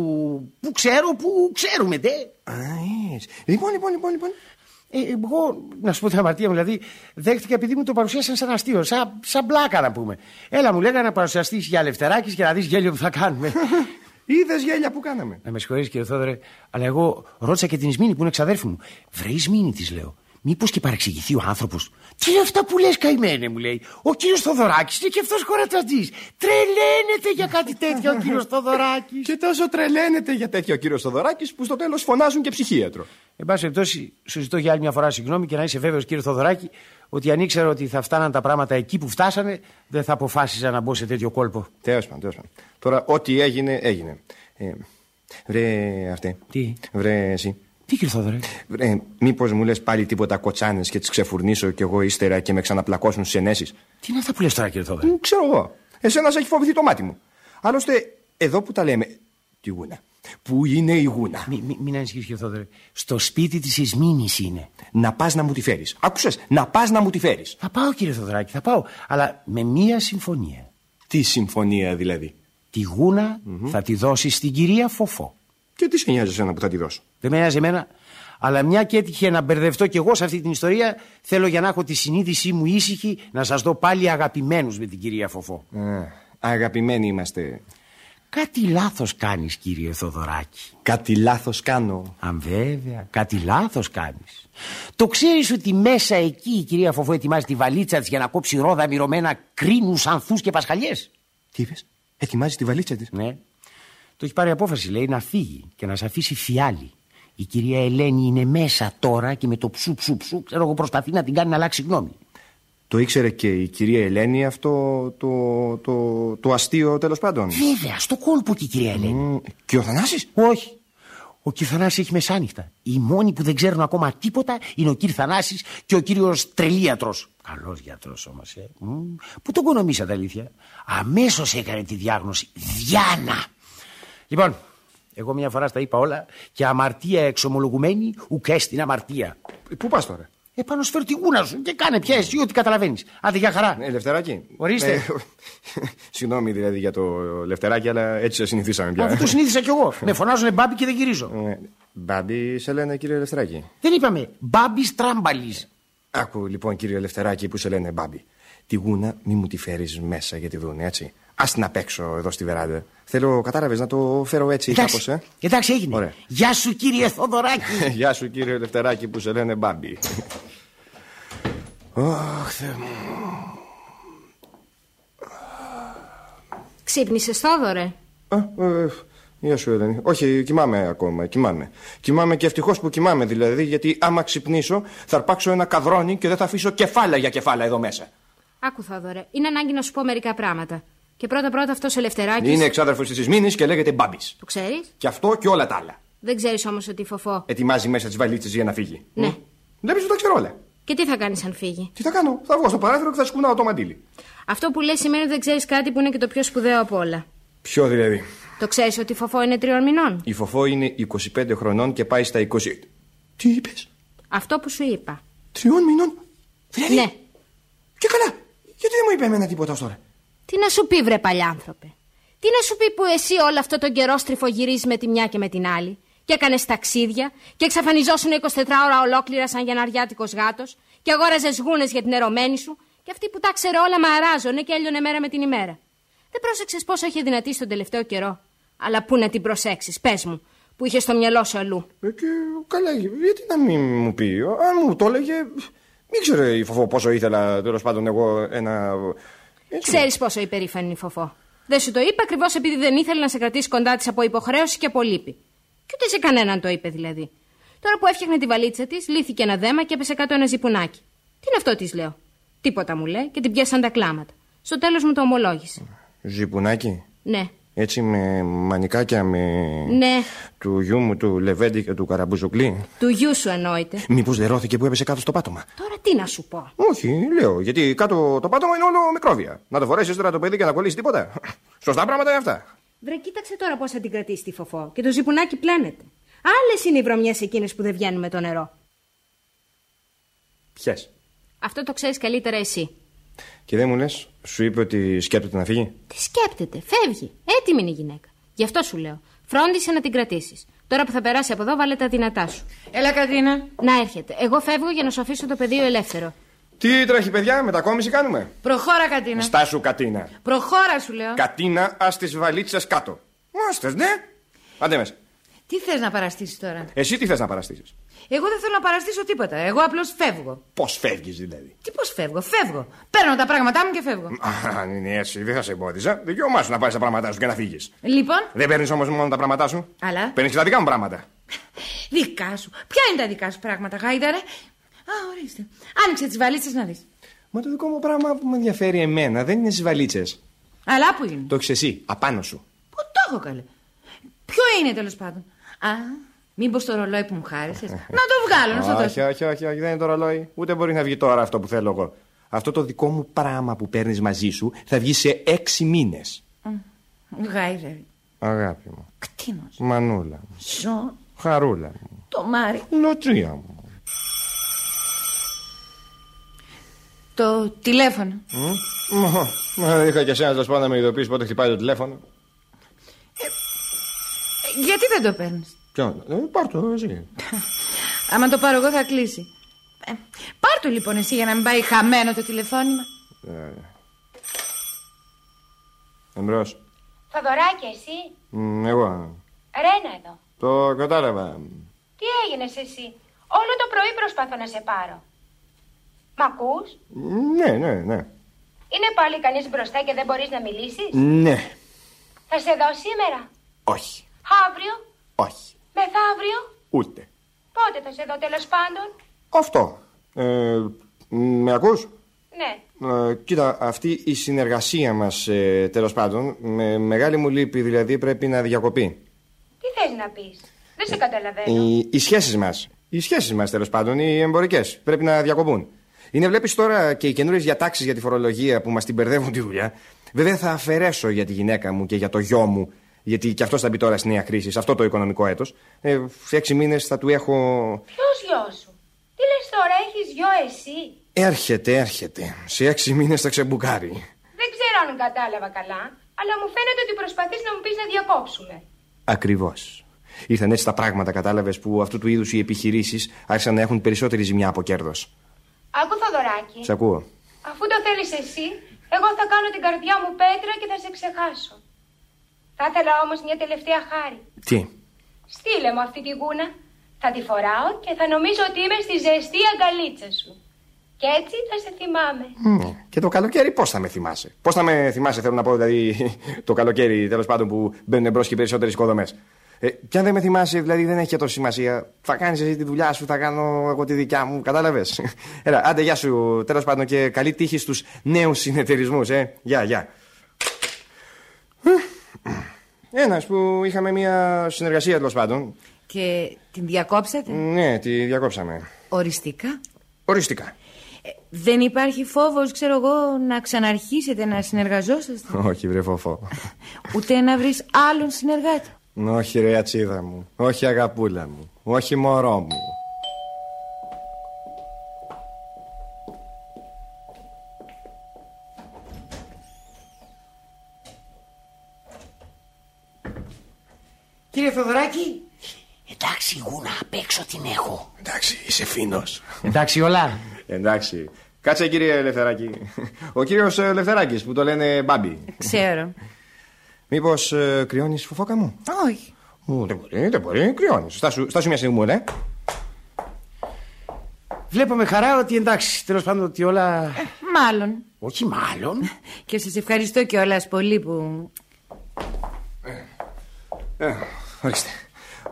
που ξέρω, που ξέρουμε, ντε. Α, έτσι. Λοιπόν, λοιπόν, λοιπόν, λοιπόν. Ε, εγώ, να σου πω την αμαρτία μου, δηλαδή, δέχτηκα επειδή μου το παρουσίασαν σαν αστείο, σαν, σαν πλάκα να πούμε. Έλα, μου λέγανε να παρουσιαστείς για Λευτεράκης και να δεις γέλιο που θα κάνουμε. Είδες γέλια που κάναμε. να με συγχωρείς κύριε Θόδωρε, αλλά εγώ ρώτησα και την Ισμήνη που είναι ξαδέρφη μου. Βρε Ισμήνη, της λέω. Μήπως και παρεξηγηθεί ο άνθρωπος. Τι είναι αυτά που λες, καημένε, μου λέει. Ο κύριος Θοδωράκης είναι και αυτός χωρατατζή. Τρελαίνεται για κάτι τέτοιο ο κύριος Θοδωράκης. Και τόσο τρελαίνεται για τέτοιο ο κύριος Θοδωράκης που στο τέλος φωνάζουν και ψυχίατρο. Εν πάση περιπτώσει, σου ζητώ για άλλη μια φορά συγγνώμη και να είσαι βέβαιος, κύριε Θοδωράκη, ότι αν ήξερα ότι θα φτάναν τα πράγματα εκεί που φτάσανε, δεν θα αποφάσιζα να μπω σε τέτοιο κόλπο. Τέλος πάντων, τέλος πάντων. Τώρα, ό,τι έγινε, έγινε. Ε, βρε αυτή. Τι; Βρε εσύ. Τι κύριε Θόδωρε. Βρε, μήπως μου λες πάλι τίποτα κοτσάνες και τις ξεφουρνήσω κι εγώ ύστερα και με ξαναπλακώσουν στις ενέσεις; Τι είναι αυτά που λες τώρα, κύριε Θόδωρε. Μ, Ξέρω εγώ. Εσένας σε έχει φοβηθεί το μάτι μου. Άλλωστε, εδώ που τα λέμε. Τη γούνα. Πού είναι η γούνα. Μη, μη, μην ανησυχείς κύριε Θόδωρε. Στο σπίτι της Ισμήνης είναι. Να πας να μου τη φέρεις. Άκουσες, να πας να μου τη φέρεις. Θα πάω κύριε Θοδωράκη, θα πάω. Αλλά με μία συμφωνία. Τι συμφωνία δηλαδή; Τη γουνα θα τη δώσεις στην κυρία Φοφό. Και τι σε νοιάζει εσένα που θα τη δώσω; Δεν με νοιάζει εμένα. Αλλά μια και έτυχε να μπερδευτώ κι εγώ σε αυτή την ιστορία, θέλω για να έχω τη συνείδησή μου ήσυχη να σας δω πάλι αγαπημένους με την κυρία Φοφό. Ε, αγαπημένοι είμαστε. Κάτι λάθος κάνεις κύριε Θοδωράκη. Κάτι λάθος κάνω. Αν βέβαια, κάτι λάθος κάνεις. Το ξέρεις ότι μέσα εκεί η κυρία Φοφό ετοιμάζει τη βαλίτσα της για να κόψει ρόδα μυρωμένα κρίνους, ανθούς και πασχαλιές; Τι είπες, ετοιμάζει τη βαλίτσα της; Ναι. Το έχει πάρει απόφαση, λέει, να φύγει και να σε αφήσει φιάλη. Η κυρία Ελένη είναι μέσα τώρα και με το ψου ψου ψου, ξέρω εγώ, προσπαθεί να την κάνει να αλλάξει γνώμη. Το ήξερε και η κυρία Ελένη αυτό το, το, το αστείο τέλος πάντων; Βέβαια, στο κόλπο και η κυρία Ελένη. Μμ, Και ο Θανάσης; Όχι. Ο κύριο Θανάσης έχει μεσάνυχτα. Οι μόνοι που δεν ξέρουν ακόμα τίποτα είναι ο κύριο Θανάσης και ο κύριος Τρελίατρος. Καλός γιατρός όμως, ε. Μμ. Πού τον κονομήσατε, αλήθεια. Αμέσως έκανε τη διάγνωση. Διάνα. Λοιπόν, εγώ μια φορά στα είπα όλα και αμαρτία εξομολογουμένη ουκ στην αμαρτία. Πού πας τώρα; Επάνω σφαίρω τη γούνα σου και κάνε πια εσύ ό,τι καταλαβαίνεις. Άντε για χαρά. Ε, Λευτεράκι. Ορίστε. Ε, Συγγνώμη δηλαδή για το Λευτεράκι, αλλά έτσι σε συνηθίσαμε πια. Αφού το συνήθισα κι εγώ. Με φωνάζουν μπάμπι και δεν γυρίζω. Ε, Μπάμπη, σε λένε κύριε Λευτεράκι. Δεν είπαμε μπάμπι τράμπαλης. Άκου λοιπόν κύριε Λευτεράκι που σε λένε Μπάμπη. Τη γούνα μη μου τη φέρεις μέσα για τη δούνε, έτσι. Α την απ' έξω εδώ στη βεράντα. Θέλω, κατάλαβες, να το φέρω έτσι Εντάξει, κάπως, ε. εντάξει έγινε. Ωραία. Γεια σου κύριε Θοδωράκη. Γεια σου κύριε Λευτεράκι που σε λένε Μπάμπη. Αχ, Θεέ μου. Ξύπνησες, Θόδωρε; Α, ε, Γεια σου, Ελένη. Όχι, κοιμάμαι ακόμα. Κοιμάμαι. Κοιμάμαι και ευτυχώς που κοιμάμαι δηλαδή, γιατί άμα ξυπνήσω θα αρπάξω ένα καδρόνι και δεν θα αφήσω κεφάλα για κεφάλα εδώ μέσα. Άκου, Θόδωρε. Είναι ανάγκη να σου πω μερικά πράγματα. Και πρώτα-πρώτα αυτός ο Λευτεράκη. Είναι εξάδερφο της Μήνη και λέγεται Μπάμπης. Το ξέρεις; Και αυτό και όλα τα άλλα. Δεν ξέρεις όμως ότι η φοφό. Ετοιμάζει μέσα τι βαλίτσες για να φύγει. Ναι. Βλέπεις ότι τα ξέρω όλα. Και τι θα κάνει αν φύγει; Τι θα κάνω, θα βγω στο παράθυρο και θα σκουνάω το μαντίλι. Αυτό που λες σημαίνει ότι δεν ξέρεις κάτι που είναι και το πιο σπουδαίο από όλα. Ποιο δηλαδή; Το ξέρεις ότι η φοφό είναι τριών μηνών; Η φοφό είναι 25 χρονών και πάει στα 20. Τι είπες, Αυτό που σου είπα. Τριών μηνών; Δηλαδή; Ναι. Και καλά. Γιατί δεν μου είπε εμένα τίποτα ως τώρα; Τι να σου πει, βρε παλιάνθρωπε; Τι να σου πει που εσύ όλο αυτό τον καιρό στριφογυρίζεις με τη μια και με την άλλη. Και έκανες ταξίδια και εξαφανιζόσουν 24 ώρα ολόκληρα σαν γεναριάτικος γάτος. Και αγόραζες γούνες για την ερωμένη σου. Και αυτοί που τα ξέρε όλα μαράζωνε και έλειωνε μέρα με την ημέρα. Δεν πρόσεξες πόσο είχε δυνατή στον τελευταίο καιρό. Αλλά πού να την προσέξεις, πες μου, που είχε στο μυαλό σου αλλού. Ε, και καλά, γιατί να μην μου πει; Αν μου το έλεγε. Μην ξέρω η φοφό πόσο ήθελα τέλος πάντων εγώ ένα. Έτσι. Ξέρεις πόσο υπερήφανη είναι η φοφό. Δεν σου το είπα ακριβώς επειδή δεν ήθελε να σε κρατήσει κοντά της από υποχρέωση και από λύπη. Και ούτε σε κανέναν το είπε δηλαδή. Τώρα που έφτιαχνε τη βαλίτσα της, λύθηκε ένα δέμα και έπεσε κάτω ένα ζυπουνάκι. Τι είναι αυτό, της λέω. Τίποτα μου λέει και την πιάσαν τα κλάματα. Στο τέλος μου το ομολόγησε. Ζυπουνάκι; Ναι, Έτσι με μανικάκια με... Ναι, του γιού μου του Λεβέντη και του Καραμπουζουκλή. του γιού σου εννοείται. Μήπως δεν ρώθηκε που έπεσε κάτω στο πάτωμα; Τώρα τι να σου πω. Όχι, λέω, γιατί κάτω το πάτωμα είναι όλο μικρόβια. Να το φορέσεις τώρα το παιδί και να κολλήσεις τίποτα. Σωστά πράγματα είναι αυτά. Βρε, κοίταξε τώρα πώς θα την κρατήσει τη φοφό. Και το ζυπουνάκι πλένεται. Άλλες είναι οι βρωμιές εκείνες που δεν βγαίνουν με το νερό. Ποιες; Αυτό το ξέρεις καλύτερα εσύ. Και δεν μου λες, σου είπε ότι σκέπτεται να φύγει; Τι σκέπτεται, φεύγει. Έτοιμη είναι η γυναίκα. Γι' αυτό σου λέω. Φρόντισε να την κρατήσεις. Τώρα που θα περάσει από εδώ, βάλε τα δυνατά σου. Έλα, Κατρίνα. Να έρχεται. Εγώ φεύγω για να σου αφήσω το πεδίο ελεύθερο. Τι τρέχει, παιδιά, μετακόμιση κάνουμε; Προχώρα, Κατίνα. Στάσου, Κατίνα. Προχώρα, σου λέω. Κατίνα, ας τις βαλίτσες κάτω. Μάστες, ναι. Άντε μέσα. Τι θες να παραστήσεις τώρα; Εσύ τι θες να παραστήσεις; Εγώ δεν θέλω να παραστήσω τίποτα. Εγώ απλώς φεύγω. Πώς φεύγεις, δηλαδή; Τι πώς φεύγω, φεύγω. Παίρνω τα πράγματά μου και φεύγω. Αν είναι έτσι, δεν θα σε εμπόδιζα. Δικαίωμά σου να πάρεις τα πράγματά σου και να φύγεις. Λοιπόν, Δεν παίρνεις όμως μόνο τα πράγματά σου; αλλά; Παίρνεις και τα δικά μου πράγματα. Δικά σου. Ποια είναι τα δικά σου πράγματα, Γάιδαρε; Α, ορίστε. Άνοιξε τις βαλίτσες να δεις. Μα το δικό μου πράγμα που με ενδιαφέρει εμένα δεν είναι στις βαλίτσες. Αλλά που είναι; Το έχεις εσύ, απάνω σου. Πού το έχω καλέ; Ποιο είναι τέλος πάντων; Α, μήπως το ρολόι που μου χάρισες; να το βγάλω, να σου το όχι, δώσω. όχι, όχι, όχι, δεν είναι το ρολόι. Ούτε μπορεί να βγει τώρα αυτό που θέλω εγώ. Αυτό το δικό μου πράγμα που παίρνεις μαζί σου θα βγει σε έξι μήνες. Γάιδαρε. Αγάπη μου. Κτίνος. Μανούλα μου. Ζω. Χαρούλα μου. Το Μάρι. Λοτσία μου. Το τηλέφωνο. Μ; Μα, Μα είχα και εσένα τέλο πάντων να με ειδοποιήσεις πότε χτυπάει το τηλέφωνο. Ε, Γιατί δεν το παίρνεις; Ποιο, ε, πάρ το εσύ. Άμα το πάρω εγώ θα κλείσει. Ε, πάρ το λοιπόν εσύ για να μην πάει χαμένο το τηλεφώνημα. Ε, Εμπρό. Θοδωράκι, εσύ; Εγώ. Ρένα εδώ. Το κατάλαβα. Τι έγινες εσύ; Όλο το πρωί προσπαθώ να σε πάρω. Μ' ακούς; Ναι, ναι, ναι. Είναι πάλι κανείς μπροστά και δεν μπορείς να μιλήσεις; Ναι. Θα σε δω σήμερα; Όχι. Αύριο; Όχι. Μεθαύριο; Ούτε. Πότε θα σε δω τέλος πάντων; Αυτό. Ε, με ακούς; Ναι. Ε, κοίτα, αυτή η συνεργασία μας ε, τέλος πάντων με μεγάλη μου λύπη δηλαδή πρέπει να διακοπεί. Τι θες να πεις; Δεν σε καταλαβαίνω. Οι, οι σχέσεις μας, οι σχέσεις μας τέλος πάντων, οι εμπορικές πρέπει να διακοπούν. Είναι βλέπεις τώρα και οι καινούριες διατάξεις για τη φορολογία που μας την μπερδεύουν τη δουλειά. Βέβαια θα αφαιρέσω για τη γυναίκα μου και για το γιο μου γιατί και αυτός θα μπει τώρα στη νέα κρίση, σε αυτό το οικονομικό έτος. Ε, σε έξι μήνες θα του έχω... Ποιος γιος σου; Τι λες τώρα, έχεις γιο εσύ; Έρχεται, έρχεται. Σε έξι μήνες θα ξεμπουκάρει. Δεν ξέρω αν κατάλαβα καλά, αλλά μου φαίνεται ότι προσπαθείς να μου πεις να διακόψουμε. Ακριβώς. Ήρθαν έτσι τα πράγματα, κατάλαβες, που αυτού του είδους οι επιχειρήσεις άρχισαν να έχουν περισσότερη ζημιά από κέρδος. Άκου Θοδωράκη. Σε ακούω. Αφού το θέλεις εσύ, εγώ θα κάνω την καρδιά μου πέτρα και θα σε ξεχάσω. Θα ήθελα όμως μια τελευταία χάρη. Τι; Στείλε μου αυτή τη γούνα. Θα τη φοράω και θα νομίζω ότι είμαι στη ζεστή αγκαλίτσα σου. Και έτσι θα σε θυμάμαι. Ναι. Και το καλοκαίρι πώς θα με θυμάσαι; Πώς θα με θυμάσαι, θέλω να πω, δηλαδή, το καλοκαίρι τέλος πάντων που μπαίνουν μπρος και περισσότερες οικοδομές. Ε, και αν δεν με θυμάσαι, δηλαδή δεν έχει και τόσο σημασία. Θα κάνεις εσύ τη δουλειά σου, θα κάνω εγώ τη δικιά μου. Κατάλαβες; Έλα, άντε, γεια σου. Τέλος πάντων και καλή τύχη στους νέους συνεταιρισμούς, ε. Γεια, γεια. Ένας που είχαμε μια συνεργασία τέλος πάντων. Και την διακόψατε; Ναι, τη διακόψαμε. Οριστικά; Οριστικά. Δεν υπάρχει φόβος, ξέρω εγώ, να ξαναρχίσετε να συνεργαζόσαστε; Όχι, βρε φοφό. Ούτε να βρεις άλλον συνεργάτη; Όχι, ρε ατσίδα μου. Όχι, αγαπούλα μου. Όχι, μωρό μου. Κύριε Θοδωράκη. Εντάξει, γούνα, απ' έξω την έχω. Εντάξει, είσαι φίνος. Εντάξει, όλα. Εντάξει. Κάτσε, κύριε Ελευθεράκη. Ο κύριος Ελευθεράκη που το λένε Μπάμπι. Ξέρω. Μήπως ε, κρυώνεις, φοφόκα μου; Όχι. Ου, δεν μπορεί, δεν μπορεί. Κρυώνεις. Στάσου, στάσου μια στιγμή μου, ναι. Βλέπω με χαρά ότι εντάξει, τέλος πάντων ότι όλα. Μάλλον. Όχι, μάλλον. Και σας ευχαριστώ κιόλας πολύ που... Ε, ορίστε.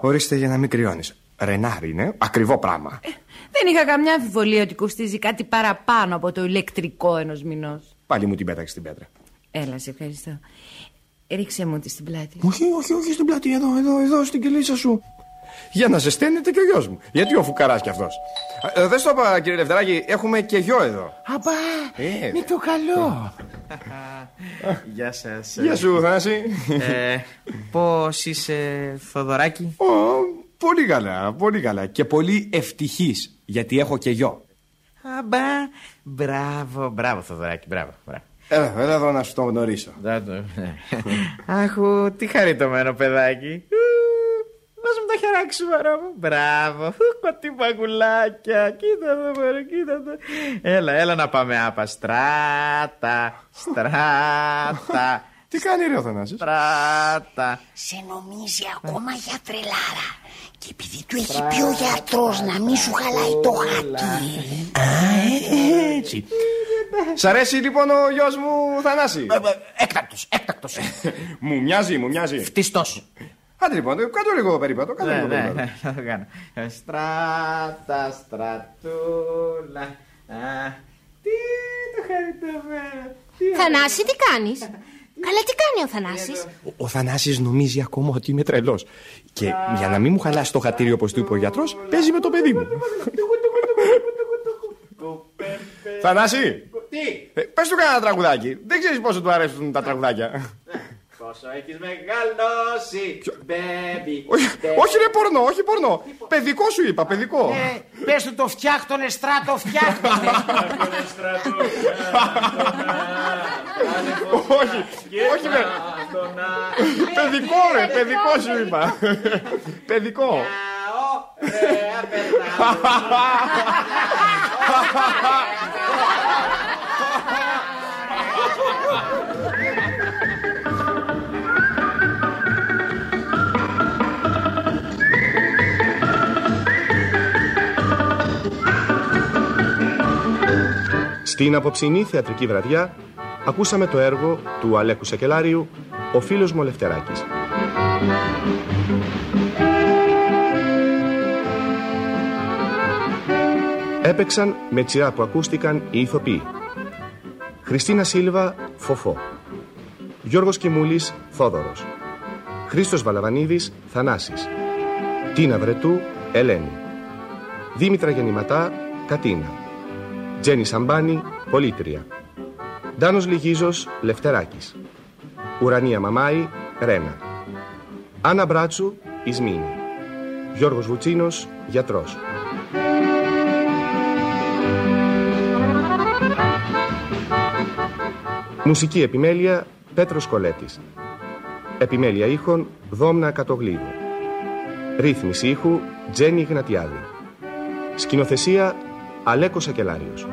Ορίστε για να μην κρυώνεις. Ρενάρι είναι. Ακριβό πράγμα. Δεν είχα καμιά αμφιβολία ότι κοστίζει κάτι παραπάνω από το ηλεκτρικό ενός μηνός. Πάλι μου την πέταξε την πέτρα. Έλα, σε ευχαριστώ. Ρίξε μου τη στην πλάτη. Όχι, όχι, όχι στην πλάτη, εδώ, εδώ, εδώ, στην κελίτσα σου. Για να ζεσταίνεται και ο γιος μου. Γιατί ο φουκαράς κι αυτός. Ε, δεν στο είπα, κύριε Λευτεράκη, έχουμε και γιο εδώ. Αμπά, Ε, με το καλό. Γεια σας. Γεια σου, Θανάση. Ε, Πώς είσαι, Θοδωράκη; Ω, πολύ καλά, πολύ καλά. Και πολύ ευτυχής γιατί έχω και γιο. Αμπά, μπράβο, μπράβο, Θοδωράκη, μπράβο. μπράβο. Έλα, έλα εδώ να σου το γνωρίσω. Δεν το- Αχ, τι χαριτωμένο παιδάκι. Ου, Δώσε μου το χεράκι σου, μωρό μου. Μπράβο. Ου, Τι παγκουλάκια. Κοίτα το, μωρό, κοίτα το. Έλα, έλα να πάμε άπα. Στράτα, στράτα. Τι κάνει ρε ο Θανάσης; Στράτα. Σε νομίζει ακόμα για τρελάρα. Και επειδή του έχει πει ο γιατρός να μην σου χαλάει το χατί. Έτσι. Σ' αρέσει λοιπόν ο γιος μου Θανάση; Έκτακτος, έκτακτος. Μου μοιάζει, μου μοιάζει. Φτιστός. Άντε λοιπόν, κάτω λίγο περίπατο. Κάτω Ναι, λίγο ναι, περίπατο. ναι, θα το κάνω. Ε, Στράτα, στρατούλα. Α, Τι το χαριτωμένο. Τι Θανάση, τι κάνεις; Καλά, τι κάνει ο Θανάσης; Ο, ο Θανάσης νομίζει ακόμα ότι είμαι τρελός. Και για να μην μου χαλάσει το χατήρι όπως του είπε ο γιατρός, παίζει με το παιδί μου. Θανάση, Τι, ε, πες του κανένα τραγουδάκι. Δεν ξέρεις πόσο του αρέσουν τα τραγουδάκια. Πόσο έχεις μεγαλώσει, baby. όχι, όχι ρε πορνό, όχι πορνό. Παιδικό σου είπα, παιδικό. Ε, πες του το φτιάχτονε στράτο φτιάχτονε. όχι, όχι ρε. Παιδικό ρε, παιδικό σου είπα. Παιδικό. Στην απόψινή θεατρική βραδιά ακούσαμε το έργο του Αλέκου Σακελάριου «Ο φίλος μου ο Λευτεράκης». Έπαιξαν με τη σειρά που ακούστηκαν οι ηθοποιοί. Χριστίνα Σίλβα, Φοφό. Γιώργος Κιμούλης, Θόδωρος. Χρήστος Βαλαβανίδης, Θανάσης. Τίνα Βρετού, Ελένη. Δήμητρα Γεννηματά, Κατίνα. Τζένι Σαμπάνη, Πολίτρια. Ντάνος Λιγίζος, Λευτεράκης. Ουρανία Μαμάη, Ρένα. Άννα Μπράτσου, Ισμήνη. Γιώργος Βουτσίνος, Γιατρός. Μουσική επιμέλεια Πέτρος Κολέτης. Επιμέλεια ήχων Δόμνα Κατογλίδου. Ρύθμιση ήχου Τζένι Γνατιάδη. Σκηνοθεσία Αλέκος Ακελάριος.